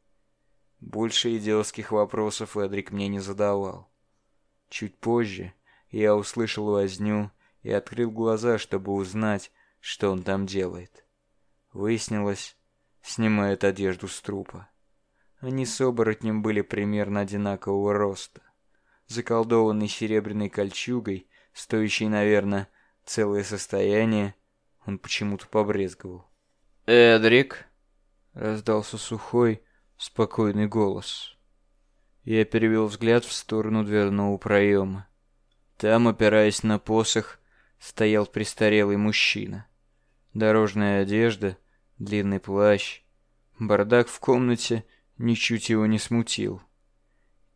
Больше идиотских вопросов Эдрик мне не задавал. Чуть позже я услышал возню и открыл глаза, чтобы узнать, что он там делает. Выяснилось, снимает одежду с трупа. Они с оборотнем были примерно одинакового роста. Заколдованный серебряной кольчугой, стоящей, наверное, целое состояние, он почему-то побрезговал. «Эдрик!» — раздался сухой, спокойный голос. Я перевел взгляд в сторону дверного проема. Там, опираясь на посох, стоял престарелый мужчина. Дорожная одежда, длинный плащ, бардак в комнате — ничуть его не смутил.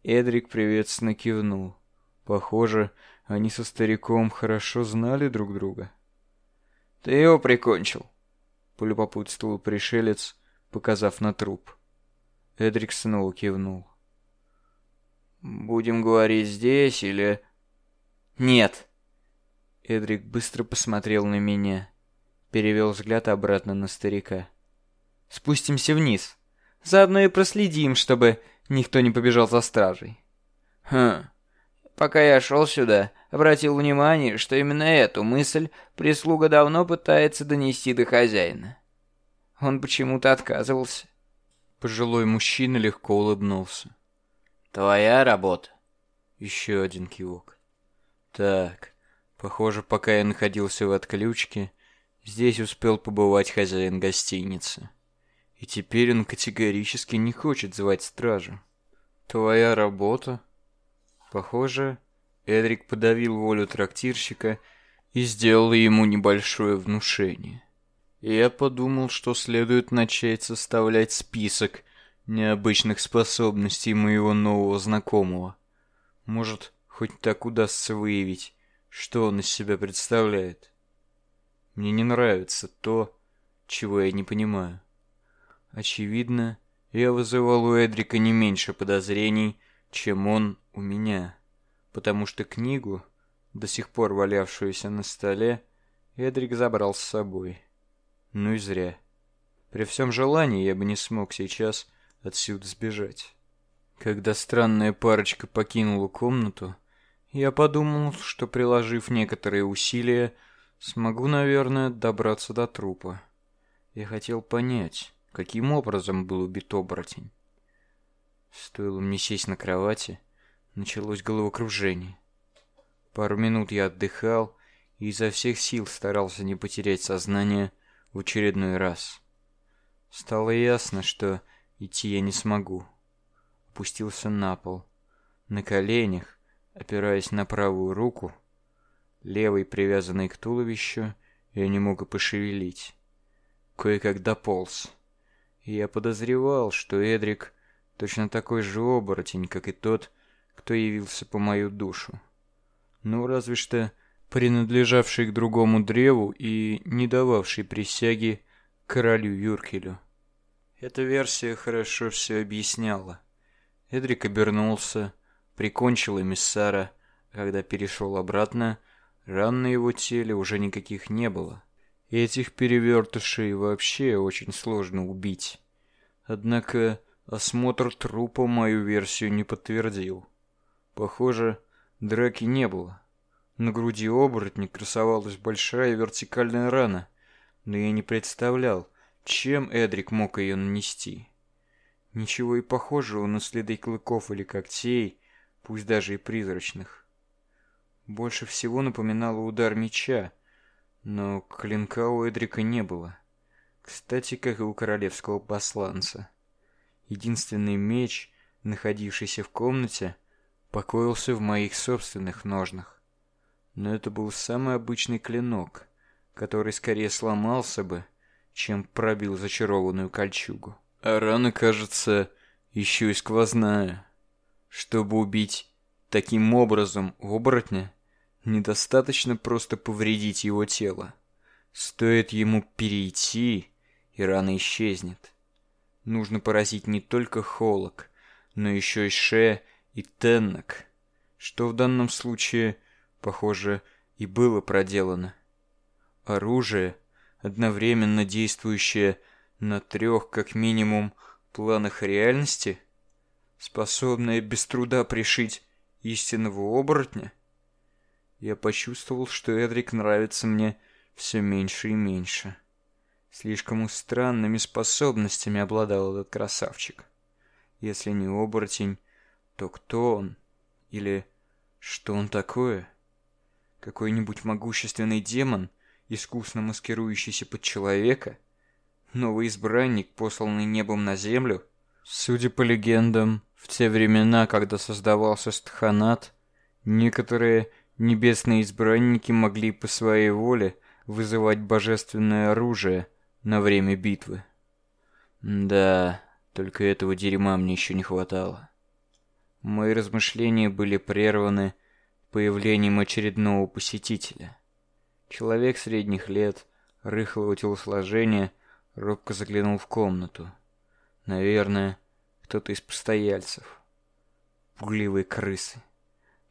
Эдрик приветственно кивнул. Похоже, они со стариком хорошо знали друг друга. «Ты его прикончил?» — полюбопытствовал пришелец, показав на труп. Эдрик снова кивнул. «Будем говорить здесь или...» «Нет!» Эдрик быстро посмотрел на меня, перевел взгляд обратно на старика. «Спустимся вниз!» Заодно и проследим, чтобы никто не побежал за стражей. Хм. Пока я шел сюда, обратил внимание, что именно эту мысль прислуга давно пытается донести до хозяина. Он почему-то отказывался. Пожилой мужчина легко улыбнулся. «Твоя работа?» Еще один кивок. «Так, похоже, пока я находился в отключке, здесь успел побывать хозяин гостиницы». И теперь он категорически не хочет звать стражу. Твоя работа? Похоже, Эдрик подавил волю трактирщика и сделал ему небольшое внушение. Я подумал, что следует начать составлять список необычных способностей моего нового знакомого. Может, хоть так удастся выявить, что он из себя представляет. Мне не нравится то, чего я не понимаю. Очевидно, я вызывал у Эдрика не меньше подозрений, чем он у меня, потому что книгу, до сих пор валявшуюся на столе, Эдрик забрал с собой. Ну и зря. При всем желании я бы не смог сейчас отсюда сбежать. Когда странная парочка покинула комнату, я подумал, что, приложив некоторые усилия, смогу, наверное, добраться до трупа. Я хотел понять, Каким образом был убит оборотень? Стоило мне сесть на кровати, началось головокружение. Пару минут я отдыхал и изо всех сил старался не потерять сознание в очередной раз. Стало ясно, что идти я не смогу. Опустился на пол. На коленях, опираясь на правую руку, левой привязанной к туловищу, я не мог и пошевелить. Кое-как дополз. Я подозревал, что Эдрик точно такой же оборотень, как и тот, кто явился по мою душу. Ну, разве что принадлежавший к другому древу и не дававший присяги королю Юркелю. Эта версия хорошо все объясняла. Эдрик обернулся, прикончил эмиссара, когда перешел обратно, ран на его теле уже никаких не было. Этих перевертышей вообще очень сложно убить. Однако осмотр трупа мою версию не подтвердил. Похоже, драки не было. На груди оборотня красовалась большая вертикальная рана, но я не представлял, чем Эдрик мог ее нанести. Ничего и похожего на следы клыков или когтей, пусть даже и призрачных. Больше всего напоминало удар меча, но клинка у Эдрика не было. Кстати, как и у королевского посланца. Единственный меч, находившийся в комнате, покоился в моих собственных ножнах но это был самый обычный клинок, который скорее сломался бы, чем пробил зачарованную кольчугу. А рана, кажется, еще и сквозная. Чтобы убить таким образом оборотня, недостаточно просто повредить его тело. Стоит ему перейти, и рана исчезнет. Нужно поразить не только холок, но еще и ше и теннок, что в данном случае – похоже, и было проделано. Оружие, одновременно действующее на трех, как минимум, планах реальности, способное без труда пришить истинного оборотня? Я почувствовал, что Эдрик нравится мне все меньше и меньше. Слишком уж странными способностями обладал этот красавчик. Если не оборотень, то кто он? Или что он такое? Какой-нибудь могущественный демон, искусно маскирующийся под человека? Новый избранник, посланный небом на землю? Судя по легендам, в те времена, когда создавался Стханат, некоторые небесные избранники могли по своей воле вызывать божественное оружие на время битвы. Да, только этого дерьма мне еще не хватало. Мои размышления были прерваны появлением очередного посетителя. Человек средних лет, рыхлого телосложения, робко заглянул в комнату. Наверное, кто-то из постояльцев. Пугливые крысы.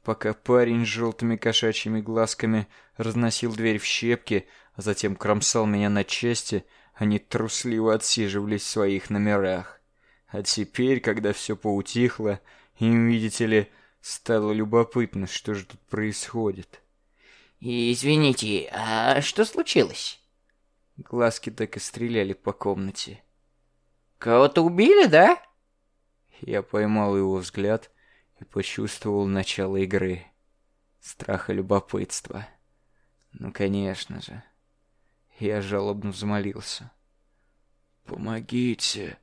Пока парень с желтыми кошачьими глазками разносил дверь в щепки, а затем кромсал меня на части, они трусливо отсиживались в своих номерах. А теперь, когда все поутихло, им, видите ли, Стало любопытно, что же тут происходит. «Извините, а что случилось?» Глазки так и стреляли по комнате. «Кого-то убили, да?» Я поймал его взгляд и почувствовал начало игры. Страх и любопытство. Ну, конечно же. Я жалобно взмолился. «Помогите!»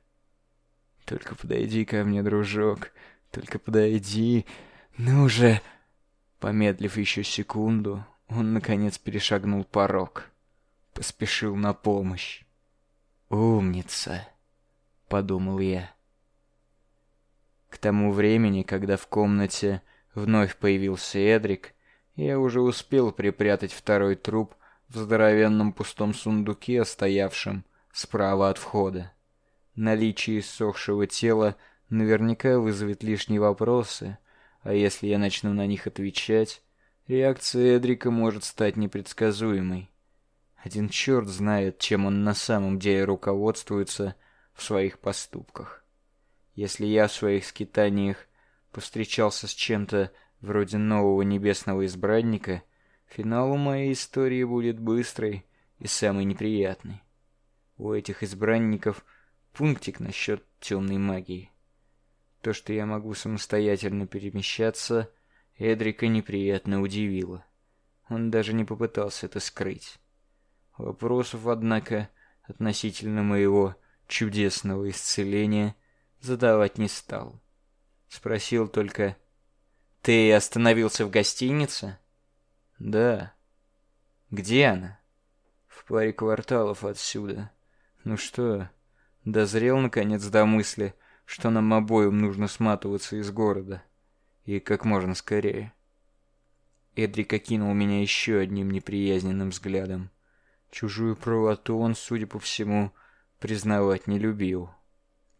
«Только подойди ко мне, дружок, только подойди!» «Ну же!» Помедлив еще секунду, он, наконец, перешагнул порог. Поспешил на помощь. «Умница!» — подумал я. К тому времени, когда в комнате вновь появился Эдрик, я уже успел припрятать второй труп в здоровенном пустом сундуке, стоявшем справа от входа. Наличие иссохшего тела наверняка вызовет лишние вопросы, а если я начну на них отвечать, реакция Эдрика может стать непредсказуемой. Один черт знает, чем он на самом деле руководствуется в своих поступках. Если я в своих скитаниях повстречался с чем-то вроде нового небесного избранника, финал у моей истории будет быстрый и самый неприятный. У этих избранников пунктик насчет темной магии. То, что я могу самостоятельно перемещаться, Эдрика неприятно удивило. Он даже не попытался это скрыть. Вопросов, однако, относительно моего чудесного исцеления задавать не стал. Спросил только, «Ты остановился в гостинице?» «Да». «Где она?» «В паре кварталов отсюда». «Ну что, дозрел, наконец, до мысли, что нам обоим нужно сматываться из города. И как можно скорее. Эдрик окинул меня еще одним неприязненным взглядом. Чужую правоту он, судя по всему, признавать не любил.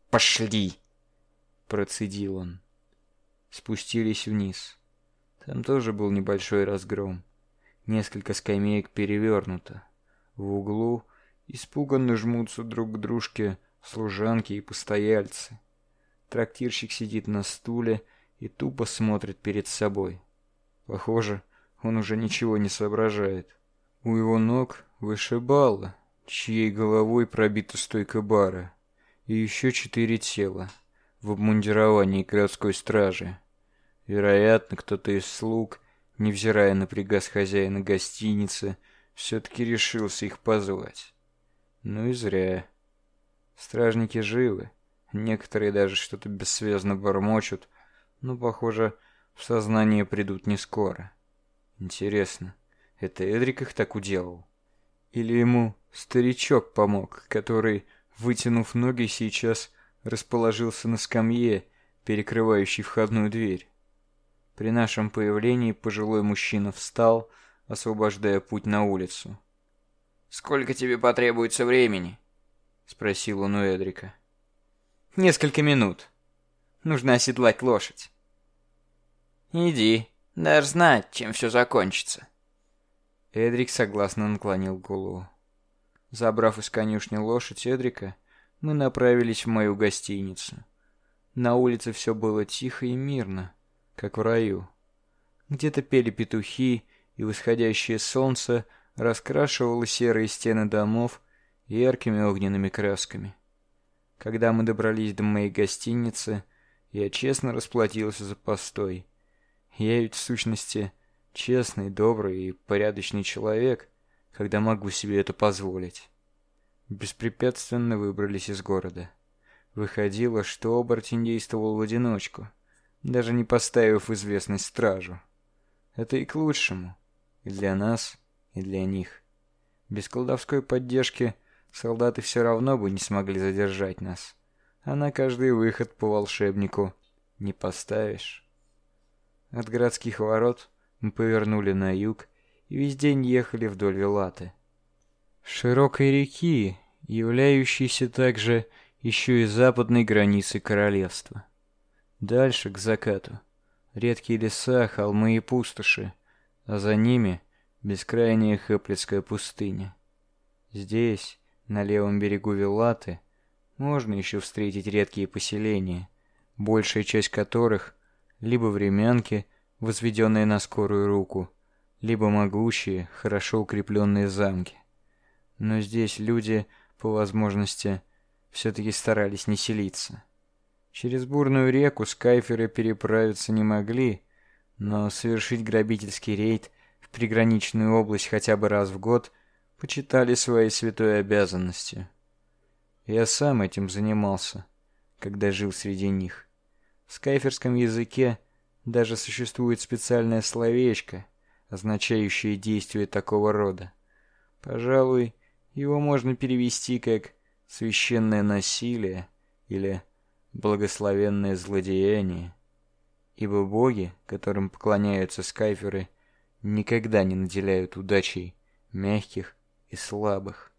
«Пошли!» — процедил он. Спустились вниз. Там тоже был небольшой разгром. Несколько скамеек перевернуто. В углу испуганно жмутся друг к дружке служанки и постояльцы. Трактирщик сидит на стуле и тупо смотрит перед собой. Похоже, он уже ничего не соображает. У его ног вышибала, чьей головой пробита стойка бара, и еще четыре тела в обмундировании городской стражи. Вероятно, кто-то из слуг, невзирая на приказ хозяина гостиницы, все-таки решился их позвать. Ну и зря. Стражники живы, некоторые даже что-то бессвязно бормочут, но, похоже, в сознание придут не скоро. Интересно, это Эдрик их так уделал? Или ему старичок помог, который, вытянув ноги, сейчас расположился на скамье, перекрывающей входную дверь? При нашем появлении пожилой мужчина встал, освобождая путь на улицу. «Сколько тебе потребуется времени?» — спросил он у Эдрика. «Несколько минут. Нужно оседлать лошадь». «Иди, дашь знать, чем все закончится». Эдрик согласно наклонил голову. Забрав из конюшни лошадь Эдрика, мы направились в мою гостиницу. На улице все было тихо и мирно, как в раю. Где-то пели петухи, и восходящее солнце раскрашивало серые стены домов яркими огненными красками. Когда мы добрались до моей гостиницы, я честно расплатился за постой. Я ведь в сущности честный, добрый и порядочный человек, когда могу себе это позволить. Беспрепятственно выбрались из города. Выходило, что оборотень действовал в одиночку, даже не поставив известность стражу. Это и к лучшему. И для нас, и для них. Без колдовской поддержки солдаты все равно бы не смогли задержать нас. А на каждый выход по волшебнику не поставишь. От городских ворот мы повернули на юг и весь день ехали вдоль Вилаты. Широкой реки, являющейся также еще и западной границей королевства. Дальше, к закату, редкие леса, холмы и пустоши, а за ними бескрайняя Хэплицкая пустыня. Здесь, на левом берегу Вилаты, можно еще встретить редкие поселения, большая часть которых либо времянки, возведенные на скорую руку, либо могучие, хорошо укрепленные замки. Но здесь люди, по возможности, все-таки старались не селиться. Через бурную реку скайферы переправиться не могли, но совершить грабительский рейд в приграничную область хотя бы раз в год почитали своей святой обязанностью. Я сам этим занимался, когда жил среди них. В скайферском языке даже существует специальное словечко, означающее действие такого рода. Пожалуй, его можно перевести как «священное насилие» или «благословенное злодеяние». Ибо боги, которым поклоняются скайферы, никогда не наделяют удачей мягких и слабых.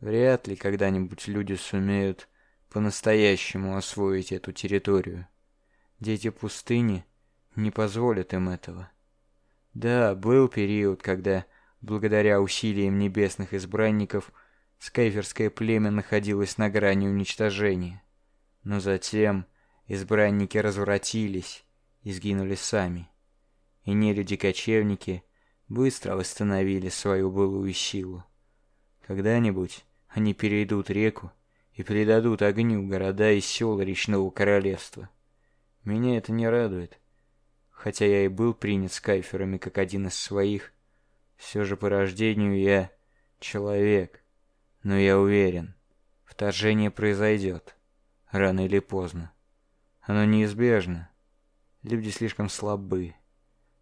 Вряд ли когда-нибудь люди сумеют по-настоящему освоить эту территорию. Дети пустыни не позволят им этого. Да, был период, когда, благодаря усилиям небесных избранников, скайферское племя находилось на грани уничтожения. Но затем избранники развратились и сгинули сами. И нелюди-кочевники быстро восстановили свою былую силу. Когда-нибудь они перейдут реку и предадут огню города и села речного королевства. Меня это не радует. Хотя я и был принят скайферами как один из своих, все же по рождению я человек. Но я уверен, вторжение произойдет. Рано или поздно. Оно неизбежно. Люди слишком слабы.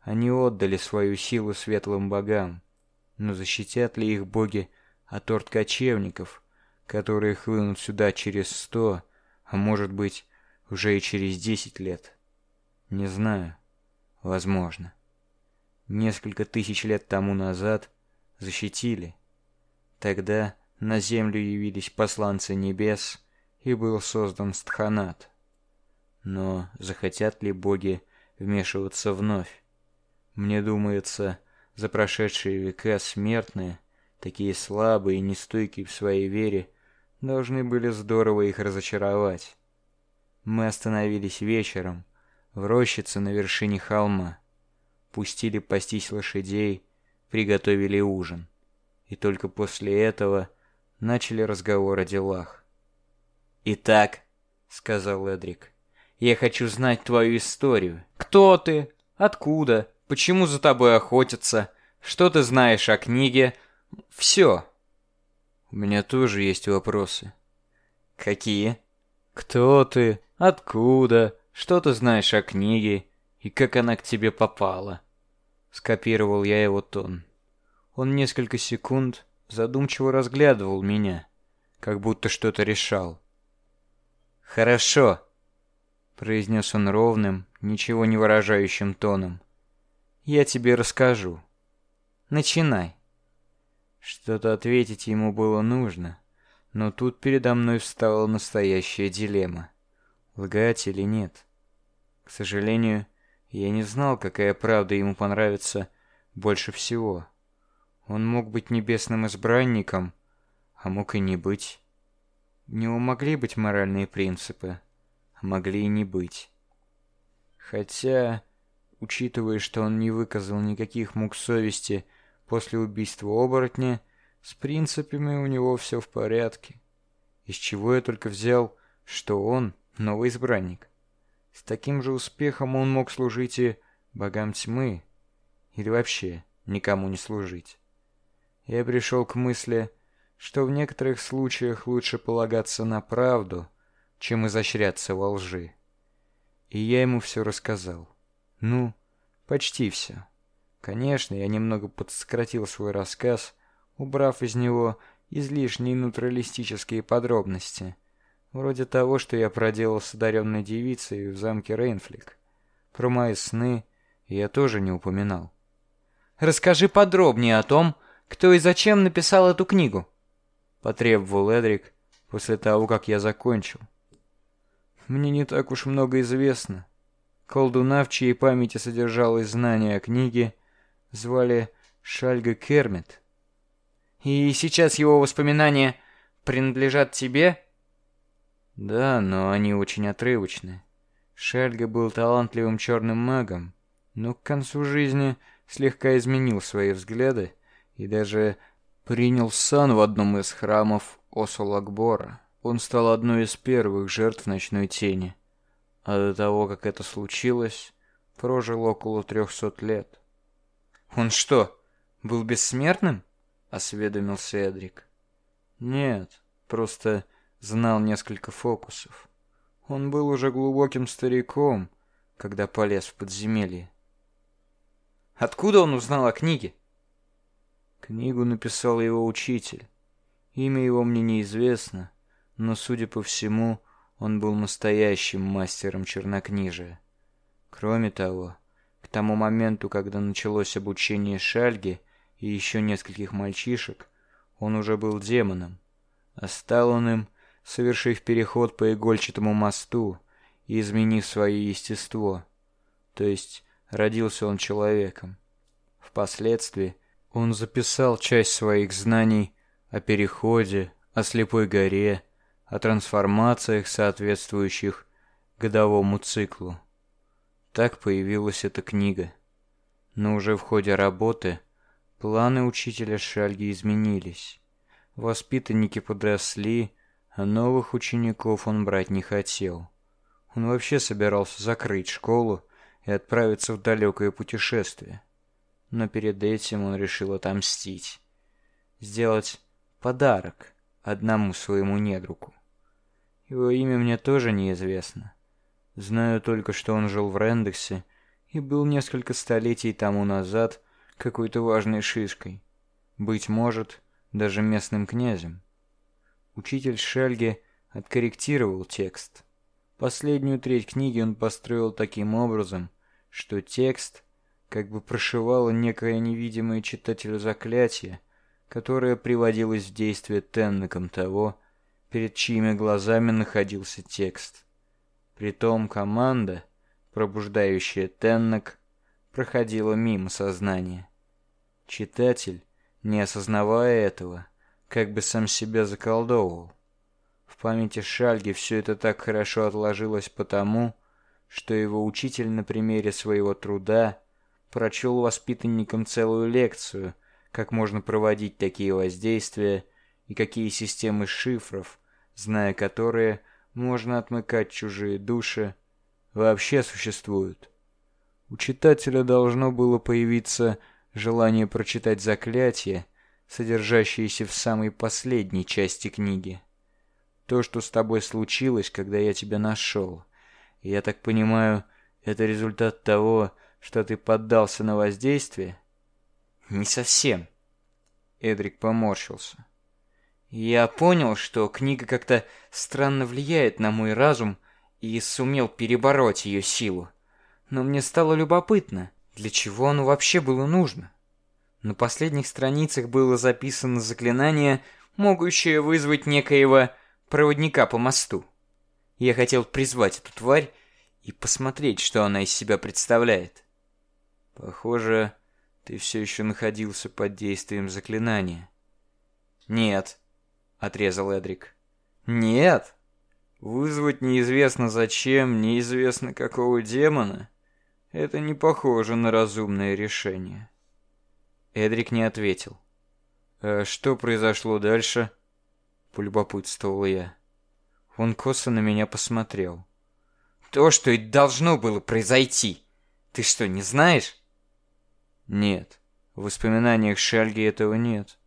Они отдали свою силу светлым богам. Но защитят ли их боги от орд кочевников, которые хлынут сюда через сто, а может быть уже и через десять лет. Не знаю. Возможно. несколько тысяч лет тому назад защитили. Тогда на землю явились посланцы небес, и был создан стханат. Но захотят ли боги вмешиваться вновь? Мне думается, за прошедшие века смертные, такие слабые и нестойкие в своей вере, должны были здорово их разочаровать. Мы остановились вечером в рощице на вершине холма, пустили пастись лошадей, приготовили ужин. И только после этого начали разговор о делах. «Итак», — сказал Эдрик, — «я хочу знать твою историю. Кто ты? Откуда? Почему за тобой охотятся? Что ты знаешь о книге? Все». «У меня тоже есть вопросы». «Какие?» «Кто ты? Откуда? Что ты знаешь о книге? И как она к тебе попала?» Скопировал я его тон. Он несколько секунд задумчиво разглядывал меня, как будто что-то решал. «Хорошо», — произнес он ровным, ничего не выражающим тоном. «Я тебе расскажу. Начинай». Что-то ответить ему было нужно, но тут передо мной встала настоящая дилемма. Лгать или нет? К сожалению, я не знал, какая правда ему понравится больше всего. Он мог быть небесным избранником, а мог и не быть. У него могли быть моральные принципы, а могли и не быть. Хотя, учитывая, что он не выказал никаких мук совести после убийства оборотня, с принципами у него все в порядке. Из чего я только взял, что он новый избранник. С таким же успехом он мог служить и богам тьмы, или вообще никому не служить я пришел к мысли, что в некоторых случаях лучше полагаться на правду, чем изощряться во лжи. И я ему все рассказал. Ну, почти все. Конечно, я немного подсократил свой рассказ, убрав из него излишние натуралистические подробности, вроде того, что я проделал с одаренной девицей в замке Рейнфлик. Про мои сны я тоже не упоминал. «Расскажи подробнее о том, кто и зачем написал эту книгу?» — потребовал Эдрик после того, как я закончил. «Мне не так уж много известно. Колдуна, в чьей памяти содержалось знание о книге, звали Шальга Кермит. И сейчас его воспоминания принадлежат тебе?» «Да, но они очень отрывочны. Шальга был талантливым черным магом, но к концу жизни слегка изменил свои взгляды и даже принял сан в одном из храмов Осолагбора. Он стал одной из первых жертв ночной тени. А до того, как это случилось, прожил около трехсот лет. «Он что, был бессмертным?» — осведомился Эдрик. «Нет, просто знал несколько фокусов. Он был уже глубоким стариком, когда полез в подземелье». «Откуда он узнал о книге?» Книгу написал его учитель. Имя его мне неизвестно, но, судя по всему, он был настоящим мастером чернокнижия. Кроме того, к тому моменту, когда началось обучение Шальги и еще нескольких мальчишек, он уже был демоном, а стал он им, совершив переход по игольчатому мосту и изменив свое естество, то есть родился он человеком. Впоследствии он записал часть своих знаний о переходе, о слепой горе, о трансформациях, соответствующих годовому циклу. Так появилась эта книга. Но уже в ходе работы планы учителя Шальги изменились. Воспитанники подросли, а новых учеников он брать не хотел. Он вообще собирался закрыть школу и отправиться в далекое путешествие но перед этим он решил отомстить. Сделать подарок одному своему недругу. Его имя мне тоже неизвестно. Знаю только, что он жил в Рендексе и был несколько столетий тому назад какой-то важной шишкой. Быть может, даже местным князем. Учитель Шельге откорректировал текст. Последнюю треть книги он построил таким образом, что текст — как бы прошивало некое невидимое читателю заклятие, которое приводилось в действие Теннеком того, перед чьими глазами находился текст. Притом команда, пробуждающая Теннек, проходила мимо сознания. Читатель, не осознавая этого, как бы сам себя заколдовывал. В памяти Шальги все это так хорошо отложилось потому, что его учитель на примере своего труда прочел воспитанникам целую лекцию, как можно проводить такие воздействия и какие системы шифров, зная которые, можно отмыкать чужие души, вообще существуют. У читателя должно было появиться желание прочитать заклятие, содержащееся в самой последней части книги. То, что с тобой случилось, когда я тебя нашел. Я так понимаю, это результат того, что ты поддался на воздействие? Не совсем. Эдрик поморщился. Я понял, что книга как-то странно влияет на мой разум и сумел перебороть ее силу. Но мне стало любопытно, для чего оно вообще было нужно. На последних страницах было записано заклинание, могущее вызвать некоего проводника по мосту. Я хотел призвать эту тварь и посмотреть, что она из себя представляет. Похоже, ты все еще находился под действием заклинания. Нет, отрезал Эдрик. Нет. Вызвать неизвестно зачем, неизвестно какого демона — это не похоже на разумное решение. Эдрик не ответил. «А что произошло дальше?» — полюбопытствовал я. Он косо на меня посмотрел. «То, что и должно было произойти. Ты что, не знаешь?» «Нет, в воспоминаниях Шальги этого нет».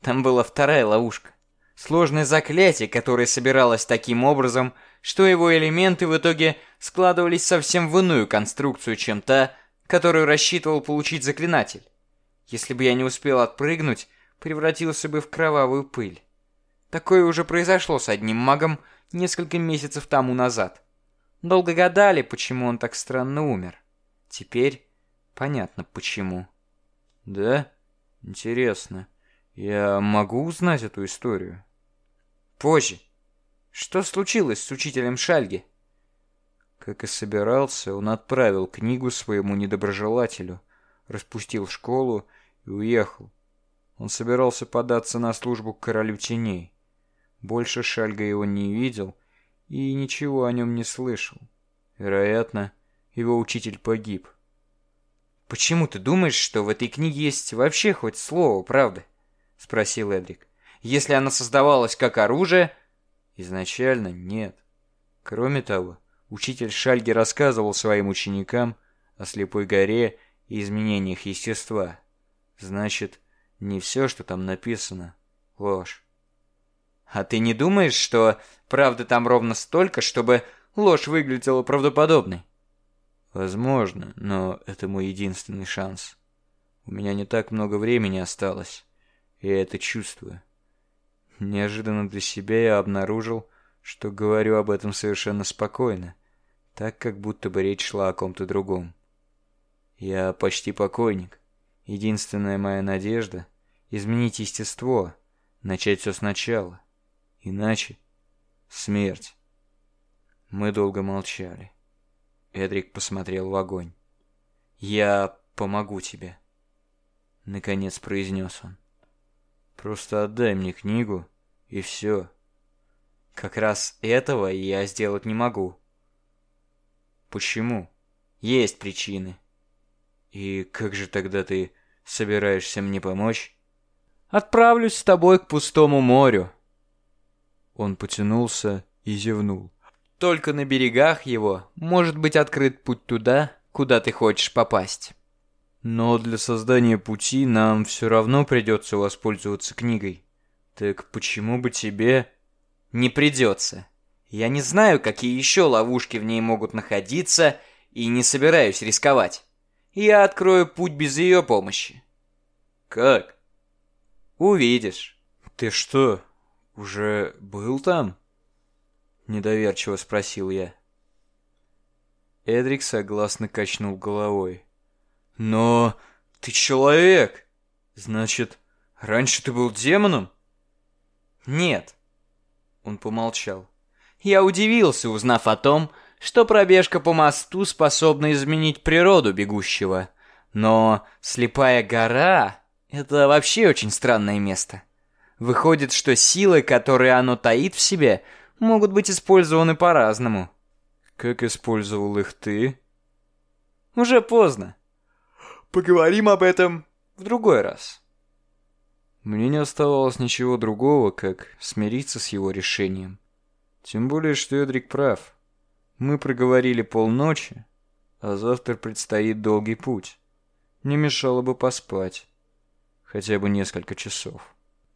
Там была вторая ловушка. Сложное заклятие, которое собиралось таким образом, что его элементы в итоге складывались совсем в иную конструкцию, чем та, которую рассчитывал получить заклинатель. Если бы я не успел отпрыгнуть, превратился бы в кровавую пыль. Такое уже произошло с одним магом несколько месяцев тому назад. Долго гадали, почему он так странно умер. Теперь понятно почему. Да? Интересно. Я могу узнать эту историю? Позже. Что случилось с учителем Шальги? Как и собирался, он отправил книгу своему недоброжелателю, распустил школу и уехал. Он собирался податься на службу к королю теней. Больше Шальга его не видел и ничего о нем не слышал. Вероятно, его учитель погиб. «Почему ты думаешь, что в этой книге есть вообще хоть слово правды?» — спросил Эдрик. «Если она создавалась как оружие...» «Изначально нет. Кроме того, учитель Шальги рассказывал своим ученикам о Слепой горе и изменениях естества. Значит, не все, что там написано, ложь. А ты не думаешь, что правды там ровно столько, чтобы ложь выглядела правдоподобной? Возможно, но это мой единственный шанс. У меня не так много времени осталось, я это чувствую. Неожиданно для себя я обнаружил, что говорю об этом совершенно спокойно, так как будто бы речь шла о ком-то другом. Я почти покойник. Единственная моя надежда — изменить естество, начать все сначала. Иначе — смерть. Мы долго молчали. Эдрик посмотрел в огонь. «Я помогу тебе», — наконец произнес он. «Просто отдай мне книгу, и все». «Как раз этого я сделать не могу». «Почему?» «Есть причины». «И как же тогда ты собираешься мне помочь?» «Отправлюсь с тобой к пустому морю». Он потянулся и зевнул. «Только на берегах его может быть открыт путь туда, куда ты хочешь попасть». «Но для создания пути нам все равно придется воспользоваться книгой. Так почему бы тебе...» «Не придется. Я не знаю, какие еще ловушки в ней могут находиться, и не собираюсь рисковать». Я открою путь без ее помощи. Как? Увидишь. Ты что, уже был там? Недоверчиво спросил я. Эдрик согласно качнул головой. Но ты человек. Значит, раньше ты был демоном? Нет. Он помолчал. Я удивился, узнав о том, что пробежка по мосту способна изменить природу бегущего. Но слепая гора — это вообще очень странное место. Выходит, что силы, которые оно таит в себе, могут быть использованы по-разному. Как использовал их ты? Уже поздно. Поговорим об этом в другой раз. Мне не оставалось ничего другого, как смириться с его решением. Тем более, что Эдрик прав. Мы проговорили полночи, а завтра предстоит долгий путь. Не мешало бы поспать. Хотя бы несколько часов.